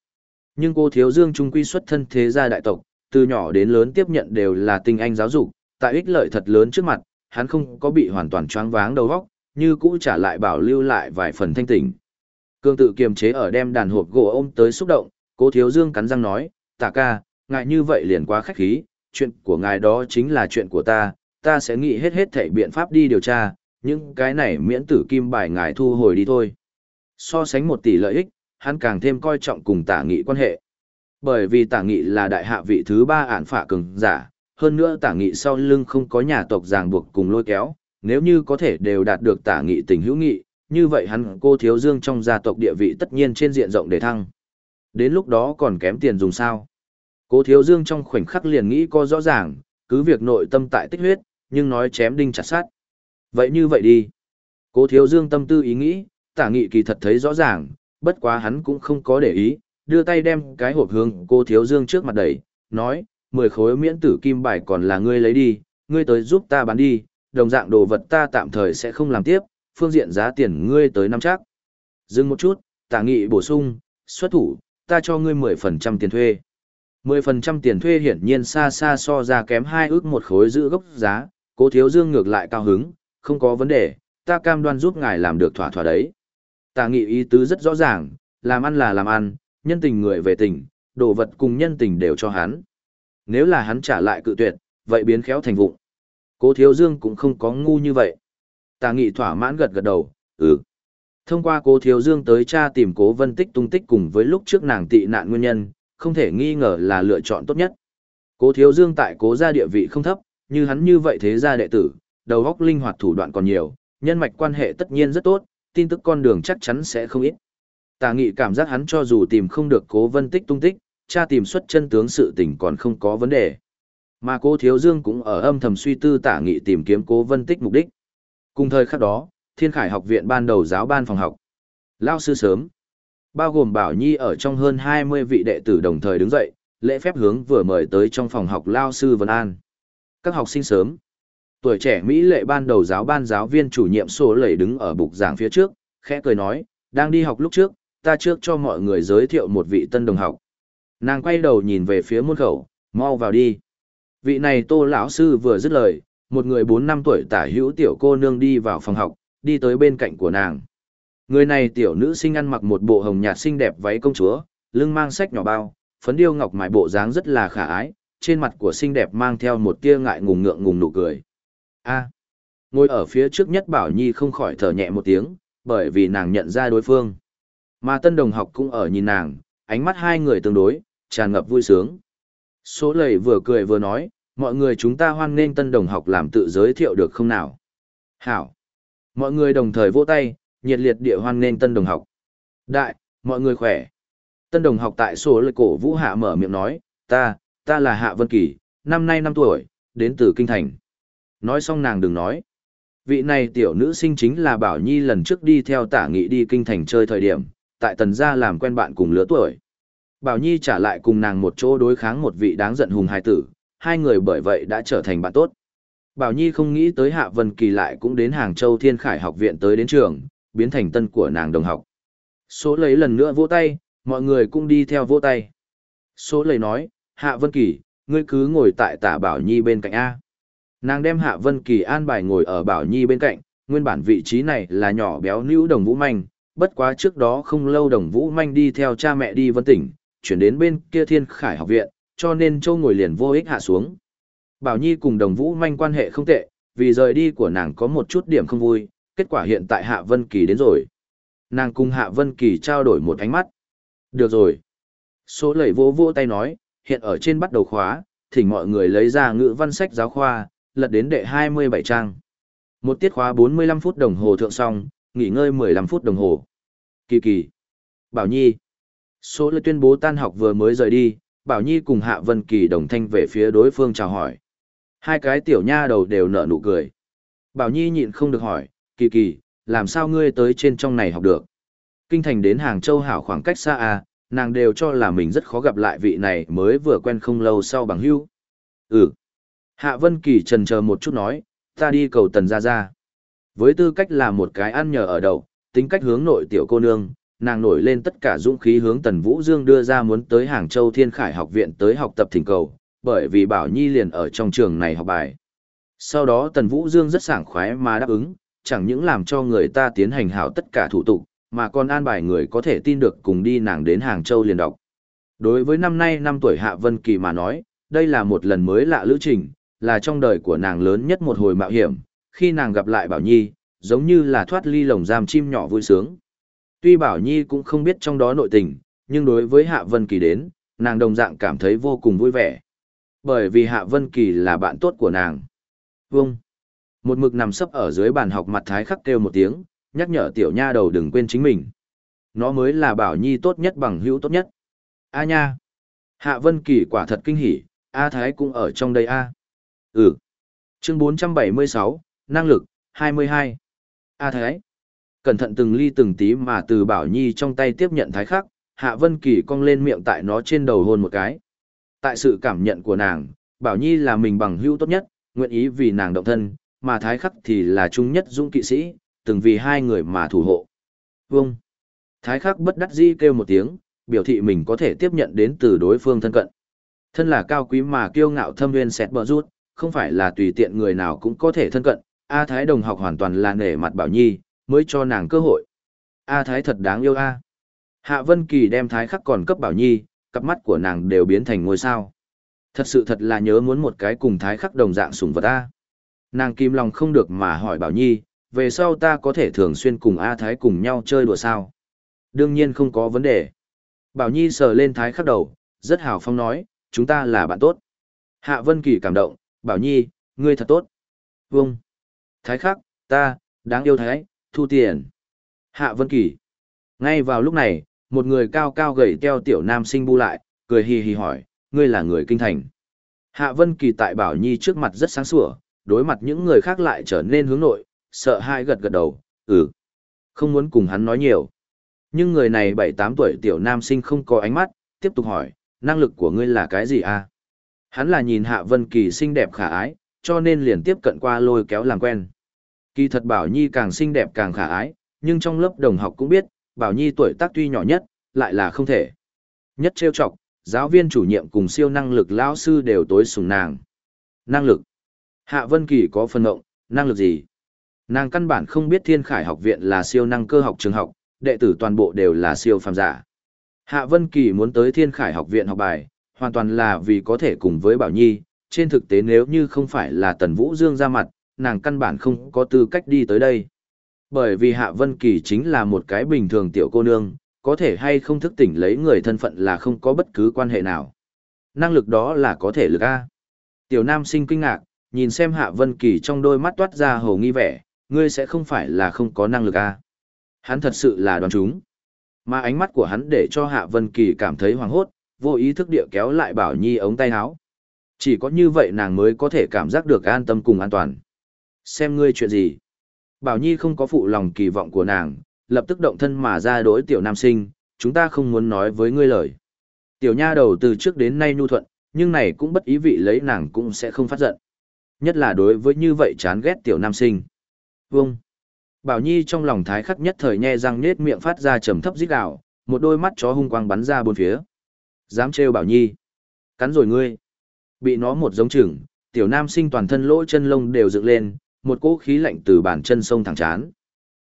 Nhưng cô thiếu dương trung quy xuất thân thế gia đại tộc, từ nhỏ đến lớn tiếp nhận đều là tinh anh giáo dục, tại ích lợi thật lớn trước mặt, hắn không có bị hoàn toàn choáng váng đầu óc, như cũ trả lại bảo lưu lại vài phần thanh tỉnh. Cương tự kiềm chế ở đem đàn hộp gỗ ôm tới xúc động, cố thiếu dương cắn răng nói, tạ ca, ngài như vậy liền quá khách khí, chuyện của ngài đó chính là chuyện của ta, ta sẽ nghĩ hết hết thảy biện pháp đi điều tra, những cái này miễn tử kim bài ngài thu hồi đi thôi. So sánh một tỷ lợi ích, hắn càng thêm coi trọng cùng tả nghị quan hệ. Bởi vì tả nghị là đại hạ vị thứ ba ản phả cường giả, hơn nữa tả nghị sau lưng không có nhà tộc ràng buộc cùng lôi kéo, nếu như có thể đều đạt được tả nghị tình hữu nghị, như vậy hắn cô thiếu dương trong gia tộc địa vị tất nhiên trên diện rộng để thăng. Đến lúc đó còn kém tiền dùng sao. Cố thiếu dương trong khoảnh khắc liền nghĩ có rõ ràng, cứ việc nội tâm tại tích huyết, nhưng nói chém đinh chặt sát. Vậy như vậy đi. Cố thiếu dương tâm tư ý nghĩ, tả nghị kỳ thật thấy rõ ràng, bất quá hắn cũng không có để ý, đưa tay đem cái hộp hương cô thiếu dương trước mặt đẩy, nói, mười khối miễn tử kim bài còn là ngươi lấy đi, ngươi tới giúp ta bán đi, đồng dạng đồ vật ta tạm thời sẽ không làm tiếp, phương diện giá tiền ngươi tới năm chắc. Dừng một chút, tả nghị bổ sung, xuất thủ, ta cho ngươi 10% tiền thuê. 10% tiền thuê hiển nhiên xa xa so ra kém hai ước một khối giữ gốc giá, cố thiếu dương ngược lại cao hứng, không có vấn đề, ta cam đoan giúp ngài làm được thỏa thỏa đấy tà nghị ý tứ rất rõ ràng, làm ăn là làm ăn, nhân tình người về tình, đồ vật cùng nhân tình đều cho hắn. Nếu là hắn trả lại cự tuyệt, vậy biến khéo thành vụng. Cố Thiếu Dương cũng không có ngu như vậy. Tà nghị thỏa mãn gật gật đầu, ừ. Thông qua cố Thiếu Dương tới cha tìm cố vân tích tung tích cùng với lúc trước nàng tị nạn nguyên nhân, không thể nghi ngờ là lựa chọn tốt nhất. Cố Thiếu Dương tại cố gia địa vị không thấp, như hắn như vậy thế gia đệ tử, đầu óc linh hoạt thủ đoạn còn nhiều, nhân mạch quan hệ tất nhiên rất tốt, tin tức con đường chắc chắn sẽ không ít. Tà nghị cảm giác hắn cho dù tìm không được cố vân tích tung tích, cha tìm xuất chân tướng sự tình còn không có vấn đề. Mà cố Thiếu Dương cũng ở âm thầm suy tư tả nghị tìm kiếm cố vân tích mục đích. Cùng thời khắc đó, Thiên Khải học viện ban đầu giáo ban phòng học. Lao sư sớm. Bao gồm Bảo Nhi ở trong hơn 20 vị đệ tử đồng thời đứng dậy, lễ phép hướng vừa mời tới trong phòng học Lao sư Vân An. Các học sinh sớm. Tuổi trẻ Mỹ lệ ban đầu giáo ban giáo viên chủ nhiệm số lầy đứng ở bục giảng phía trước, khẽ cười nói, đang đi học lúc trước, ta trước cho mọi người giới thiệu một vị tân đồng học. Nàng quay đầu nhìn về phía môn khẩu, mau vào đi. Vị này tô lão sư vừa dứt lời một người bốn năm tuổi tả hữu tiểu cô nương đi vào phòng học đi tới bên cạnh của nàng. Người này tiểu nữ sinh ăn mặc một bộ hồng nhạt xinh đẹp váy công chúa lưng mang sách nhỏ bao phấn điêu ngọc mài bộ dáng rất là khả ái trên mặt của xinh đẹp mang theo một tia ngại ngùng ngượng ngùng nụ cười a ngồi ở phía trước nhất bảo nhi không khỏi thở nhẹ một tiếng bởi vì nàng nhận ra đối phương mà tân đồng học cũng ở nhìn nàng ánh mắt hai người tương đối tràn ngập vui sướng Số lầy vừa cười vừa nói, mọi người chúng ta hoan nghênh tân đồng học làm tự giới thiệu được không nào? Hảo. Mọi người đồng thời vỗ tay, nhiệt liệt địa hoan nghênh tân đồng học. Đại, mọi người khỏe. Tân đồng học tại số lầy cổ vũ hạ mở miệng nói, ta, ta là Hạ Vân Kỳ, năm nay năm tuổi, đến từ Kinh Thành. Nói xong nàng đừng nói. Vị này tiểu nữ sinh chính là Bảo Nhi lần trước đi theo tả nghị đi Kinh Thành chơi thời điểm, tại tần gia làm quen bạn cùng lứa tuổi. Bảo Nhi trả lại cùng nàng một chỗ đối kháng một vị đáng giận hùng hài tử, hai người bởi vậy đã trở thành bạn tốt. Bảo Nhi không nghĩ tới Hạ Vân Kỳ lại cũng đến Hàng Châu Thiên Khải học viện tới đến trường, biến thành tân của nàng đồng học. Số lấy lần nữa vỗ tay, mọi người cũng đi theo vỗ tay. Số lấy nói, Hạ Vân Kỳ, ngươi cứ ngồi tại tả Bảo Nhi bên cạnh A. Nàng đem Hạ Vân Kỳ an bài ngồi ở Bảo Nhi bên cạnh, nguyên bản vị trí này là nhỏ béo nữ đồng vũ manh, bất quá trước đó không lâu đồng vũ manh đi theo cha mẹ đi vân tỉnh, chuyển đến bên kia thiên khải học viện, cho nên châu ngồi liền vô ích hạ xuống. Bảo Nhi cùng đồng vũ manh quan hệ không tệ, vì rời đi của nàng có một chút điểm không vui, kết quả hiện tại Hạ Vân Kỳ đến rồi. Nàng cùng Hạ Vân Kỳ trao đổi một ánh mắt. Được rồi. Số lẩy vô vô tay nói, hiện ở trên bắt đầu khóa, thỉnh mọi người lấy ra ngữ văn sách giáo khoa, lật đến đệ 27 trang. Một tiết khóa 45 phút đồng hồ thượng xong, nghỉ ngơi 15 phút đồng hồ. Kỳ kỳ. Bảo Nhi. Số lời tuyên bố tan học vừa mới rời đi, Bảo Nhi cùng Hạ Vân Kỳ đồng thanh về phía đối phương chào hỏi. Hai cái tiểu nha đầu đều nở nụ cười. Bảo Nhi nhịn không được hỏi, kỳ kỳ, làm sao ngươi tới trên trong này học được? Kinh thành đến Hàng Châu hảo khoảng cách xa à, nàng đều cho là mình rất khó gặp lại vị này mới vừa quen không lâu sau bằng hữu. Ừ. Hạ Vân Kỳ trần chờ một chút nói, ta đi cầu tần ra ra. Với tư cách là một cái ăn nhờ ở đậu, tính cách hướng nội tiểu cô nương, nàng nổi lên tất cả dũng khí hướng Tần Vũ Dương đưa ra muốn tới Hàng Châu Thiên Khải học viện tới học tập thỉnh cầu, bởi vì Bảo Nhi liền ở trong trường này học bài. Sau đó Tần Vũ Dương rất sảng khoái mà đáp ứng, chẳng những làm cho người ta tiến hành hảo tất cả thủ tục, mà còn an bài người có thể tin được cùng đi nàng đến Hàng Châu liền đọc. Đối với năm nay năm tuổi Hạ Vân Kỳ mà nói, đây là một lần mới lạ lữ trình, là trong đời của nàng lớn nhất một hồi mạo hiểm, khi nàng gặp lại Bảo Nhi, giống như là thoát ly lồng giam chim nhỏ vui sướng. Tuy Bảo Nhi cũng không biết trong đó nội tình, nhưng đối với Hạ Vân Kỳ đến, nàng đồng dạng cảm thấy vô cùng vui vẻ. Bởi vì Hạ Vân Kỳ là bạn tốt của nàng. Vâng. Một mực nằm sấp ở dưới bàn học mặt thái khắc kêu một tiếng, nhắc nhở tiểu nha đầu đừng quên chính mình. Nó mới là Bảo Nhi tốt nhất bằng hữu tốt nhất. A nha. Hạ Vân Kỳ quả thật kinh hỉ, A Thái cũng ở trong đây A. Ừ. Chương 476, năng lực, 22. A Thái. Cẩn thận từng ly từng tí mà từ Bảo Nhi trong tay tiếp nhận Thái khắc, Hạ Vân Kỳ cong lên miệng tại nó trên đầu hôn một cái. Tại sự cảm nhận của nàng, Bảo Nhi là mình bằng hữu tốt nhất, nguyện ý vì nàng động thân, mà Thái khắc thì là trung nhất dũng kỵ sĩ, từng vì hai người mà thủ hộ. Vâng. Thái khắc bất đắc dĩ kêu một tiếng, biểu thị mình có thể tiếp nhận đến từ đối phương thân cận. Thân là cao quý mà kiêu ngạo thâm nguyên sẹt bờ rút, không phải là tùy tiện người nào cũng có thể thân cận, A Thái đồng học hoàn toàn là nể mặt Bảo Nhi, mới cho nàng cơ hội. A Thái thật đáng yêu A. Hạ Vân Kỳ đem Thái khắc còn cấp Bảo Nhi, cặp mắt của nàng đều biến thành ngôi sao. Thật sự thật là nhớ muốn một cái cùng Thái khắc đồng dạng sủng vật A. Nàng kim lòng không được mà hỏi Bảo Nhi, về sau ta có thể thường xuyên cùng A Thái cùng nhau chơi đùa sao? Đương nhiên không có vấn đề. Bảo Nhi sờ lên Thái khắc đầu, rất hào phong nói, chúng ta là bạn tốt. Hạ Vân Kỳ cảm động, Bảo Nhi, ngươi thật tốt. Vâng. Thái khắc, ta, đáng yêu Thái, thu tiền. Hạ Vân Kỳ. Ngay vào lúc này, một người cao cao gầy teo tiểu nam sinh bu lại, cười hì hì hỏi, ngươi là người kinh thành. Hạ Vân Kỳ tại Bảo Nhi trước mặt rất sáng sủa, đối mặt những người khác lại trở nên hướng nội, sợ hai gật gật đầu, ừ. Không muốn cùng hắn nói nhiều. Nhưng người này 7-8 tuổi tiểu nam sinh không có ánh mắt, tiếp tục hỏi, năng lực của ngươi là cái gì à? Hắn là nhìn Hạ Vân Kỳ xinh đẹp khả ái, cho nên liền tiếp cận qua lôi kéo làm quen. Kỳ thật Bảo Nhi càng xinh đẹp càng khả ái, nhưng trong lớp đồng học cũng biết, Bảo Nhi tuổi tác tuy nhỏ nhất, lại là không thể. Nhất trêu chọc, giáo viên chủ nhiệm cùng siêu năng lực lão sư đều tối sùng nàng. Năng lực. Hạ Vân Kỳ có phần ngộng, năng lực gì? Nàng căn bản không biết Thiên Khải học viện là siêu năng cơ học trường học, đệ tử toàn bộ đều là siêu phàm giả. Hạ Vân Kỳ muốn tới Thiên Khải học viện học bài, hoàn toàn là vì có thể cùng với Bảo Nhi, trên thực tế nếu như không phải là Tần Vũ Dương ra mặt, nàng căn bản không có tư cách đi tới đây. Bởi vì Hạ Vân Kỳ chính là một cái bình thường tiểu cô nương, có thể hay không thức tỉnh lấy người thân phận là không có bất cứ quan hệ nào. Năng lực đó là có thể lực A. Tiểu Nam sinh kinh ngạc, nhìn xem Hạ Vân Kỳ trong đôi mắt toát ra hồ nghi vẻ, ngươi sẽ không phải là không có năng lực A. Hắn thật sự là đoán chúng. Mà ánh mắt của hắn để cho Hạ Vân Kỳ cảm thấy hoàng hốt, vô ý thức địa kéo lại Bảo Nhi ống tay áo. Chỉ có như vậy nàng mới có thể cảm giác được an tâm cùng an toàn. Xem ngươi chuyện gì. Bảo Nhi không có phụ lòng kỳ vọng của nàng, lập tức động thân mà ra đối tiểu nam sinh, chúng ta không muốn nói với ngươi lời. Tiểu nha đầu từ trước đến nay nhu thuận, nhưng này cũng bất ý vị lấy nàng cũng sẽ không phát giận. Nhất là đối với như vậy chán ghét tiểu nam sinh. Vâng. Bảo Nhi trong lòng thái khắc nhất thời nhe răng nết miệng phát ra trầm thấp rít gào, một đôi mắt chó hung quang bắn ra bốn phía. Dám trêu Bảo Nhi. Cắn rồi ngươi. Bị nó một giống chừng, tiểu nam sinh toàn thân lỗ chân lông đều dựng lên, một cỗ khí lạnh từ bàn chân sông thẳng chán.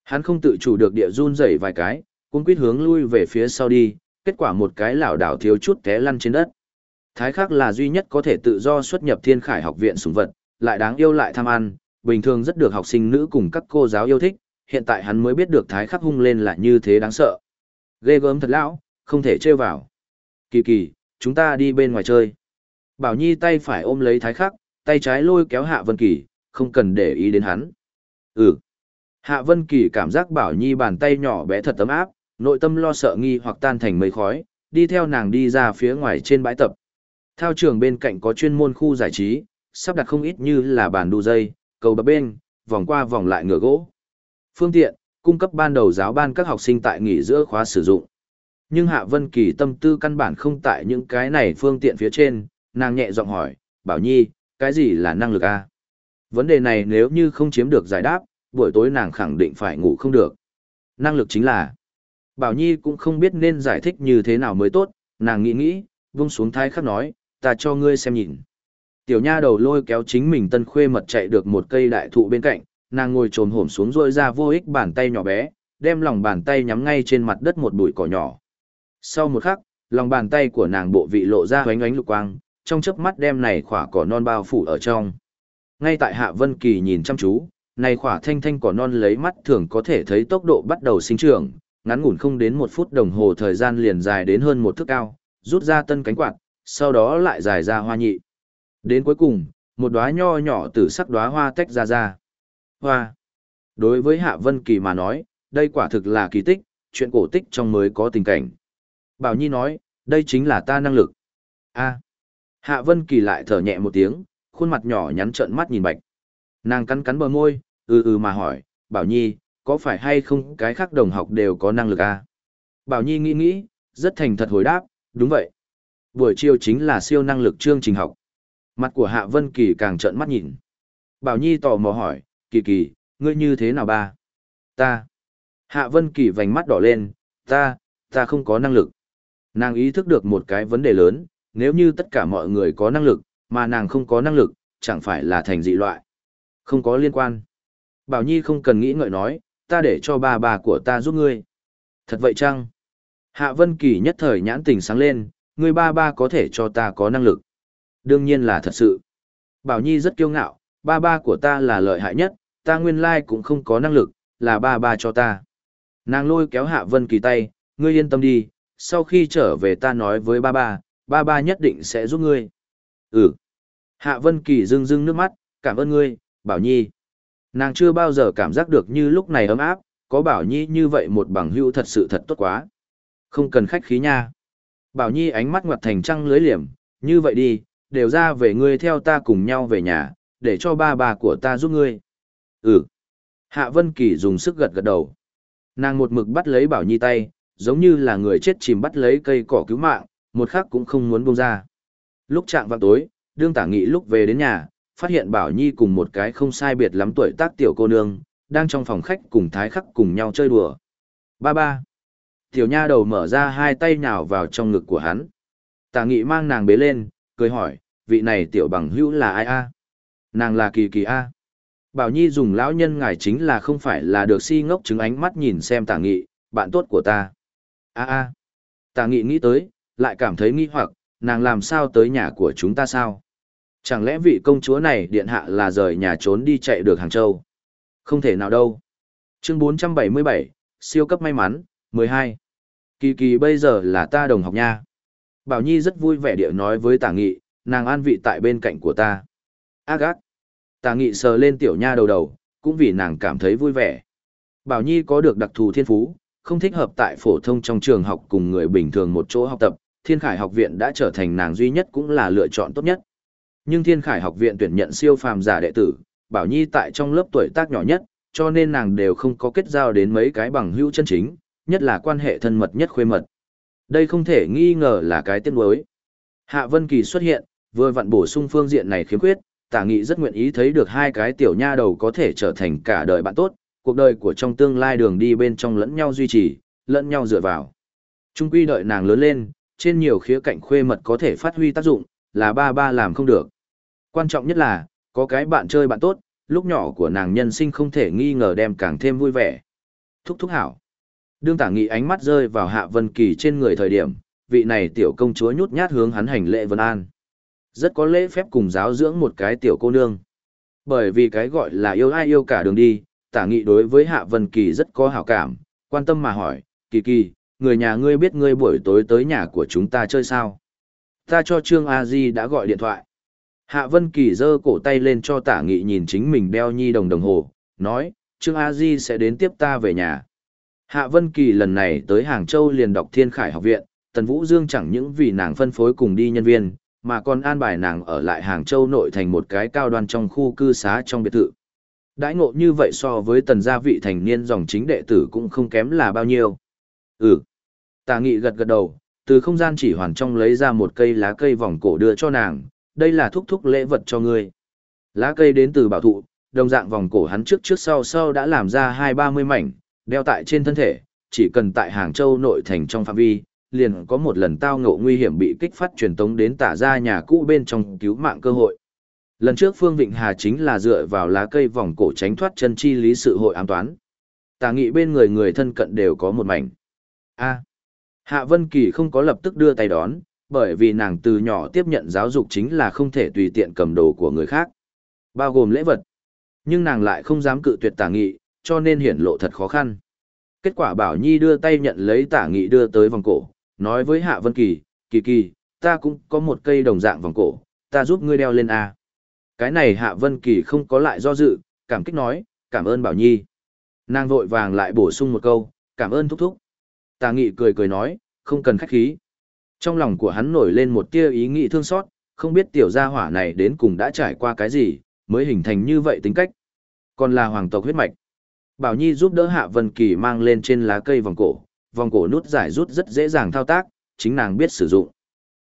Hắn không tự chủ được địa run rẩy vài cái, cuốn quýt hướng lui về phía sau đi, kết quả một cái lảo đảo thiếu chút té lăn trên đất. Thái khắc là duy nhất có thể tự do xuất nhập thiên khải học viện sủng vật, lại đáng yêu lại tham ăn, bình thường rất được học sinh nữ cùng các cô giáo yêu thích, hiện tại hắn mới biết được thái khắc hung lên là như thế đáng sợ. Ghê gớm thật lão, không thể trêu vào. Kỳ kỳ, chúng ta đi bên ngoài chơi. Bảo Nhi tay phải ôm lấy thái khắc, tay trái lôi kéo Hạ Vân Kỳ, không cần để ý đến hắn. Ừ. Hạ Vân Kỳ cảm giác Bảo Nhi bàn tay nhỏ bé thật ấm áp, nội tâm lo sợ nghi hoặc tan thành mây khói, đi theo nàng đi ra phía ngoài trên bãi tập. Thao trường bên cạnh có chuyên môn khu giải trí, sắp đặt không ít như là bàn đu dây, cầu bập bên, vòng qua vòng lại ngựa gỗ. Phương tiện, cung cấp ban đầu giáo ban các học sinh tại nghỉ giữa khóa sử dụng. Nhưng Hạ Vân Kỳ tâm tư căn bản không tại những cái này phương tiện phía trên, nàng nhẹ giọng hỏi, Bảo Nhi, cái gì là năng lực a? Vấn đề này nếu như không chiếm được giải đáp, buổi tối nàng khẳng định phải ngủ không được. Năng lực chính là, Bảo Nhi cũng không biết nên giải thích như thế nào mới tốt, nàng nghĩ nghĩ, vung xuống thái khắc nói, ta cho ngươi xem nhìn. Tiểu nha đầu lôi kéo chính mình tân khuê mật chạy được một cây đại thụ bên cạnh, nàng ngồi trồm hổm xuống rôi ra vô ích bàn tay nhỏ bé, đem lòng bàn tay nhắm ngay trên mặt đất một bụi cỏ nhỏ. Sau một khắc, lòng bàn tay của nàng bộ vị lộ ra hoánh ánh lục quang, trong chớp mắt đem này khỏa cỏ non bao phủ ở trong. Ngay tại Hạ Vân Kỳ nhìn chăm chú, này khỏa thanh thanh cỏ non lấy mắt thường có thể thấy tốc độ bắt đầu sinh trưởng, ngắn ngủn không đến một phút đồng hồ thời gian liền dài đến hơn một thước cao, rút ra tân cánh quạt, sau đó lại dài ra hoa nhị. Đến cuối cùng, một đóa nho nhỏ từ sắc đóa hoa tách ra ra. Hoa. Đối với Hạ Vân Kỳ mà nói, đây quả thực là kỳ tích, chuyện cổ tích trong mới có tình cảnh. Bảo Nhi nói, đây chính là ta năng lực. A. Hạ Vân Kỳ lại thở nhẹ một tiếng, khuôn mặt nhỏ nhắn trợn mắt nhìn Bạch. Nàng cắn cắn bờ môi, ừ ừ mà hỏi, Bảo Nhi, có phải hay không cái khác đồng học đều có năng lực a? Bảo Nhi nghĩ nghĩ, rất thành thật hồi đáp, đúng vậy. Buổi chiều chính là siêu năng lực chương trình học. Mặt của Hạ Vân Kỳ càng trợn mắt nhìn. Bảo Nhi tò mò hỏi, Kỳ Kỳ, ngươi như thế nào ba? Ta. Hạ Vân Kỳ vành mắt đỏ lên, ta, ta không có năng lực. Nàng ý thức được một cái vấn đề lớn, nếu như tất cả mọi người có năng lực, mà nàng không có năng lực, chẳng phải là thành dị loại. Không có liên quan. Bảo Nhi không cần nghĩ ngợi nói, ta để cho bà bà của ta giúp ngươi. Thật vậy chăng? Hạ Vân Kỳ nhất thời nhãn tình sáng lên, ngươi ba ba có thể cho ta có năng lực. Đương nhiên là thật sự. Bảo Nhi rất kiêu ngạo, ba ba của ta là lợi hại nhất, ta nguyên lai cũng không có năng lực, là ba ba cho ta. Nàng lôi kéo Hạ Vân Kỳ tay, ngươi yên tâm đi, sau khi trở về ta nói với ba ba, ba ba nhất định sẽ giúp ngươi. Ừ. Hạ Vân Kỳ rưng rưng nước mắt, cảm ơn ngươi, Bảo Nhi. Nàng chưa bao giờ cảm giác được như lúc này ấm áp, có Bảo Nhi như vậy một bằng hữu thật sự thật tốt quá. Không cần khách khí nha. Bảo Nhi ánh mắt ngoặt thành trăng lưới liềm, như vậy đi, đều ra về ngươi theo ta cùng nhau về nhà, để cho ba bà của ta giúp ngươi. Ừ. Hạ Vân Kỳ dùng sức gật gật đầu. Nàng một mực bắt lấy Bảo Nhi tay, giống như là người chết chìm bắt lấy cây cỏ cứu mạng, một khắc cũng không muốn buông ra. Lúc trạng vào tối, đương tả nghị lúc về đến nhà, phát hiện Bảo Nhi cùng một cái không sai biệt lắm tuổi tác tiểu cô nương, đang trong phòng khách cùng thái khắc cùng nhau chơi đùa. Ba ba. Tiểu nha đầu mở ra hai tay nhào vào trong ngực của hắn. Tả nghị mang nàng bế lên, cười hỏi, vị này tiểu bằng hữu là ai a? Nàng là kỳ kỳ a. Bảo Nhi dùng lão nhân ngài chính là không phải là được si ngốc chứng ánh mắt nhìn xem tả nghị, bạn tốt của ta. A a. Tả nghị nghĩ tới, lại cảm thấy nghi hoặc, nàng làm sao tới nhà của chúng ta sao? Chẳng lẽ vị công chúa này điện hạ là rời nhà trốn đi chạy được Hàng Châu? Không thể nào đâu. Chương 477, siêu cấp may mắn, 12. Kỳ kỳ bây giờ là ta đồng học nha. Bảo Nhi rất vui vẻ địa nói với tả nghị, nàng an vị tại bên cạnh của ta. Ác ác. Tả nghị sờ lên tiểu nha đầu đầu, cũng vì nàng cảm thấy vui vẻ. Bảo Nhi có được đặc thù thiên phú, không thích hợp tại phổ thông trong trường học cùng người bình thường một chỗ học tập, Thiên Khải học viện đã trở thành nàng duy nhất cũng là lựa chọn tốt nhất. Nhưng Thiên Khải học viện tuyển nhận siêu phàm giả đệ tử, Bảo Nhi tại trong lớp tuổi tác nhỏ nhất, cho nên nàng đều không có kết giao đến mấy cái bằng hữu chân chính, nhất là quan hệ thân mật nhất khuê mật. Đây không thể nghi ngờ là cái tiếc nuối. Hạ Vân Kỳ xuất hiện, vừa vặn bổ sung phương diện này khiếm khuyết, Tả Nghị rất nguyện ý thấy được hai cái tiểu nha đầu có thể trở thành cả đời bạn tốt, cuộc đời của trong tương lai đường đi bên trong lẫn nhau duy trì, lẫn nhau dựa vào. Trung quy đợi nàng lớn lên, trên nhiều khía cạnh khuê mật có thể phát huy tác dụng, là ba ba làm không được. Quan trọng nhất là, có cái bạn chơi bạn tốt, lúc nhỏ của nàng nhân sinh không thể nghi ngờ đem càng thêm vui vẻ. Thúc thúc hảo. Đương tả nghị ánh mắt rơi vào Hạ Vân Kỳ trên người thời điểm, vị này tiểu công chúa nhút nhát hướng hắn hành lễ vân an. Rất có lễ phép cùng giáo dưỡng một cái tiểu cô nương. Bởi vì cái gọi là yêu ai yêu cả đường đi, tả nghị đối với Hạ Vân Kỳ rất có hảo cảm, quan tâm mà hỏi, Kỳ Kỳ, người nhà ngươi biết ngươi buổi tối tới nhà của chúng ta chơi sao? Ta cho Trương A Di đã gọi điện thoại. Hạ Vân Kỳ giơ cổ tay lên cho tả nghị nhìn chính mình đeo nhi đồng đồng hồ, nói, Trương A Di sẽ đến tiếp ta về nhà. Hạ Vân Kỳ lần này tới Hàng Châu liền đọc Thiên Khải học viện, Tần Vũ Dương chẳng những vì nàng phân phối cùng đi nhân viên, mà còn an bài nàng ở lại Hàng Châu nội thành một cái cao đoan trong khu cư xá trong biệt thự. Đãi ngộ như vậy so với tần gia vị thành niên dòng chính đệ tử cũng không kém là bao nhiêu. Ừ. Tà nghị gật gật đầu, từ không gian chỉ hoàn trong lấy ra một cây lá cây vòng cổ đưa cho nàng, đây là thúc thúc lễ vật cho ngươi. Lá cây đến từ bảo thụ, đồng dạng vòng cổ hắn trước trước sau sau đã làm ra hai ba mươi mảnh, đeo tại trên thân thể, chỉ cần tại Hàng Châu nội thành trong phạm vi, liền có một lần tao ngộ nguy hiểm bị kích phát truyền tống đến tả ra nhà cũ bên trong cứu mạng cơ hội. Lần trước Phương Vịnh Hà chính là dựa vào lá cây vòng cổ tránh thoát chân chi lý sự hội ám toán. Tà nghị bên người người thân cận đều có một mảnh. A. Hạ Vân Kỳ không có lập tức đưa tay đón, bởi vì nàng từ nhỏ tiếp nhận giáo dục chính là không thể tùy tiện cầm đồ của người khác, bao gồm lễ vật. Nhưng nàng lại không dám cự tuyệt tả nghị, cho nên hiển lộ thật khó khăn. Kết quả Bảo Nhi đưa tay nhận lấy tả nghị đưa tới vòng cổ, nói với Hạ Vân Kỳ, Kỳ Kỳ, ta cũng có một cây đồng dạng vòng cổ, ta giúp ngươi đeo lên A. Cái này Hạ Vân Kỳ không có lại do dự, cảm kích nói, cảm ơn Bảo Nhi. Nàng vội vàng lại bổ sung một câu, cảm ơn thúc thúc. Tà nghị cười cười nói, không cần khách khí. Trong lòng của hắn nổi lên một tia ý nghĩ thương xót, không biết tiểu gia hỏa này đến cùng đã trải qua cái gì, mới hình thành như vậy tính cách. Còn là hoàng tộc huyết mạch. Bảo Nhi giúp đỡ Hạ Vân Kỳ mang lên trên lá cây vòng cổ, vòng cổ nút giải rút rất dễ dàng thao tác, chính nàng biết sử dụng.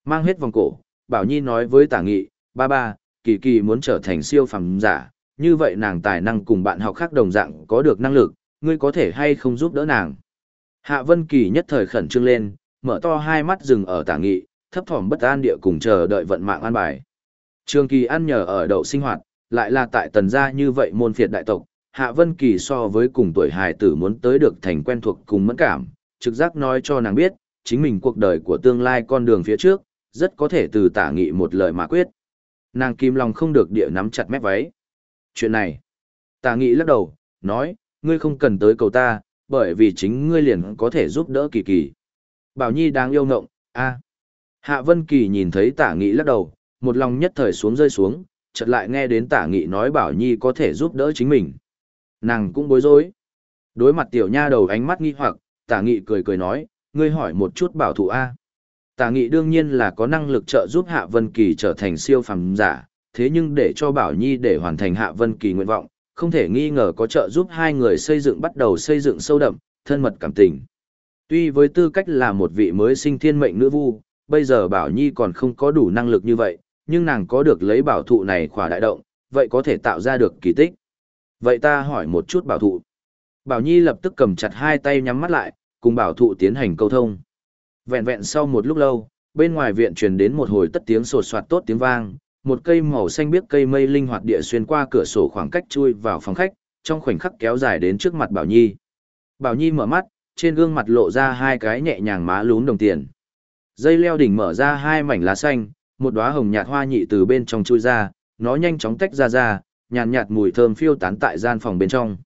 Mang hết vòng cổ, Bảo Nhi nói với Tả Nghị, ba ba, Kỳ Kỳ muốn trở thành siêu phẩm giả, như vậy nàng tài năng cùng bạn học khác đồng dạng có được năng lực, ngươi có thể hay không giúp đỡ nàng. Hạ Vân Kỳ nhất thời khẩn trương lên, mở to hai mắt dừng ở Tả Nghị, thấp thỏm bất an địa cùng chờ đợi vận mạng an bài. Trường Kỳ ăn nhờ ở đậu sinh hoạt, lại là tại tần gia như vậy môn phiệt đại tộc, Hạ Vân Kỳ so với cùng tuổi hài tử muốn tới được thành quen thuộc cùng mẫn cảm, trực giác nói cho nàng biết, chính mình cuộc đời của tương lai con đường phía trước, rất có thể từ tả nghị một lời mà quyết. Nàng kim lòng không được địa nắm chặt mép váy. Chuyện này, tà nghị lắc đầu, nói, ngươi không cần tới cầu ta, bởi vì chính ngươi liền có thể giúp đỡ kỳ kỳ. Bảo Nhi đang yêu ngộng, a. Hạ Vân Kỳ nhìn thấy tả nghị lắc đầu, một lòng nhất thời xuống rơi xuống, chợt lại nghe đến tả nghị nói Bảo Nhi có thể giúp đỡ chính mình. Nàng cũng bối rối. Đối mặt tiểu nha đầu ánh mắt nghi hoặc, tả nghị cười cười nói, ngươi hỏi một chút bảo thủ A tà nghị đương nhiên là có năng lực trợ giúp Hạ Vân Kỳ trở thành siêu phàm giả, thế nhưng để cho Bảo Nhi để hoàn thành Hạ Vân Kỳ nguyện vọng, không thể nghi ngờ có trợ giúp hai người xây dựng bắt đầu xây dựng sâu đậm, thân mật cảm tình. Tuy với tư cách là một vị mới sinh thiên mệnh nữ vu, bây giờ Bảo Nhi còn không có đủ năng lực như vậy, nhưng nàng có được lấy bảo thụ này khỏa đại động, vậy có thể tạo ra được kỳ tích. Vậy ta hỏi một chút bảo thụ. Bảo Nhi lập tức cầm chặt hai tay nhắm mắt lại, cùng bảo thụ tiến hành câu thông. Vẹn vẹn sau một lúc lâu, bên ngoài viện truyền đến một hồi tất tiếng sột soạt tốt tiếng vang, một cây màu xanh biếc cây mây linh hoạt địa xuyên qua cửa sổ khoảng cách chui vào phòng khách, trong khoảnh khắc kéo dài đến trước mặt Bảo Nhi. Bảo Nhi mở mắt, trên gương mặt lộ ra hai cái nhẹ nhàng má lún đồng tiền. Dây leo đỉnh mở ra hai mảnh lá xanh, một đóa hồng nhạt hoa nhị từ bên trong chui ra, nó nhanh chóng tách ra ra, nhàn nhạt, mùi thơm phiêu tán tại gian phòng bên trong.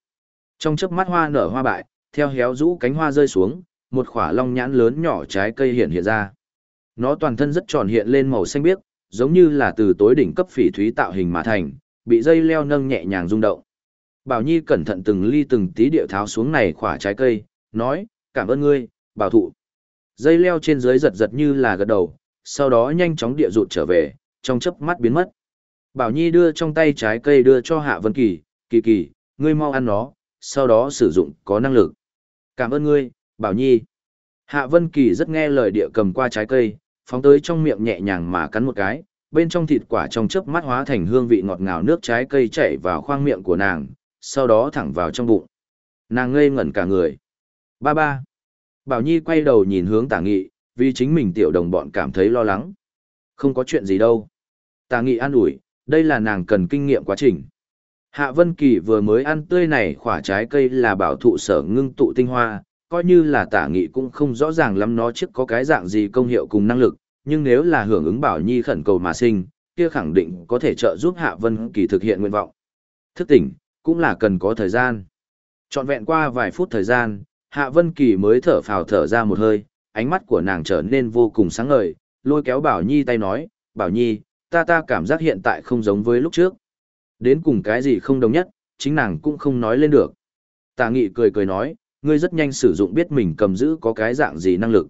Trong chớp mắt hoa nở hoa bại, theo héo rũ cánh hoa rơi xuống, một khỏa long nhãn lớn nhỏ trái cây hiện hiện ra. Nó toàn thân rất tròn hiện lên màu xanh biếc, giống như là từ tối đỉnh cấp phỉ thúy tạo hình mà thành, bị dây leo nâng nhẹ nhàng rung động. Bảo Nhi cẩn thận từng ly từng tí điệu tháo xuống này khỏa trái cây, nói, cảm ơn ngươi, bảo thụ. Dây leo trên dưới giật giật như là gật đầu, sau đó nhanh chóng địa rụt trở về, trong chớp mắt biến mất. Bảo Nhi đưa trong tay trái cây đưa cho Hạ Vân Kỳ, kỳ kỳ, ngươi mau ăn nó, sau đó sử dụng có năng lực. Cảm ơn ngươi, Bảo Nhi. Hạ Vân Kỳ rất nghe lời địa cầm qua trái cây, phóng tới trong miệng nhẹ nhàng mà cắn một cái, bên trong thịt quả trong chớp mắt hóa thành hương vị ngọt ngào nước trái cây chảy vào khoang miệng của nàng, sau đó thẳng vào trong bụng. Nàng ngây ngẩn cả người. Ba ba. Bảo Nhi quay đầu nhìn hướng Tả Nghị, vì chính mình tiểu đồng bọn cảm thấy lo lắng. Không có chuyện gì đâu. Tả Nghị an ủi, đây là nàng cần kinh nghiệm quá trình. Hạ Vân Kỳ vừa mới ăn tươi này khỏa trái cây là bảo thụ sở ngưng tụ tinh hoa, coi như là tả nghị cũng không rõ ràng lắm nó trước có cái dạng gì công hiệu cùng năng lực, nhưng nếu là hưởng ứng Bảo Nhi khẩn cầu mà sinh, kia khẳng định có thể trợ giúp Hạ Vân Kỳ thực hiện nguyện vọng. Thức tỉnh, cũng là cần có thời gian. Trọn vẹn qua vài phút thời gian, Hạ Vân Kỳ mới thở phào thở ra một hơi, ánh mắt của nàng trở nên vô cùng sáng ngời, lôi kéo Bảo Nhi tay nói, Bảo Nhi, ta ta cảm giác hiện tại không giống với lúc trước. Đến cùng cái gì không đồng nhất, chính nàng cũng không nói lên được. Tà nghị cười cười nói, ngươi rất nhanh sử dụng biết mình cầm giữ có cái dạng gì năng lực.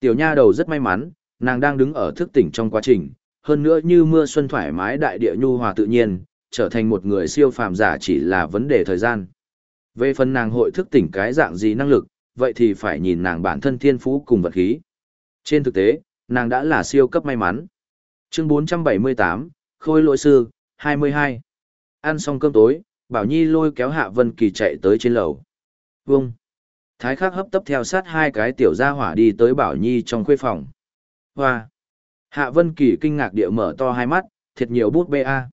Tiểu nha đầu rất may mắn, nàng đang đứng ở thức tỉnh trong quá trình, hơn nữa như mưa xuân thoải mái đại địa nhu hòa tự nhiên, trở thành một người siêu phàm giả chỉ là vấn đề thời gian. Về phần nàng hội thức tỉnh cái dạng gì năng lực, vậy thì phải nhìn nàng bản thân thiên phú cùng vật khí. Trên thực tế, nàng đã là siêu cấp may mắn. Chương 478, Khôi lỗi sư, 22. Ăn xong cơm tối, Bảo Nhi lôi kéo Hạ Vân Kỳ chạy tới trên lầu. Vâng. Thái khắc hấp tấp theo sát hai cái tiểu gia hỏa đi tới Bảo Nhi trong khuê phòng. Hoa. Hạ Vân Kỳ kinh ngạc địa mở to hai mắt, thiệt nhiều bút bê a.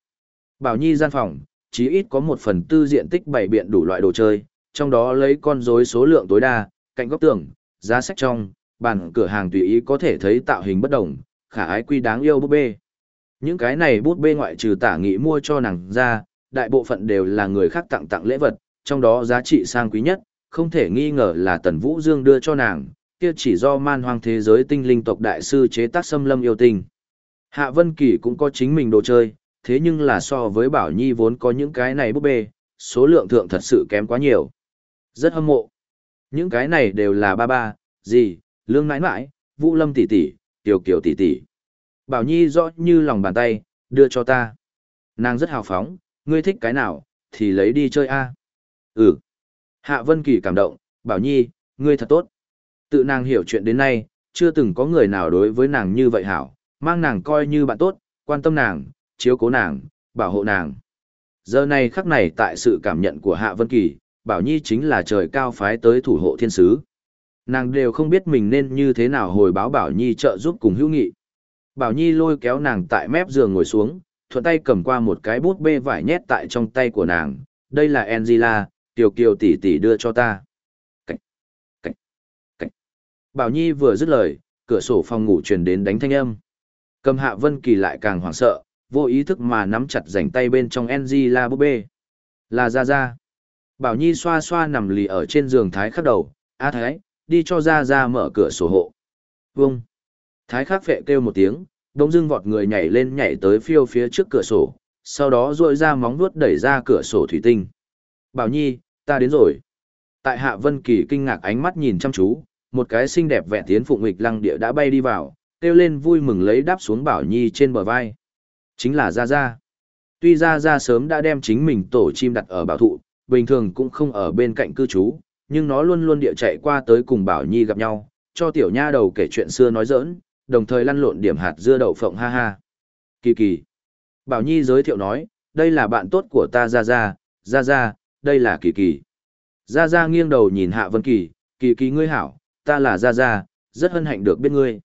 Bảo Nhi gian phòng, chí ít có một phần tư diện tích bày biện đủ loại đồ chơi, trong đó lấy con rối số lượng tối đa, cạnh góc tường, giá sách trong, bàn cửa hàng tùy ý có thể thấy tạo hình bất đồng, khả ái quy đáng yêu bút bê. Những cái này bút bê ngoại trừ tả nghị mua cho nàng ra, đại bộ phận đều là người khác tặng tặng lễ vật, trong đó giá trị sang quý nhất, không thể nghi ngờ là Tần Vũ Dương đưa cho nàng, kia chỉ do man hoang thế giới tinh linh tộc đại sư chế tác xâm lâm yêu tinh. Hạ Vân Kỳ cũng có chính mình đồ chơi, thế nhưng là so với Bảo Nhi vốn có những cái này búp bê, số lượng thượng thật sự kém quá nhiều. Rất hâm mộ. Những cái này đều là ba ba, gì, lương nãi nãi, vũ lâm tỷ tỷ, tiểu kiều tỷ tỷ. Bảo Nhi rõ như lòng bàn tay, đưa cho ta. Nàng rất hào phóng, ngươi thích cái nào, thì lấy đi chơi a. Ừ. Hạ Vân Kỳ cảm động, Bảo Nhi, ngươi thật tốt. Tự nàng hiểu chuyện đến nay, chưa từng có người nào đối với nàng như vậy hảo, mang nàng coi như bạn tốt, quan tâm nàng, chiếu cố nàng, bảo hộ nàng. Giờ này khắc này tại sự cảm nhận của Hạ Vân Kỳ, Bảo Nhi chính là trời cao phái tới thủ hộ thiên sứ. Nàng đều không biết mình nên như thế nào hồi báo Bảo Nhi trợ giúp cùng hữu nghị. Bảo Nhi lôi kéo nàng tại mép giường ngồi xuống, thuận tay cầm qua một cái bút bê vải nhét tại trong tay của nàng. Đây là Angela, Tiểu Kiều tỷ tỷ đưa cho ta. Cảnh, cảnh, cảnh. Bảo Nhi vừa dứt lời, cửa sổ phòng ngủ truyền đến đánh thanh âm. Cầm Hạ Vân Kỳ lại càng hoảng sợ, vô ý thức mà nắm chặt rảnh tay bên trong Angela búp bê. Là ra ra. Bảo Nhi xoa xoa nằm lì ở trên giường thái khắc đầu, a thái, đi cho ra ra mở cửa sổ hộ. Vâng. Thái khắc phệ kêu một tiếng, đông dưng vọt người nhảy lên nhảy tới phiêu phía trước cửa sổ, sau đó rội ra móng vuốt đẩy ra cửa sổ thủy tinh. Bảo Nhi, ta đến rồi. Tại Hạ Vân Kỳ kinh ngạc ánh mắt nhìn chăm chú, một cái xinh đẹp vẹn tiến phụng nghịch lăng địa đã bay đi vào, kêu lên vui mừng lấy đáp xuống Bảo Nhi trên bờ vai. Chính là Gia Gia. Tuy Gia Gia sớm đã đem chính mình tổ chim đặt ở bảo thụ, bình thường cũng không ở bên cạnh cư trú, nhưng nó luôn luôn địa chạy qua tới cùng Bảo Nhi gặp nhau, cho tiểu nha đầu kể chuyện xưa nói giỡn, đồng thời lăn lộn điểm hạt dưa đậu phộng ha ha. Kỳ kỳ. Bảo Nhi giới thiệu nói, đây là bạn tốt của ta Gia Gia, Gia Gia, đây là Kỳ Kỳ. Gia Gia nghiêng đầu nhìn Hạ Vân Kỳ, Kỳ Kỳ ngươi hảo, ta là Gia Gia, rất hân hạnh được biết ngươi.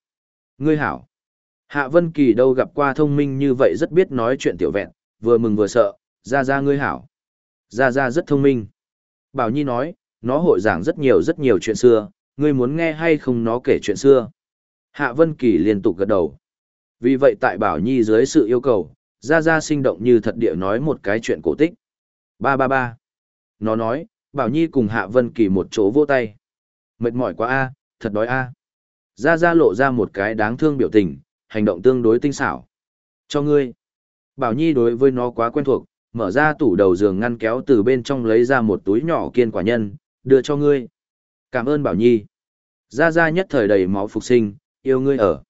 Ngươi hảo. Hạ Vân Kỳ đâu gặp qua thông minh như vậy rất biết nói chuyện tiểu vẹn, vừa mừng vừa sợ, Gia Gia ngươi hảo. Gia Gia rất thông minh. Bảo Nhi nói, nó hội giảng rất nhiều rất nhiều chuyện xưa, ngươi muốn nghe hay không nó kể chuyện xưa. Hạ Vân Kỳ liên tục gật đầu. Vì vậy tại Bảo Nhi dưới sự yêu cầu, Gia Gia sinh động như thật địa nói một cái chuyện cổ tích. Ba ba ba. Nó nói, Bảo Nhi cùng Hạ Vân Kỳ một chỗ vô tay. Mệt mỏi quá a, thật đói a. Gia Gia lộ ra một cái đáng thương biểu tình, hành động tương đối tinh xảo. Cho ngươi. Bảo Nhi đối với nó quá quen thuộc, mở ra tủ đầu giường ngăn kéo từ bên trong lấy ra một túi nhỏ kiên quả nhân, đưa cho ngươi. Cảm ơn Bảo Nhi. Gia Gia nhất thời đầy máu phục sinh, yêu ngươi ở.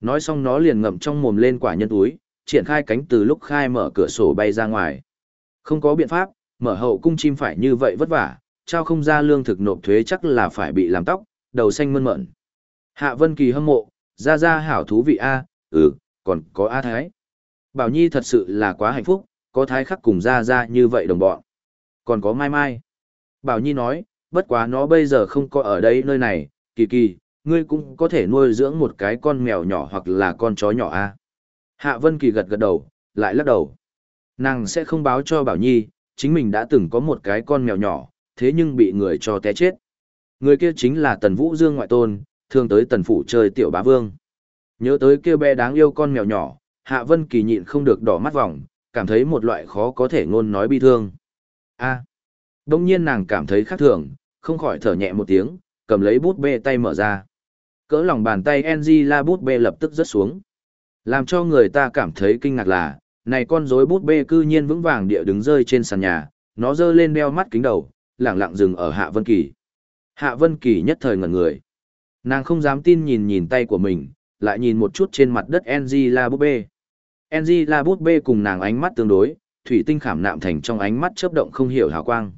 Nói xong nó liền ngậm trong mồm lên quả nhân túi, triển khai cánh từ lúc khai mở cửa sổ bay ra ngoài. Không có biện pháp, mở hậu cung chim phải như vậy vất vả, trao không ra lương thực nộp thuế chắc là phải bị làm tóc, đầu xanh mơn mởn. Hạ Vân Kỳ hâm mộ, ra ra hảo thú vị a, ừ, còn có A Thái. Bảo Nhi thật sự là quá hạnh phúc, có Thái khắc cùng ra ra như vậy đồng bọn. Còn có Mai Mai. Bảo Nhi nói, bất quá nó bây giờ không có ở đây nơi này, kỳ kỳ, ngươi cũng có thể nuôi dưỡng một cái con mèo nhỏ hoặc là con chó nhỏ a. Hạ Vân Kỳ gật gật đầu, lại lắc đầu. Nàng sẽ không báo cho Bảo Nhi, chính mình đã từng có một cái con mèo nhỏ, thế nhưng bị người cho té chết. Người kia chính là Tần Vũ Dương ngoại tôn, thường tới Tần Phủ chơi tiểu bá vương. Nhớ tới kia bé đáng yêu con mèo nhỏ, Hạ Vân Kỳ nhịn không được đỏ mắt vòng, cảm thấy một loại khó có thể ngôn nói bi thương. A. À. Đông nhiên nàng cảm thấy khác thường, không khỏi thở nhẹ một tiếng, cầm lấy bút bê tay mở ra. Cỡ lòng bàn tay Angela bút bê lập tức rớt xuống. Làm cho người ta cảm thấy kinh ngạc là, này con rối bút bê cư nhiên vững vàng địa đứng rơi trên sàn nhà, nó giơ lên đeo mắt kính đầu, lẳng lặng dừng ở Hạ Vân Kỳ. Hạ Vân Kỳ nhất thời ngẩn người. Nàng không dám tin nhìn nhìn tay của mình, lại nhìn một chút trên mặt đất Angela bút bê. Angela bút bê cùng nàng ánh mắt tương đối, thủy tinh khảm nạm thành trong ánh mắt chớp động không hiểu hào quang.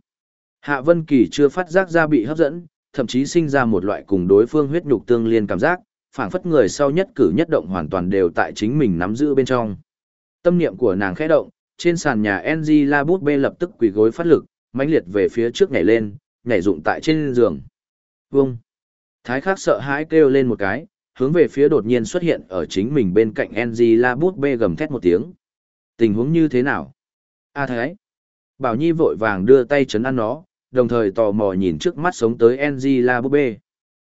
Hạ Vân Kỳ chưa phát giác ra bị hấp dẫn, thậm chí sinh ra một loại cùng đối phương huyết nhục tương liên cảm giác, phảng phất người sau nhất cử nhất động hoàn toàn đều tại chính mình nắm giữ bên trong. Tâm niệm của nàng khẽ động, trên sàn nhà Angela bút bê lập tức quỳ gối phát lực, mãnh liệt về phía trước nhảy lên, nhảy dụng tại trên giường. Vung. Thái khắc sợ hãi kêu lên một cái, hướng về phía đột nhiên xuất hiện ở chính mình bên cạnh Angela bút bê gầm thét một tiếng. Tình huống như thế nào? A Thái. Bảo Nhi vội vàng đưa tay chấn ăn nó, đồng thời tò mò nhìn trước mắt sống tới Angela bút bê.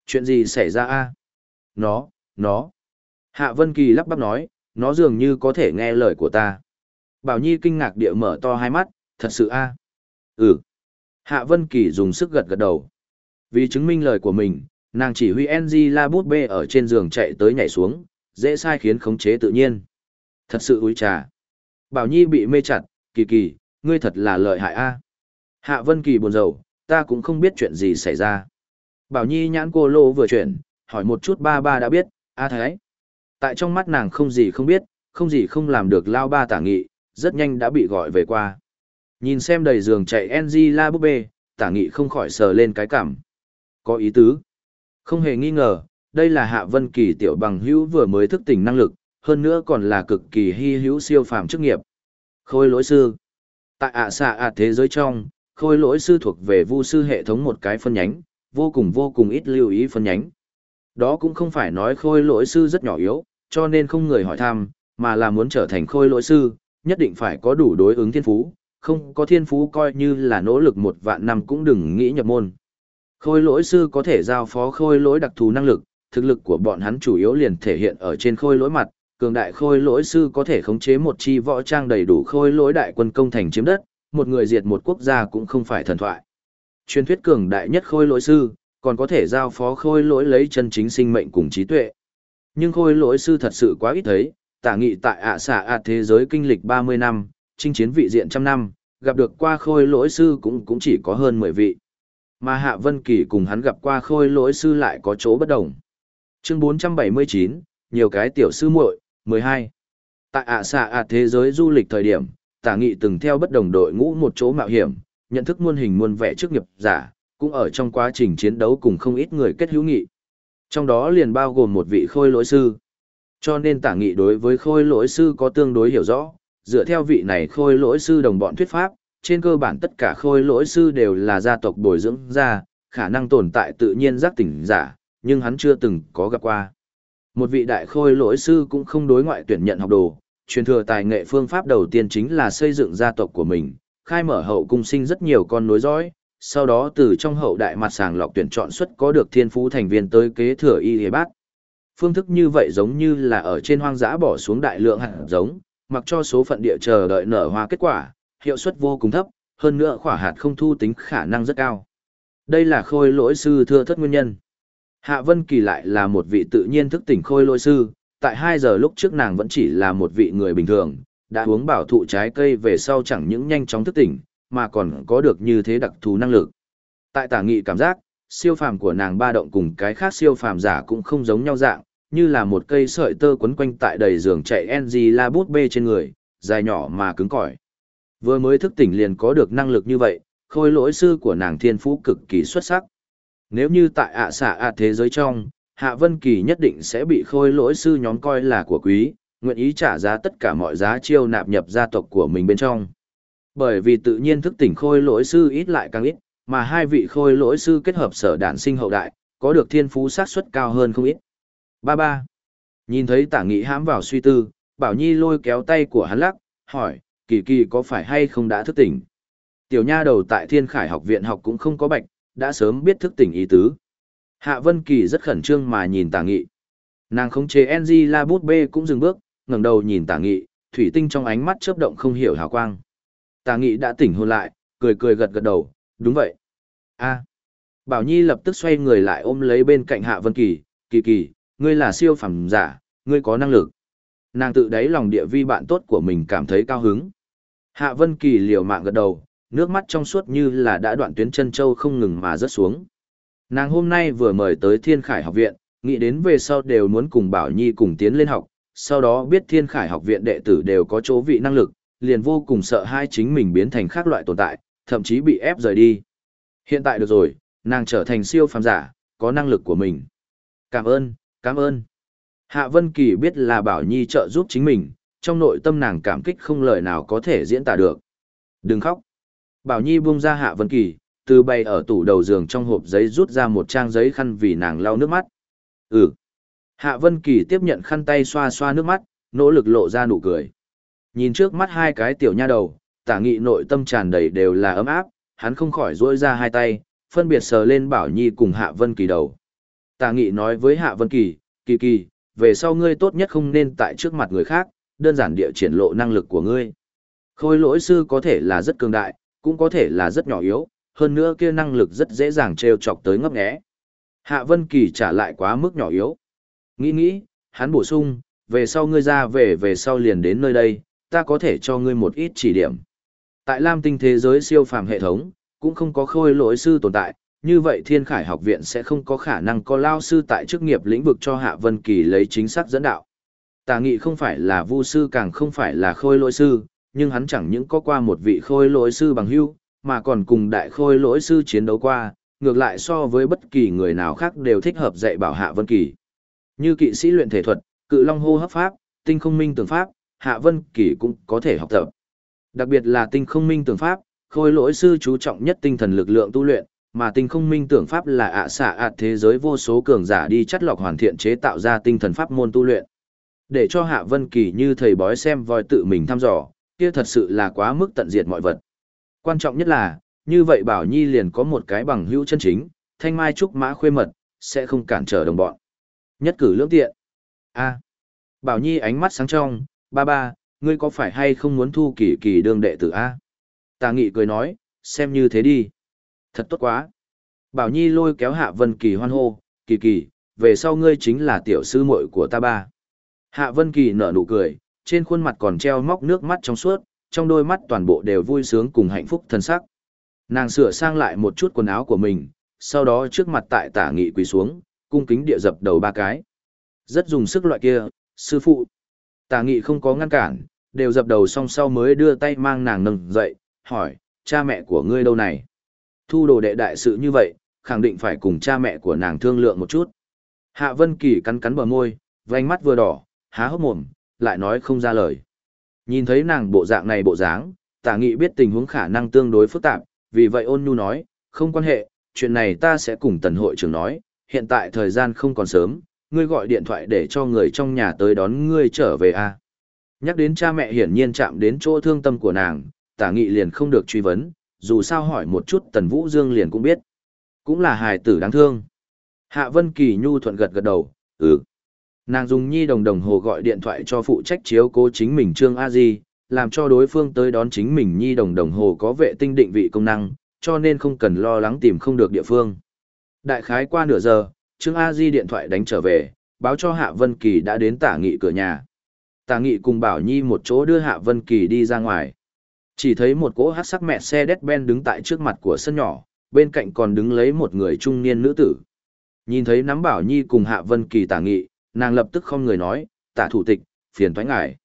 Chuyện gì xảy ra a? Nó, nó. Hạ Vân Kỳ lắp bắp nói, nó dường như có thể nghe lời của ta. Bảo Nhi kinh ngạc địa mở to hai mắt, thật sự a? Ừ. Hạ Vân Kỳ dùng sức gật gật đầu. Vì chứng minh lời của mình, nàng chỉ huy Angela bút bê ở trên giường chạy tới nhảy xuống, dễ sai khiến khống chế tự nhiên. Thật sự úi trà. Bảo Nhi bị mê chặt, kỳ kỳ, ngươi thật là lợi hại a. Hạ Vân Kỳ buồn rầu, ta cũng không biết chuyện gì xảy ra. Bảo Nhi nhãn cô lô vừa chuyển, hỏi một chút ba ba đã biết, a thái. Tại trong mắt nàng không gì không biết, không gì không làm được lao ba tả nghị, rất nhanh đã bị gọi về qua. Nhìn xem đầy giường chạy Angela búp bê, tả nghị không khỏi sờ lên cái cảm. Có ý tứ. Không hề nghi ngờ, đây là Hạ Vân Kỳ tiểu bằng hữu vừa mới thức tỉnh năng lực, hơn nữa còn là cực kỳ hy hữu siêu phàm chức nghiệp. Khôi lỗi sư. Tại ạ xạ ạ thế giới trong, khôi lỗi sư thuộc về vu sư hệ thống một cái phân nhánh, vô cùng vô cùng ít lưu ý phân nhánh. Đó cũng không phải nói khôi lỗi sư rất nhỏ yếu, cho nên không người hỏi thăm, mà là muốn trở thành khôi lỗi sư, nhất định phải có đủ đối ứng thiên phú, không có thiên phú coi như là nỗ lực một vạn năm cũng đừng nghĩ nhập môn. Khôi lỗi sư có thể giao phó khôi lỗi đặc thù năng lực, thực lực của bọn hắn chủ yếu liền thể hiện ở trên khôi lỗi mặt, cường đại khôi lỗi sư có thể khống chế một chi võ trang đầy đủ khôi lỗi đại quân công thành chiếm đất, một người diệt một quốc gia cũng không phải thần thoại. Truyền thuyết cường đại nhất khôi lỗi sư, còn có thể giao phó khôi lỗi lấy chân chính sinh mệnh cùng trí tuệ. Nhưng khôi lỗi sư thật sự quá ít thấy, tả nghị tại ạ xạ ạ thế giới kinh lịch 30 năm, chinh chiến vị diện trăm năm, gặp được qua khôi lỗi sư cũng cũng chỉ có hơn 10 vị. Mà Hạ Vân Kỳ cùng hắn gặp qua khôi lỗi sư lại có chỗ bất đồng. Chương 479, nhiều cái tiểu sư muội, 12. Tại ạ xạ ạ thế giới du lịch thời điểm, tả nghị từng theo bất đồng đội ngũ một chỗ mạo hiểm, nhận thức muôn hình muôn vẻ trước nghiệp giả, cũng ở trong quá trình chiến đấu cùng không ít người kết hữu nghị. Trong đó liền bao gồm một vị khôi lỗi sư. Cho nên tả nghị đối với khôi lỗi sư có tương đối hiểu rõ, dựa theo vị này khôi lỗi sư đồng bọn thuyết pháp, trên cơ bản tất cả khôi lỗi sư đều là gia tộc bồi dưỡng ra, khả năng tồn tại tự nhiên giác tỉnh giả, nhưng hắn chưa từng có gặp qua. Một vị đại khôi lỗi sư cũng không đối ngoại tuyển nhận học đồ, truyền thừa tài nghệ phương pháp đầu tiên chính là xây dựng gia tộc của mình, khai mở hậu cung sinh rất nhiều con nối dõi, sau đó từ trong hậu đại mặt sàng lọc tuyển chọn xuất có được thiên phú thành viên tới kế thừa y hề bát. Phương thức như vậy giống như là ở trên hoang dã bỏ xuống đại lượng hạt giống, mặc cho số phận địa chờ đợi nở hoa kết quả, hiệu suất vô cùng thấp, hơn nữa khỏa hạt không thu tính khả năng rất cao. Đây là khôi lỗi sư thưa thất nguyên nhân. Hạ Vân Kỳ lại là một vị tự nhiên thức tỉnh khôi lỗi sư, tại 2 giờ lúc trước nàng vẫn chỉ là một vị người bình thường, đã uống bảo thụ trái cây về sau chẳng những nhanh chóng thức tỉnh, mà còn có được như thế đặc thù năng lực. Tại tả nghị cảm giác, siêu phàm của nàng ba động cùng cái khác siêu phàm giả cũng không giống nhau dạng, như là một cây sợi tơ quấn quanh tại đầy giường chạy NG la bút bê trên người, dài nhỏ mà cứng cỏi. Vừa mới thức tỉnh liền có được năng lực như vậy, khôi lỗi sư của nàng thiên phú cực kỳ xuất sắc. Nếu như tại ạ xạ ạ thế giới trong, Hạ Vân Kỳ nhất định sẽ bị khôi lỗi sư nhóm coi là của quý, nguyện ý trả giá tất cả mọi giá chiêu nạp nhập gia tộc của mình bên trong. Bởi vì tự nhiên thức tỉnh khôi lỗi sư ít lại càng ít, mà hai vị khôi lỗi sư kết hợp sở đản sinh hậu đại, có được thiên phú xác suất cao hơn không ít. Ba ba. Nhìn thấy tả nghị hãm vào suy tư, Bảo Nhi lôi kéo tay của hắn lắc, hỏi, kỳ kỳ có phải hay không đã thức tỉnh? Tiểu nha đầu tại thiên khải học viện học cũng không có bạch, đã sớm biết thức tỉnh ý tứ. Hạ Vân Kỳ rất khẩn trương mà nhìn Tả Nghị. Nàng khống chế NG La Bút B cũng dừng bước, ngẩng đầu nhìn Tả Nghị, thủy tinh trong ánh mắt chớp động không hiểu hào quang. Tà Nghị đã tỉnh hồn lại, cười cười gật gật đầu, đúng vậy. A. Bảo Nhi lập tức xoay người lại ôm lấy bên cạnh Hạ Vân Kỳ, "Kỳ Kỳ, ngươi là siêu phẩm giả, ngươi có năng lực." Nàng tự đáy lòng địa vi bạn tốt của mình cảm thấy cao hứng. Hạ Vân Kỳ liều mạng gật đầu, nước mắt trong suốt như là đã đoạn tuyến chân châu không ngừng mà rớt xuống. Nàng hôm nay vừa mời tới Thiên Khải học viện, nghĩ đến về sau đều muốn cùng Bảo Nhi cùng tiến lên học, sau đó biết Thiên Khải học viện đệ tử đều có chỗ vị năng lực, liền vô cùng sợ hai chính mình biến thành khác loại tồn tại, thậm chí bị ép rời đi. Hiện tại được rồi, nàng trở thành siêu phàm giả, có năng lực của mình. Cảm ơn, cảm ơn. Hạ Vân Kỳ biết là Bảo Nhi trợ giúp chính mình, trong nội tâm nàng cảm kích không lời nào có thể diễn tả được. Đừng khóc. Bảo Nhi buông ra Hạ Vân Kỳ, từ bay ở tủ đầu giường trong hộp giấy rút ra một trang giấy khăn vì nàng lau nước mắt. Ừ. Hạ Vân Kỳ tiếp nhận khăn tay xoa xoa nước mắt, nỗ lực lộ ra nụ cười. Nhìn trước mắt hai cái tiểu nha đầu, tả nghị nội tâm tràn đầy đều là ấm áp, hắn không khỏi duỗi ra hai tay, phân biệt sờ lên Bảo Nhi cùng Hạ Vân Kỳ đầu. Tả nghị nói với Hạ Vân Kỳ, Kỳ Kỳ, về sau ngươi tốt nhất không nên tại trước mặt người khác, đơn giản địa triển lộ năng lực của ngươi. Khôi lỗi sư có thể là rất cường đại, cũng có thể là rất nhỏ yếu, hơn nữa kia năng lực rất dễ dàng trêu chọc tới ngấp nghé. Hạ Vân Kỳ trả lại quá mức nhỏ yếu. Nghĩ nghĩ, hắn bổ sung, về sau ngươi ra về về sau liền đến nơi đây, ta có thể cho ngươi một ít chỉ điểm. Tại Lam Tinh thế giới siêu phàm hệ thống, cũng không có khôi lỗi sư tồn tại, như vậy Thiên Khải học viện sẽ không có khả năng có lao sư tại chức nghiệp lĩnh vực cho Hạ Vân Kỳ lấy chính xác dẫn đạo. Tà nghị không phải là vu sư càng không phải là khôi lỗi sư, nhưng hắn chẳng những có qua một vị khôi lỗi sư bằng hữu, mà còn cùng đại khôi lỗi sư chiến đấu qua, ngược lại so với bất kỳ người nào khác đều thích hợp dạy bảo Hạ Vân Kỳ. Như kỵ sĩ luyện thể thuật, cự long hô hấp pháp, tinh không minh tưởng pháp, Hạ Vân Kỳ cũng có thể học tập. Đặc biệt là tinh không minh tưởng pháp, khôi lỗi sư chú trọng nhất tinh thần lực lượng tu luyện, mà tinh không minh tưởng pháp là ạ xạ ạt thế giới vô số cường giả đi chắt lọc hoàn thiện chế tạo ra tinh thần pháp môn tu luyện. Để cho Hạ Vân Kỳ như thầy bói xem voi tự mình thăm dò, kia thật sự là quá mức tận diệt mọi vật. Quan trọng nhất là, như vậy Bảo Nhi liền có một cái bằng hữu chân chính, thanh mai trúc mã khuê mật, sẽ không cản trở đồng bọn. Nhất cử lưỡng tiện. A. Bảo Nhi ánh mắt sáng trong, ba ba, ngươi có phải hay không muốn thu kỳ kỳ đương đệ tử A? Tà nghị cười nói, xem như thế đi. Thật tốt quá. Bảo Nhi lôi kéo Hạ Vân Kỳ hoan hô, kỳ kỳ, về sau ngươi chính là tiểu sư muội của ta ba. Hạ Vân Kỳ nở nụ cười, trên khuôn mặt còn treo móc nước mắt trong suốt, trong đôi mắt toàn bộ đều vui sướng cùng hạnh phúc thân sắc. Nàng sửa sang lại một chút quần áo của mình, sau đó trước mặt tại tả nghị quỳ xuống, cung kính địa dập đầu ba cái. Rất dùng sức loại kia, sư phụ. Tả nghị không có ngăn cản, đều dập đầu song sau mới đưa tay mang nàng nâng dậy, hỏi, cha mẹ của ngươi đâu này? Thu đồ đệ đại sự như vậy, khẳng định phải cùng cha mẹ của nàng thương lượng một chút. Hạ Vân Kỳ cắn cắn bờ môi, vành mắt vừa đỏ, há hốc mồm, lại nói không ra lời. Nhìn thấy nàng bộ dạng này bộ dáng, tả nghị biết tình huống khả năng tương đối phức tạp, vì vậy ôn nhu nói, không quan hệ, chuyện này ta sẽ cùng tần hội trưởng nói, hiện tại thời gian không còn sớm, ngươi gọi điện thoại để cho người trong nhà tới đón ngươi trở về a. Nhắc đến cha mẹ hiển nhiên chạm đến chỗ thương tâm của nàng, tả nghị liền không được truy vấn, dù sao hỏi một chút tần vũ dương liền cũng biết. Cũng là hài tử đáng thương. Hạ Vân Kỳ nhu thuận gật gật đầu, ừ. Nàng dùng nhi đồng đồng hồ gọi điện thoại cho phụ trách chiếu cố chính mình Trương A Di, làm cho đối phương tới đón chính mình nhi đồng đồng hồ có vệ tinh định vị công năng, cho nên không cần lo lắng tìm không được địa phương. Đại khái qua nửa giờ, Trương A Di điện thoại đánh trở về, báo cho Hạ Vân Kỳ đã đến tả nghị cửa nhà. Tả nghị cùng Bảo Nhi một chỗ đưa Hạ Vân Kỳ đi ra ngoài. Chỉ thấy một cỗ hát sắc mẹ xe Ben đứng tại trước mặt của sân nhỏ, bên cạnh còn đứng lấy một người trung niên nữ tử. Nhìn thấy nắm Bảo Nhi cùng Hạ Vân Kỳ tả nghị, nàng lập tức không người nói, tả thủ tịch, phiền thoái ngài.